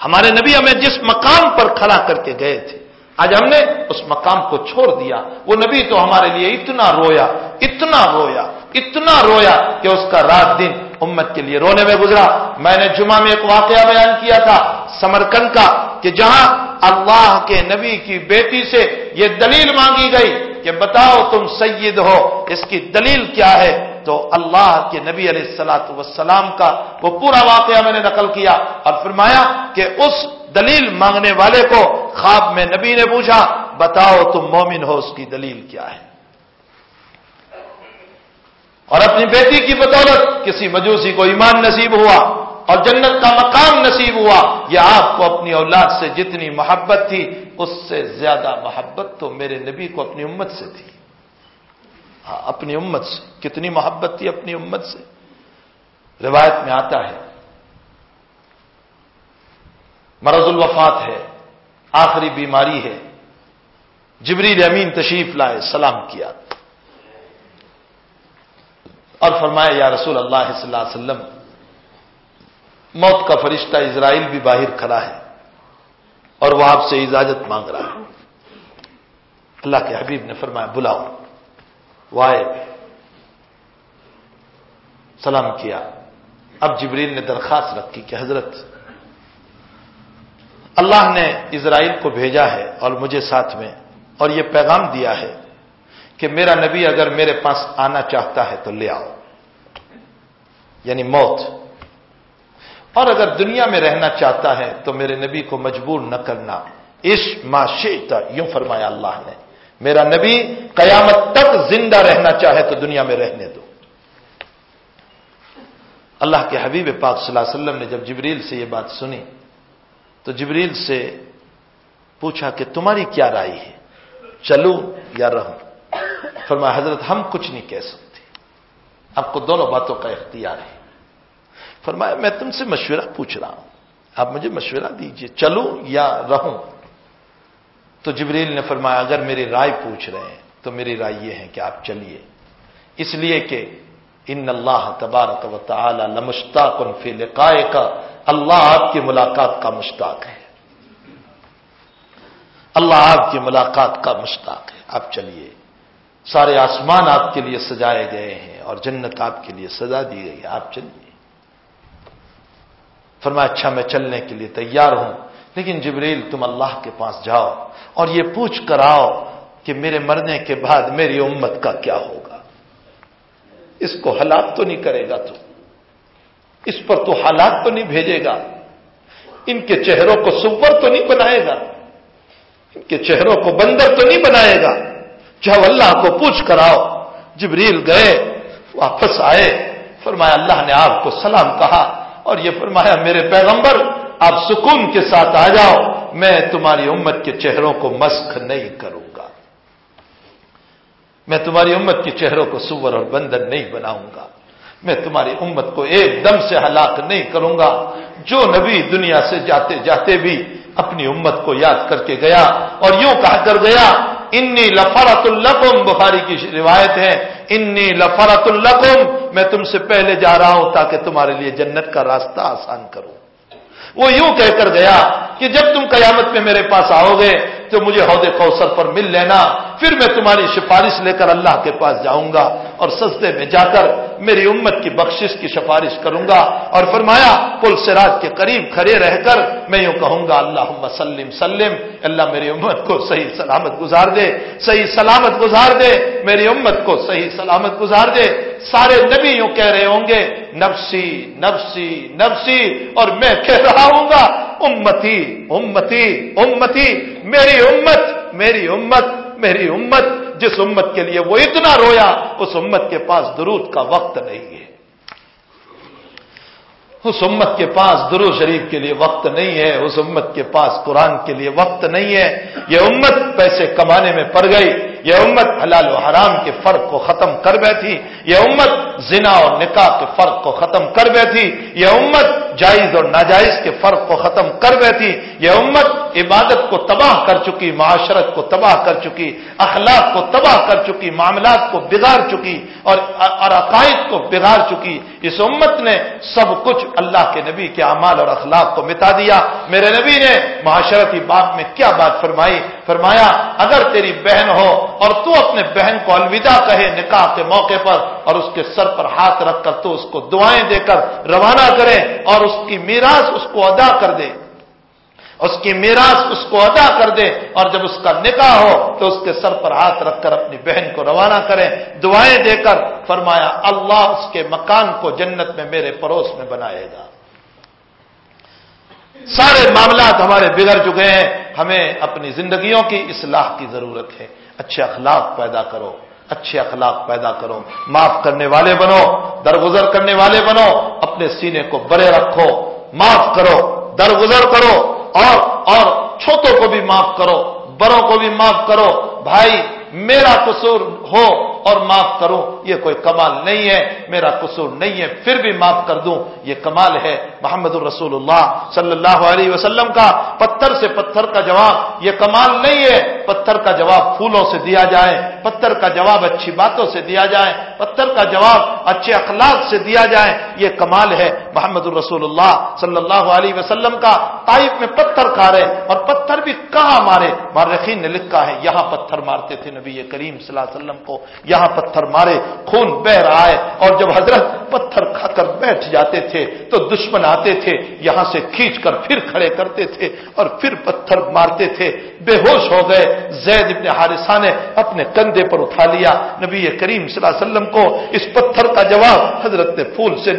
ہمارے نبی ہمیں جس مقام پر کھڑا کر کے گئے تھے، آج ہم نے اس مقام کو چھوڑ دیا۔ وہ نبی تو ہمارے لیے اتنا رویا اتنا رویا اتنا رویا کہ اس کا رات دن امت کے لیے رونے میں گزرا۔ میں نے جمعہ میں ایک واقعہ بیان کیا تھا سمرکند کا کہ جہاں اللہ کے نبی کی بیٹی سے یہ دلیل مانگی گئی کہ بتاؤ تم سید ہو، اس کی دلیل کیا ہے؟ تو اللہ کے نبی علیہ السلاۃ وسلام کا وہ پورا واقعہ میں نے نقل کیا اور فرمایا کہ اس دلیل مانگنے والے کو خواب میں نبی نے پوچھا، بتاؤ تم مومن ہو، اس کی دلیل کیا ہے؟ اور اپنی بیٹی کی بدولت کسی مجوسی کو ایمان نصیب ہوا۔ اور جنت کا مقام نصیب ہوا یا آپ کو اپنی اولاد سے جتنی محبت تھی، اس سے زیادہ محبت تو میرے نبی کو اپنی امت سے تھی۔ ہاں اپنی امت سے۔ کتنی محبت تھی اپنی امت سے۔ روایت میں آتا ہے، مرض الوفات ہے، آخری بیماری ہے۔ جبریل امین تشریف لائے، سلام کیا۔ اور فرمایا، یا رسول اللہ صلی اللہ علیہ وسلم موت کا فرشتہ اسرائیل بھی باہر کھڑا ہے اور وہ آپ سے اجازت مانگ رہا ہے۔ اللہ کے حبیب نے فرمایا، بلاؤ۔ وائے سلام کیا۔ اب جبریل نے درخواست رکھی کہ حضرت، اللہ نے اسرائیل کو بھیجا ہے اور مجھے ساتھ میں، اور یہ پیغام دیا ہے کہ میرا نبی اگر میرے پاس آنا چاہتا ہے تو لے آؤ۔ یعنی موت۔ اور اگر دنیا میں رہنا چاہتا ہے تو میرے نبی کو مجبور نہ کرنا۔ اس معاشیتا یوں فرمایا اللہ نے۔ میرا نبی قیامت تک زندہ رہنا چاہے تو دنیا میں رہنے دو۔ اللہ کے حبیب پاک صلی اللہ علیہ وسلم نے جب جبریل سے یہ بات سنی، تو جبریل سے پوچھا کہ تمہاری کیا رائے ہے؟ چلو یا رہوں فرمایا، حضرت ہم کچھ نہیں کہہ سکتے۔ آپ کو دونوں باتوں کا اختیار ہے۔ فرمایا، میں تم سے مشورہ پوچھ رہا ہوں۔ آپ مجھے مشورہ دیجیے چلو یا رہوں؟ تو جبریل نے فرمایا، اگر میری رائے پوچھ رہے ہیں، تو میری رائے یہ ہے کہ آپ چلیے۔ اس لیے کہ ان اللہ تبارک و تعالی لمشتاق فی لقائے کا اللہ آپ کی ملاقات کا مشتاق ہے۔ اللہ آپ کی ملاقات کا مشتاق ہے۔ آپ چلیے۔ سارے آسمان آپ کے لیے سجائے گئے ہیں اور جنت آپ کے لیے سزا دی گئی ہے۔ آپ چلیے۔ فرمایا اچھا میں چلنے کے لیے تیار ہوں، لیکن جبریل تم اللہ کے پاس جاؤ اور یہ پوچھ کر آؤ کہ میرے مرنے کے بعد میری امت کا کیا ہوگا۔ اس کو ہلاک تو نہیں کرے گا تو، اس پر تو حالات تو نہیں بھیجے گا۔ ان کے چہروں کو سور تو نہیں بنائے گا، ان کے چہروں کو بندر تو نہیں بنائے گا۔ جب اللہ کو پوچھ کر آؤ۔ جبریل گئے، واپس آئے، فرمایا، اللہ نے آپ کو سلام کہا۔ اور یہ فرمایا، میرے پیغمبر، آپ سکون کے ساتھ آ جاؤ، میں تمہاری امت کے چہروں کو مسخ نہیں کروں گا۔ میں تمہاری امت کے چہروں کو سور اور بندر نہیں بناؤں گا۔ میں تمہاری امت کو ایک دم سے ہلاک نہیں کروں گا۔ جو نبی دنیا سے جاتے جاتے بھی اپنی امت کو یاد کر کے گیا اور یوں کہا کر گیا انی لفرت القم بخاری کی روایت ہے، انی لفرت القم میں تم سے پہلے جا رہا ہوں تاکہ تمہارے لیے جنت کا راستہ آسان کروں۔ وہ یوں کہہ کر گیا کہ جب تم قیامت میں میرے پاس آؤ گے تو مجھے عہدے کوثر پر مل لینا، پھر میں تمہاری سفارش لے کر اللہ کے پاس جاؤں گا اور سستے میں جا کر میری امت کی بخشش کی سفارش کروں گا۔ اور فرمایا، پل سراج کے قریب کھڑے رہ کر میں یوں کہوں گا اللہ سلم سلم، اللہ میری امت کو صحیح سلامت گزار دے، صحیح سلامت گزار دے، میری امت کو صحیح سلامت گزار دے۔ سارے نبی یوں کہہ رہے ہوں گے، نفسی نفسی نفسی، اور میں کہہ رہا ہوں گا، امتی امتی امتی، میری امت میری امت میری امت، جس امت کے لیے وہ اتنا رویا، اس امت کے پاس درود کا وقت نہیں ہے۔ اس امت کے پاس درو شریف کے لیے وقت نہیں ہے، اس امت کے پاس قرآن کے لیے وقت نہیں ہے۔ یہ امت پیسے کمانے میں پڑ گئی۔ یہ امت حلال و حرام کے فرق کو ختم کر بیٹھی، یہ امت زنا اور نکاح کے فرق کو ختم کر بیٹھی، یہ امت جائز اور ناجائز کے فرق کو ختم کر بیٹھی، یہ امت عبادت کو تباہ کر چکی، معاشرت کو تباہ کر چکی، اخلاق کو تباہ کر چکی، معاملات کو بگاڑ چکی اور عقائد کو بگاڑ چکی۔ اس امت نے سب کچھ اللہ کے نبی کے اعمال اور اخلاق کو مٹا دیا۔ میرے نبی نے معاشرتی بات میں کیا بات فرمائی؟ فرمایا، اگر تیری بہن ہو اور تو اپنے بہن کو الوداع کہے نکاح کے موقع پر اور اس کے سر پر ہاتھ رکھ کر تو اس کو دعائیں دے کر روانہ کرے اور اس کی میراث اس کو ادا کر دے۔ اس کی میراث اس کو ادا کر دے اور جب اس کا نکاح ہو تو اس کے سر پر ہاتھ رکھ کر اپنی بہن کو روانہ کرے، دعائیں دے کر فرمایا، اللہ اس کے مکان کو جنت میں میرے پڑوس میں بنائے گا۔ سارے معاملات ہمارے بگڑ چکے ہیں، ہمیں اپنی زندگیوں کی اصلاح کی ضرورت ہے۔ اچھے اخلاق پیدا کرو، اچھے اخلاق پیدا کرو۔ معاف کرنے والے بنو، درگزر کرنے والے بنو، اپنے سینے کو بڑے رکھو۔ معاف کرو، درگزر کرو۔ اور اور چھوٹوں کو بھی معاف کرو، بڑوں کو بھی معاف کرو۔ بھائی، میرا قصور ہو اور معاف کروں یہ کوئی کمال نہیں ہے، میرا قصور نہیں ہے، پھر بھی معاف کر دوں، یہ کمال ہے محمد الرسول اللہ صلی اللہ علیہ وسلم کا۔ پتھر سے پتھر کا جواب، یہ کمال نہیں ہے، پتھر کا جواب پھولوں سے دیا جائے، پتھر کا جواب اچھی باتوں سے دیا جائے، پتھر کا جواب اچھے اخلاق سے دیا جائے، یہ کمال ہے محمد الرسول اللہ صلی اللہ علیہ وسلم کا۔ تائف میں پتھر کھارے اور پتھر بھی کہاں مارے؟ مارخین نے لکھا ہے، یہاں پتھر مارتے تھے نبی کریم صلی اللہ علیہ وسلم کو۔ یہاں پتھر مارے، خون بہ رہا ہے اور جب حضرت پتھر کھا کر بیٹھ جاتے تھے تو دشمن آتے تھے، یہاں سے کھینچ کر پھر کھڑے کرتے تھے اور پھر پتھر مارتے تھے۔ بے ہوش ہو گئے، زید ابن حارثہ نے اپنے کندھے پر اٹھا لیا۔ نبی کریم صلی اللہ علیہ وسلم کو اس پتھر کا جواب حضرت نے پھول سے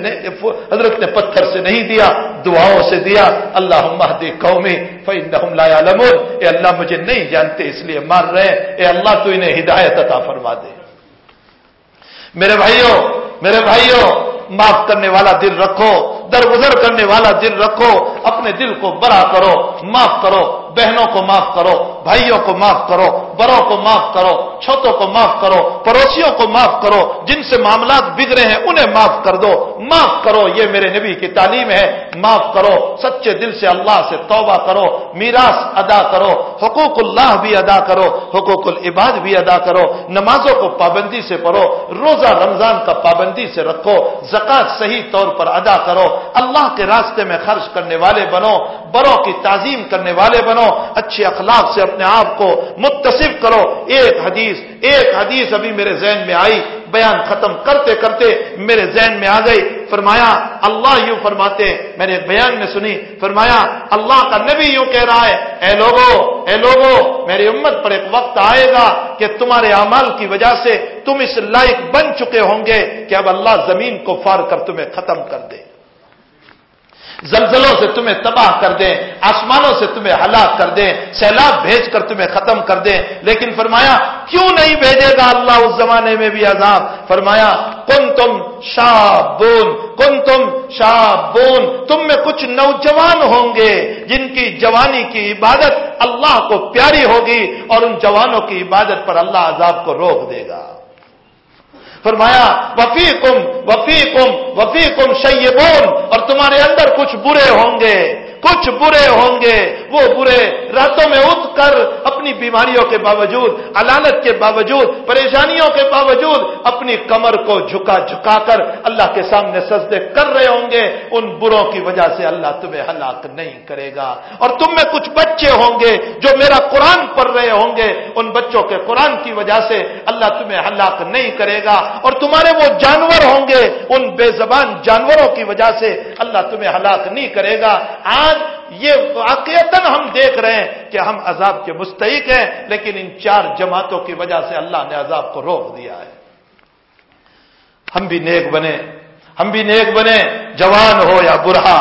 حضرت نے پتھر سے نہیں دیا، دعاؤں سے دیا۔ اللہ مہدی قومی فإنهم لا يعلمون اے اللہ مجھے نہیں جانتے، اس لیے مار رہے اے اللہ تو انہیں ہدایت عطا فرما دے۔ میرے بھائیوں میرے بھائیوں معاف کرنے والا دل رکھو، درگزر کرنے والا دل رکھو، اپنے دل کو بڑا کرو، معاف کرو۔ بہنوں کو معاف کرو، بھائیوں کو معاف کرو، بڑوں کو معاف کرو، چھوٹوں کو معاف کرو، پڑوسیوں کو معاف کرو، جن سے معاملات بگڑے ہیں انہیں معاف کر دو۔ معاف کرو، یہ میرے نبی کی تعلیم ہے۔ معاف کرو، سچے دل سے اللہ سے توبہ کرو، میراث ادا کرو، حقوق اللہ بھی ادا کرو، حقوق العباد بھی ادا کرو، نمازوں کو پابندی سے پڑھو، روزہ رمضان کا پابندی سے رکھو زکات صحیح طور پر ادا کرو، اللہ کے راستے میں خرچ کرنے والے بنو، بڑوں کی تعظیم کرنے والے بنو اچھے اخلاق سے اپنے آپ کو متصف کرو۔ ایک حدیث ایک حدیث ابھی میرے ذہن میں آئی، بیان ختم کرتے کرتے میرے ذہن میں آ گئی۔ فرمایا، اللہ یوں فرماتے، میں نے بیان میں سنی۔ فرمایا، اللہ کا نبی یوں کہہ رہا ہے، اے لوگو اے لوگو، میری امت پر ایک وقت آئے گا کہ تمہارے اعمال کی وجہ سے تم اس لائق بن چکے ہوں گے کہ اب اللہ زمین کو فار کر تمہیں ختم کر دے۔ زلزلوں سے تمہیں تباہ کر دیں، آسمانوں سے تمہیں ہلاک کر دیں، سیلاب بھیج کر تمہیں ختم کر دیں۔ لیکن فرمایا، کیوں نہیں بھیجے گا اللہ اس زمانے میں بھی عذاب؟ فرمایا کن تم شاہ بون کن تم شاہ بون تم میں کچھ نوجوان ہوں گے جن کی جوانی کی عبادت اللہ کو پیاری ہوگی اور ان جوانوں کی عبادت پر اللہ عذاب کو روک دے گا۔ فرمایا وفی کم وفی کم وفی کم شیبون، اور تمہارے اندر کچھ برے ہوں گے۔ کچھ برے ہوں گے، وہ برے راتوں میں اٹھ کر اپنی بیماریوں کے باوجود علالت کے باوجود، پریشانیوں کے باوجود اپنی کمر کو جھکا جھکا کر اللہ کے سامنے سجدے کر رہے ہوں گے، ان بروں کی وجہ سے اللہ تمہیں ہلاک نہیں کرے گا۔ اور تم میں کچھ بچے ہوں گے جو میرا قرآن پڑھ رہے ہوں گے، ان بچوں کے قرآن کی وجہ سے اللہ تمہیں ہلاک نہیں کرے گا۔ اور تمہارے وہ جانور ہوں گے، ان بے زبان جانوروں کی وجہ سے اللہ تمہیں ہلاک نہیں کرے گا۔ آج یہ واقعتا ہم دیکھ رہے ہیں کہ ہم عذاب کے مستحق ہیں، لیکن ان چار جماعتوں کی وجہ سے اللہ نے عذاب کو روک دیا ہے۔ ہم بھی نیک بنے، ہم بھی نیک بنے، جوان ہو یا برہا،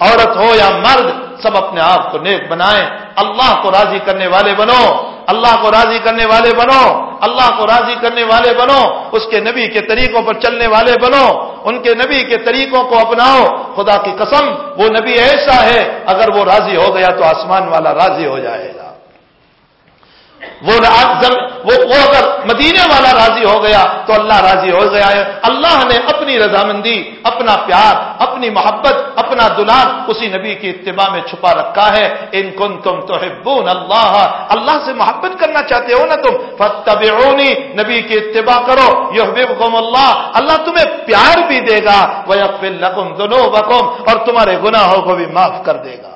عورت ہو یا مرد، سب اپنے آپ کو نیک بنائیں، اللہ کو راضی کرنے والے بنو۔ اللہ کو راضی کرنے والے بنو، اللہ کو راضی کرنے والے بنو، اس کے نبی کے طریقوں پر چلنے والے بنو، ان کے نبی کے طریقوں کو اپناؤ۔ خدا کی قسم، وہ نبی ایسا ہے، اگر وہ راضی ہو گیا تو آسمان والا راضی ہو جائے گا۔ وہ وہ, وہ اگر مدینے والا راضی ہو گیا تو اللہ راضی ہو گیا ہے۔ اللہ نے اپنی رضامندی اپنا پیار اپنی محبت اپنا دلال اسی نبی کی اتباع میں چھپا رکھا ہے۔ ان کن تم تو اللہ۔ اللہ سے محبت کرنا چاہتے ہو نا تم؟ فتبعونی نبی کی اتباع کرو۔ یحببکم اللہ۔ اللہ تمہیں پیار بھی دے گا۔ وہ لکم اور تمہارے گناہوں کو بھی معاف کر دے گا۔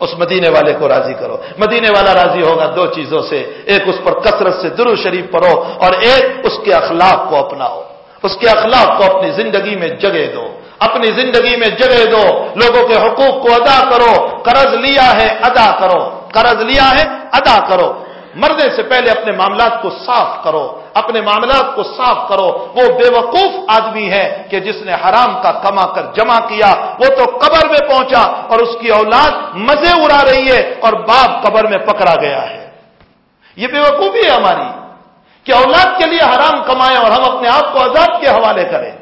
اس مدینے والے کو راضی کرو۔ مدینے والا راضی ہوگا دو چیزوں سے۔ ایک اس پر کثرت سے درو شریف پڑھو اور ایک اس کے اخلاق کو اپناؤ۔ اس کے اخلاق کو اپنی زندگی میں جگہ دو۔ اپنی زندگی میں جگہ دو۔ لوگوں کے حقوق کو ادا کرو۔ قرض لیا ہے، ادا کرو۔ قرض لیا ہے، ادا کرو۔ مرنے سے پہلے اپنے معاملات کو صاف کرو۔ اپنے معاملات کو صاف کرو۔ وہ بے وقوف آدمی ہے کہ جس نے حرام کا کما کر جمع کیا، وہ تو قبر میں پہنچا اور اس کی اولاد مزے اڑا رہی ہے اور باپ قبر میں پکڑا گیا ہے۔ یہ بے وقوفی ہے ہماری کہ اولاد کے لیے حرام کمائیں اور ہم اپنے آپ کو آزاد کے حوالے کریں۔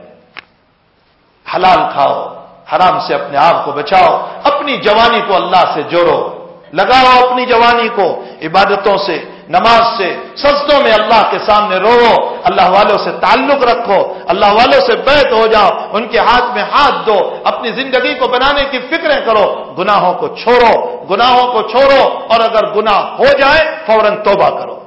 حلال کھاؤ، حرام سے اپنے آپ کو بچاؤ، اپنی جوانی کو اللہ سے جوڑو۔ لگاؤ اپنی جوانی کو، عبادتوں سے نماز سے، سجدوں میں اللہ کے سامنے رو اللہ والوں سے تعلق رکھو، اللہ والوں سے بیت ہو جاؤ، ان کے ہاتھ میں ہاتھ دو، اپنی زندگی کو بنانے کی فکریں کرو، گناہوں کو چھوڑو، گناہوں کو چھوڑو، اور اگر گناہ ہو جائے، فوراً توبہ کرو۔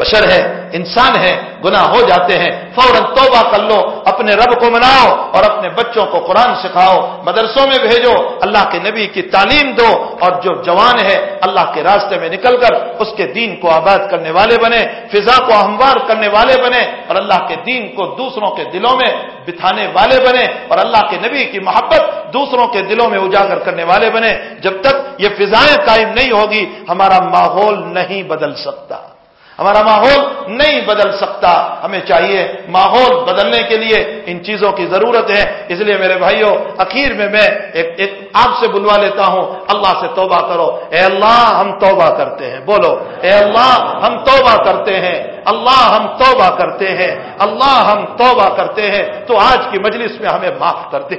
بشر ہے انسان ہے گناہ ہو جاتے ہیں۔ فوراً توبہ کر لو، اپنے رب کو مناؤ اور اپنے بچوں کو قرآن سکھاؤ، مدرسوں میں بھیجو، اللہ کے نبی کی تعلیم دو اور جو جوان ہے، اللہ کے راستے میں نکل کر اس کے دین کو آباد کرنے والے بنے، فضا کو ہموار کرنے والے بنے اور اللہ کے دین کو دوسروں کے دلوں میں بتھانے والے بنے اور اللہ کے نبی کی محبت دوسروں کے دلوں میں اجاگر کرنے والے بنے۔ جب تک یہ فضائیں قائم نہیں ہوگی، ہمارا ماحول نہیں بدل سکتا۔ ہمارا ماحول نہیں بدل سکتا۔ ہمیں چاہیے ماحول بدلنے کے لیے ان چیزوں کی ضرورت ہے۔ اس لیے میرے بھائیوں اخیر میں میں ایک ایک آپ سے بلوا لیتا ہوں۔ اللہ سے توبہ کرو۔ اے اللہ، ہم توبہ کرتے ہیں۔ بولو، اے اللہ، ہم توبہ کرتے ہیں۔ اللہ، ہم توبہ کرتے ہیں۔ اللہ، ہم توبہ کرتے ہیں۔ تو آج کی مجلس میں ہمیں معاف کر دے۔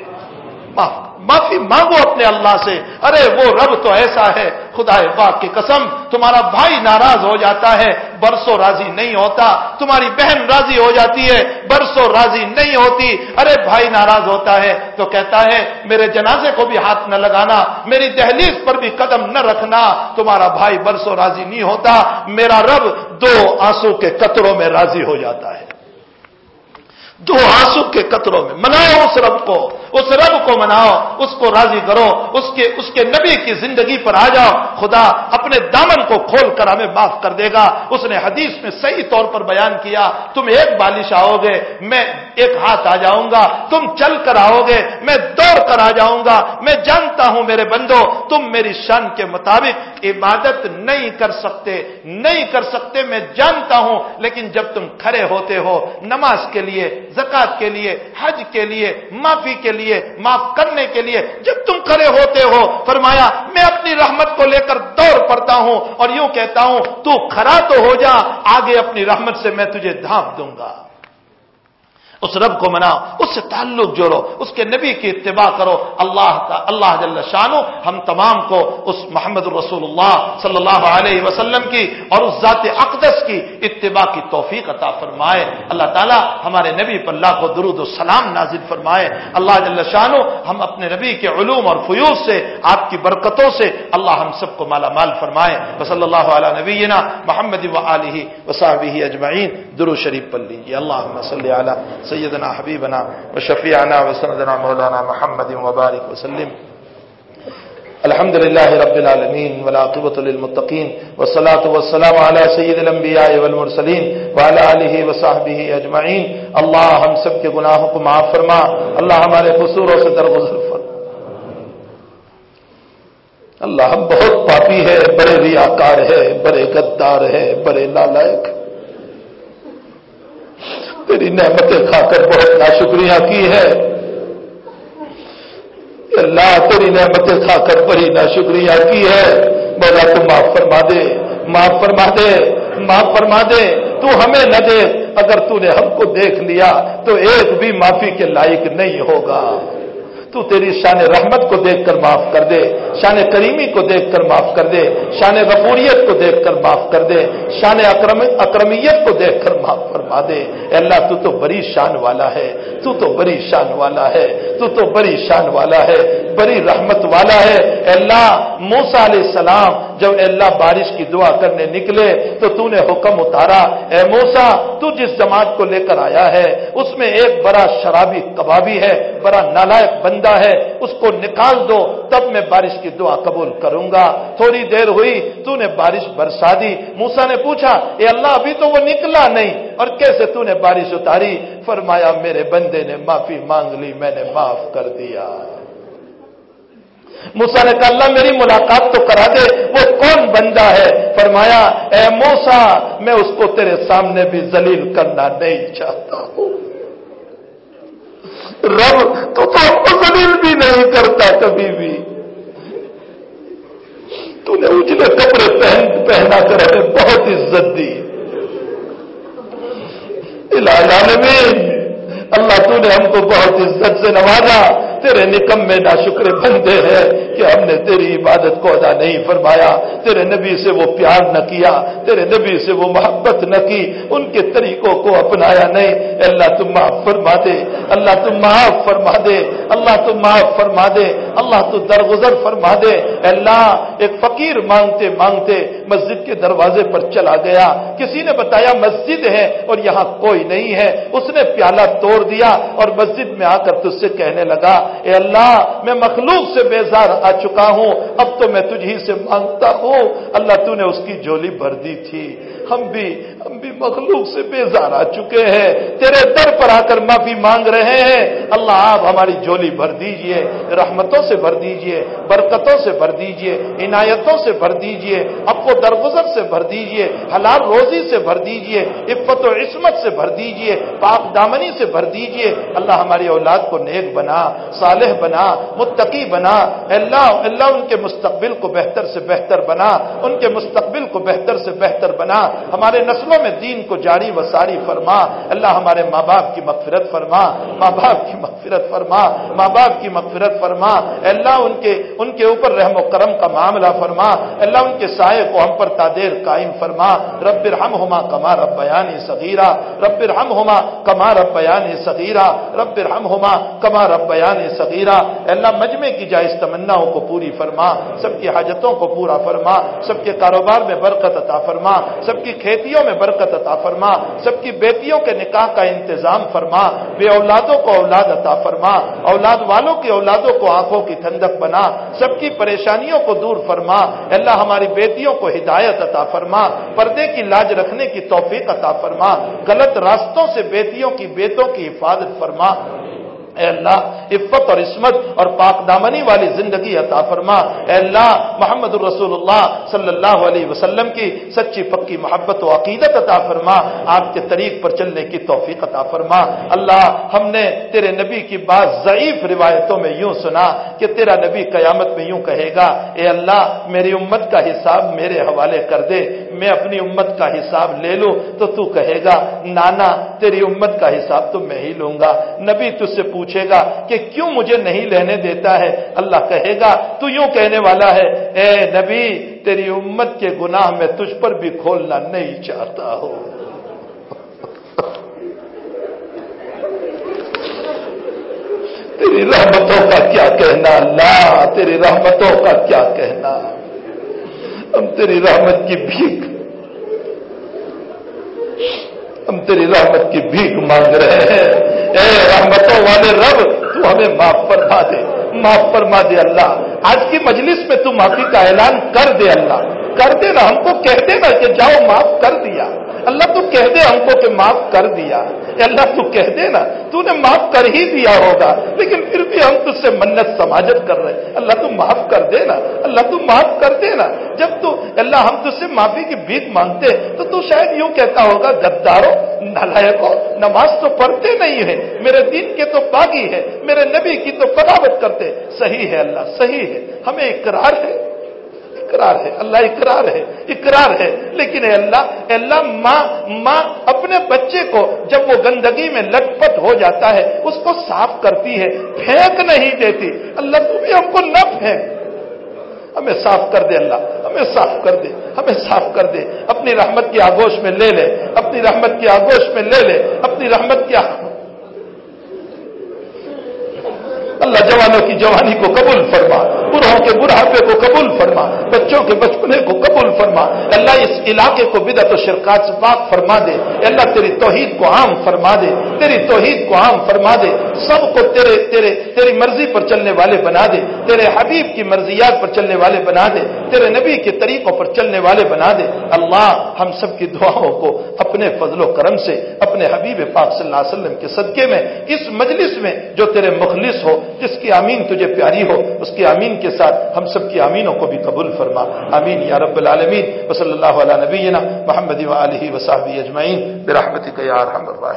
معافی مانگو اپنے اللہ سے۔ ارے، وہ رب تو ایسا ہے خدا پاک کی قسم، تمہارا بھائی ناراض ہو جاتا ہے، برسوں راضی نہیں ہوتا۔ تمہاری بہن راضی ہو جاتی ہے، برسوں راضی نہیں ہوتی۔ ارے، بھائی ناراض ہوتا ہے تو کہتا ہے، میرے جنازے کو بھی ہاتھ نہ لگانا، میری دہلیز پر بھی قدم نہ رکھنا۔ تمہارا بھائی برسوں راضی نہیں ہوتا، میرا رب دو آنسو کے قطروں میں راضی ہو جاتا ہے۔ دو آنسو کے قطروں میں مناؤ اس رب کو۔ اس رب کو مناؤ، اس کو راضی کرو، اس کے اس کے نبی کی زندگی پر آ جاؤ، خدا اپنے دامن کو کھول کر ہمیں معاف کر دے گا۔ اس نے حدیث میں صحیح طور پر بیان کیا، تم ایک بالش آؤ گے، میں ایک ہاتھ آ جاؤں گا، تم چل کر آؤ گے، میں دوڑ کر آ جاؤں گا، میں جانتا ہوں میرے بندو، تم میری شان کے مطابق عبادت نہیں کر سکتے، نہیں کر سکتے، میں جانتا ہوں، لیکن جب تم کھڑے ہوتے ہو، نماز کے لیے زکات کے لیے، حج کے لیے، معافی کے لیے معاف کرنے کے لیے جب تم کھڑے ہوتے ہو، فرمایا، میں اپنی رحمت کو لے کر دوڑ پڑتا ہوں اور یوں کہتا ہوں، تو کھڑا تو ہو جا، آگے اپنی رحمت سے میں تجھے دھاپ دوں گا۔ اس رب کو مناؤ، اس سے تعلق جوڑو، اس کے نبی کی اتباع کرو، اللہ کا اللہ جل شانو، ہم تمام کو اس محمد الرسول اللہ صلی اللہ علیہ وسلم کی اور اس ذات اقدس کی اتباع کی توفیق عطا فرمائے۔ اللہ تعالیٰ ہمارے نبی پر اللہ کو درود و سلام نازل فرمائے۔ اللہ جل شانو، ہم اپنے نبی کے علوم اور فیوز سے، آپ کی برکتوں سے اللہ ہم سب کو مالا مال فرمائے۔ وصلی اللہ علیہ نبینا محمد و علیہ وصحبہ اجمعین۔ درو شریف پڑھ لیجیے اللہ صلی علی سیدنا، حبیبنا و شفیعنا و سندنا، مولانا محمد وبارک وسلم الحمد لله رب العالمين والعاقبة للمتقين والصلاة والسلام على سيد الانبياء والمرسلين وعلى آله وصحبه اجمعین. اللہ ہم سب کے گناہوں کو معاف فرما، اللہ ہمارے قصوروں سے درگزر فرما. اللہ ہم بہت پاپی ہے بڑے ریاکار ہے بڑے غدار ہے بڑے نالائق تیری نعمتیں کھا کر بہت ناشکریہ کی ہے اللہ، تیری نعمتیں کھا کر بڑی ناشکریہ کی ہے بولا تو معاف فرما دے، معاف فرما دے، معاف فرما دے۔ تو ہمیں نہ دے، اگر تو نے ہم کو دیکھ لیا تو ایک بھی معافی کے لائق نہیں ہوگا۔ تو تیری شان رحمت کو دیکھ کر معاف کر دے، شان کریمی کو دیکھ کر معاف کر دے، شان غفوریت کو دیکھ کر معاف کر دے، شان اکرمیت کو دیکھ کر معاف فرما دے۔ اے اللہ، تو تو بڑی شان والا ہے، تو تو بڑی شان والا ہے، تو تو بڑی شان والا ہے، بڑی رحمت والا ہے۔ اے اللہ موسا علیہ السلام، جب اے اللہ بارش کی دعا کرنے نکلے، تو تو نے حکم اتارا، اے موسا تو جس جماعت کو لے کر آیا ہے، اس میں ایک بڑا شرابی کبابی ہے، بڑا نالائق بندہ ہے، اس کو نکال دو، تب میں بارش کی دعا قبول کروں گا۔ تھوڑی دیر ہوئی، تو نے بارش برسا دی۔ موسا نے پوچھا، اے اللہ، ابھی تو وہ نکلا نہیں۔ اور کیسے تو نے بارش اتاری؟ فرمایا، میرے بندے نے معافی مانگ لی، میں نے معاف کر دیا۔ موسا نے کہا، اللہ، میری ملاقات تو کرا دے، وہ کون بندہ ہے؟ فرمایا، اے موسا میں اس کو تیرے سامنے بھی ذلیل کرنا نہیں چاہتا ہوں۔ رب تو تو بھی نہیں کرتا کبھی بھی۔ تو نے اجلے کپڑے پہن پہنا کر ہمیں بہت عزت دی۔ العالمین، اللہ تو نے ہم کو بہت عزت سے نوازا۔ تیرے نکم میں نہ شکر بندے ہیں کہ ہم نے تیری عبادت کو ادا نہیں فرمایا۔ تیرے نبی سے وہ پیار نہ کیا، تیرے نبی سے وہ محبت نہ کی، ان کے طریقوں کو اپنایا نہیں۔ اللہ تم معاف فرما دے، اللہ تم معاف فرما دے، اللہ تم معاف فرما دے، اللہ تو درگزر فرما دے۔ اللہ، ایک فقیر مانگتے مانگتے مسجد کے دروازے پر چلا گیا۔ کسی نے بتایا مسجد ہے اور یہاں کوئی نہیں ہے۔ اس نے پیالہ توڑ دیا اور مسجد میں آ کر تج سے کہنے لگا اے اللہ، میں مخلوق سے بیزار آ چکا ہوں، اب تو میں تجھ ہی سے مانگتا ہوں۔ اللہ تو نے اس کی جولی بھر دی تھی۔ ہم بھی ہم بھی مخلوق سے بیزار آ چکے ہیں۔ تیرے در پر آ کر معافی مانگ رہے ہیں۔ اللہ، آپ ہماری جولی بھر دیجیے۔ رحمتوں سے بھر دیجیے۔ برکتوں سے بھر دیجیے۔ عنایتوں سے بھر دیجیے۔ اب کو درگزر سے بھر دیجیے۔ حلال روزی سے بھر دیجیے۔ عفت و عصمت سے بھر دیجیے۔ پاک دامنی سے بھر دیجیے۔ اللہ ہماری اولاد کو نیک بنا، صالح بنا، متقی بنا۔ اللہ اللہ ان کے مستقبل کو بہتر سے بہتر بنا۔ ان کے مستقبل کو بہتر سے بہتر بنا۔ ہمارے نسلوں میں دین کو جاری و ساری فرما، اللہ ہمارے ماں باپ کی مغفرت فرما، ماں باپ کی مغفرت فرما، ماں باپ کی مغفرت فرما۔ اللہ ان کے ان کے اوپر رحم و کرم کا معاملہ فرما۔ اللہ ان کے سائے کو ہم پر تادیر قائم فرما۔ رب رحم ہوما کما رب بیانی صغیرہ۔ رب رحم ہوما کما رب بیانی صغیرہ۔ رب رحم ہوما کما رب بیانی صغیرہ۔ اللہ مجمع کی جائز تمناؤں کو پوری فرما۔ سب کی حاجتوں کو پورا فرما۔ سب کے کاروبار میں برکت عطا فرما۔ سب کی کھیتیوں میں برکت عطا فرما سب کی بیٹیوں کے نکاح کا انتظام فرما، بے اولادوں کو اولاد عطا فرما، اولاد والوں کی اولادوں کو آنکھوں کی ٹھنڈک بنا سب کی پریشانیوں کو دور فرما، اللہ ہماری بیٹیوں کو ہدایت عطا فرما، پردے کی لاج رکھنے کی توفیق عطا فرما، غلط راستوں سے بیٹیوں کی بیٹوں کی حفاظت فرما اے اللہ، عفت اور عصمت اور پاک دامنی والی زندگی عطا فرما۔ اے اللہ، محمد الرسول اللہ صلی اللہ علیہ وسلم کی سچی پکی محبت و عقیدت عطا فرما۔ آپ کے طریق پر چلنے کی توفیق عطا فرما۔ اللہ، ہم نے تیرے نبی کی بعض ضعیف روایتوں میں یوں سنا کہ تیرا نبی قیامت میں یوں کہے گا، اے اللہ، میری امت کا حساب میرے حوالے کر دے، میں اپنی امت کا حساب لے لوں تو تو کہے گا، نانا، تیری امت کا حساب تو میں ہی لوں گا۔ نبی تجھ سے پوچھ پوچھے گا کہ کیوں مجھے نہیں لینے دیتا ہے؟ اللہ کہے گا، تو یوں کہنے والا ہے، اے نبی، تیری امت کے گناہ میں تجھ پر بھی کھولنا نہیں چاہتا ہوں تیری رحمتوں کا کیا کہنا؟ اللہ تیری رحمتوں کا کیا کہنا؟ ہم تیری رحمت کی بھیک ہم تیری رحمت کی بھیک مانگ رہے ہیں۔ اے رحمتوں والے رب، تو ہمیں معاف فرما دے، معاف فرما دے اللہ۔ آج کی مجلس میں تو معافی کا اعلان کر دے اللہ۔ کر دے نا ہم کو، کہہ دے نا کہ جاؤ معاف کر دیا۔ اللہ تو کہہ دے ہم کو کہ معاف کر دیا۔ اللہ تو کہہ دے نا تو نے معاف کر ہی دیا ہوگا، لیکن پھر بھی ہم تجھ سے منت سماجت کر رہے اللہ تو معاف کر دے نا اللہ تو معاف کر دے نا جب تو اللہ ہم تجھ سے معافی کی بھیک مانگتے تو تو شاید یوں کہتا ہوگا گداروں نالائکوں نماز تو پڑھتے نہیں ہے میرے دین کے تو باغی ہے میرے نبی کی تو بغاوت کرتے صحیح ہے اللہ، صحیح ہے، ہمیں اقرار ہے۔ اقرار ہے، اللہ اقرار ہے اقرار ہے۔ لیکن اے اللہ اے اللہ، ماں ماں اپنے بچے کو جب وہ گندگی میں لٹ پٹ ہو جاتا ہے، اس کو صاف کرتی ہے، پھینک نہیں دیتی۔ اللہ تو بھی ہم کو نہ پھینک۔ ہمیں صاف کر دے اللہ، ہمیں صاف کر دے، ہمیں صاف کر دے۔ اپنی رحمت کی آگوش میں لے لے، اپنی رحمت کی آگوش میں لے لے، اپنی رحمت کی اللہ جوانوں کی جوانی کو قبول فرما۔ بڑھوں کے بڑھاپے کو قبول فرما، بچوں کے بچپنے کو قبول فرما۔ اللہ اس علاقے کو بدت و شرکات سے پاک فرما دے۔ اللہ، تیری توحید کو عام فرما دے۔ تیری توحید کو عام فرما دے۔ سب کو تیرے تیرے، تیری مرضی پر چلنے والے بنا دے۔ تیرے حبیب کی مرضیات پر چلنے والے بنا دے۔ تیرے نبی کے طریقوں پر چلنے والے بنا دے۔ اللہ، ہم سب کی دعاؤں کو اپنے فضل و کرم سے، اپنے حبیب پاک صلی اللہ علیہ وسلم کے صدقے میں، اس مجلس میں جو تیرے مخلص ہو، جس کی آمین تجھے پیاری ہو، اس کی آمین کے ساتھ ہم سب کی امینوں کو بھی قبول فرما۔ امین یا رب العالمین۔ وصلی اللہ علیہ نبینا محمد و علیہ وصحب اجمعین۔ برحمتک یا ارحم الراحمین۔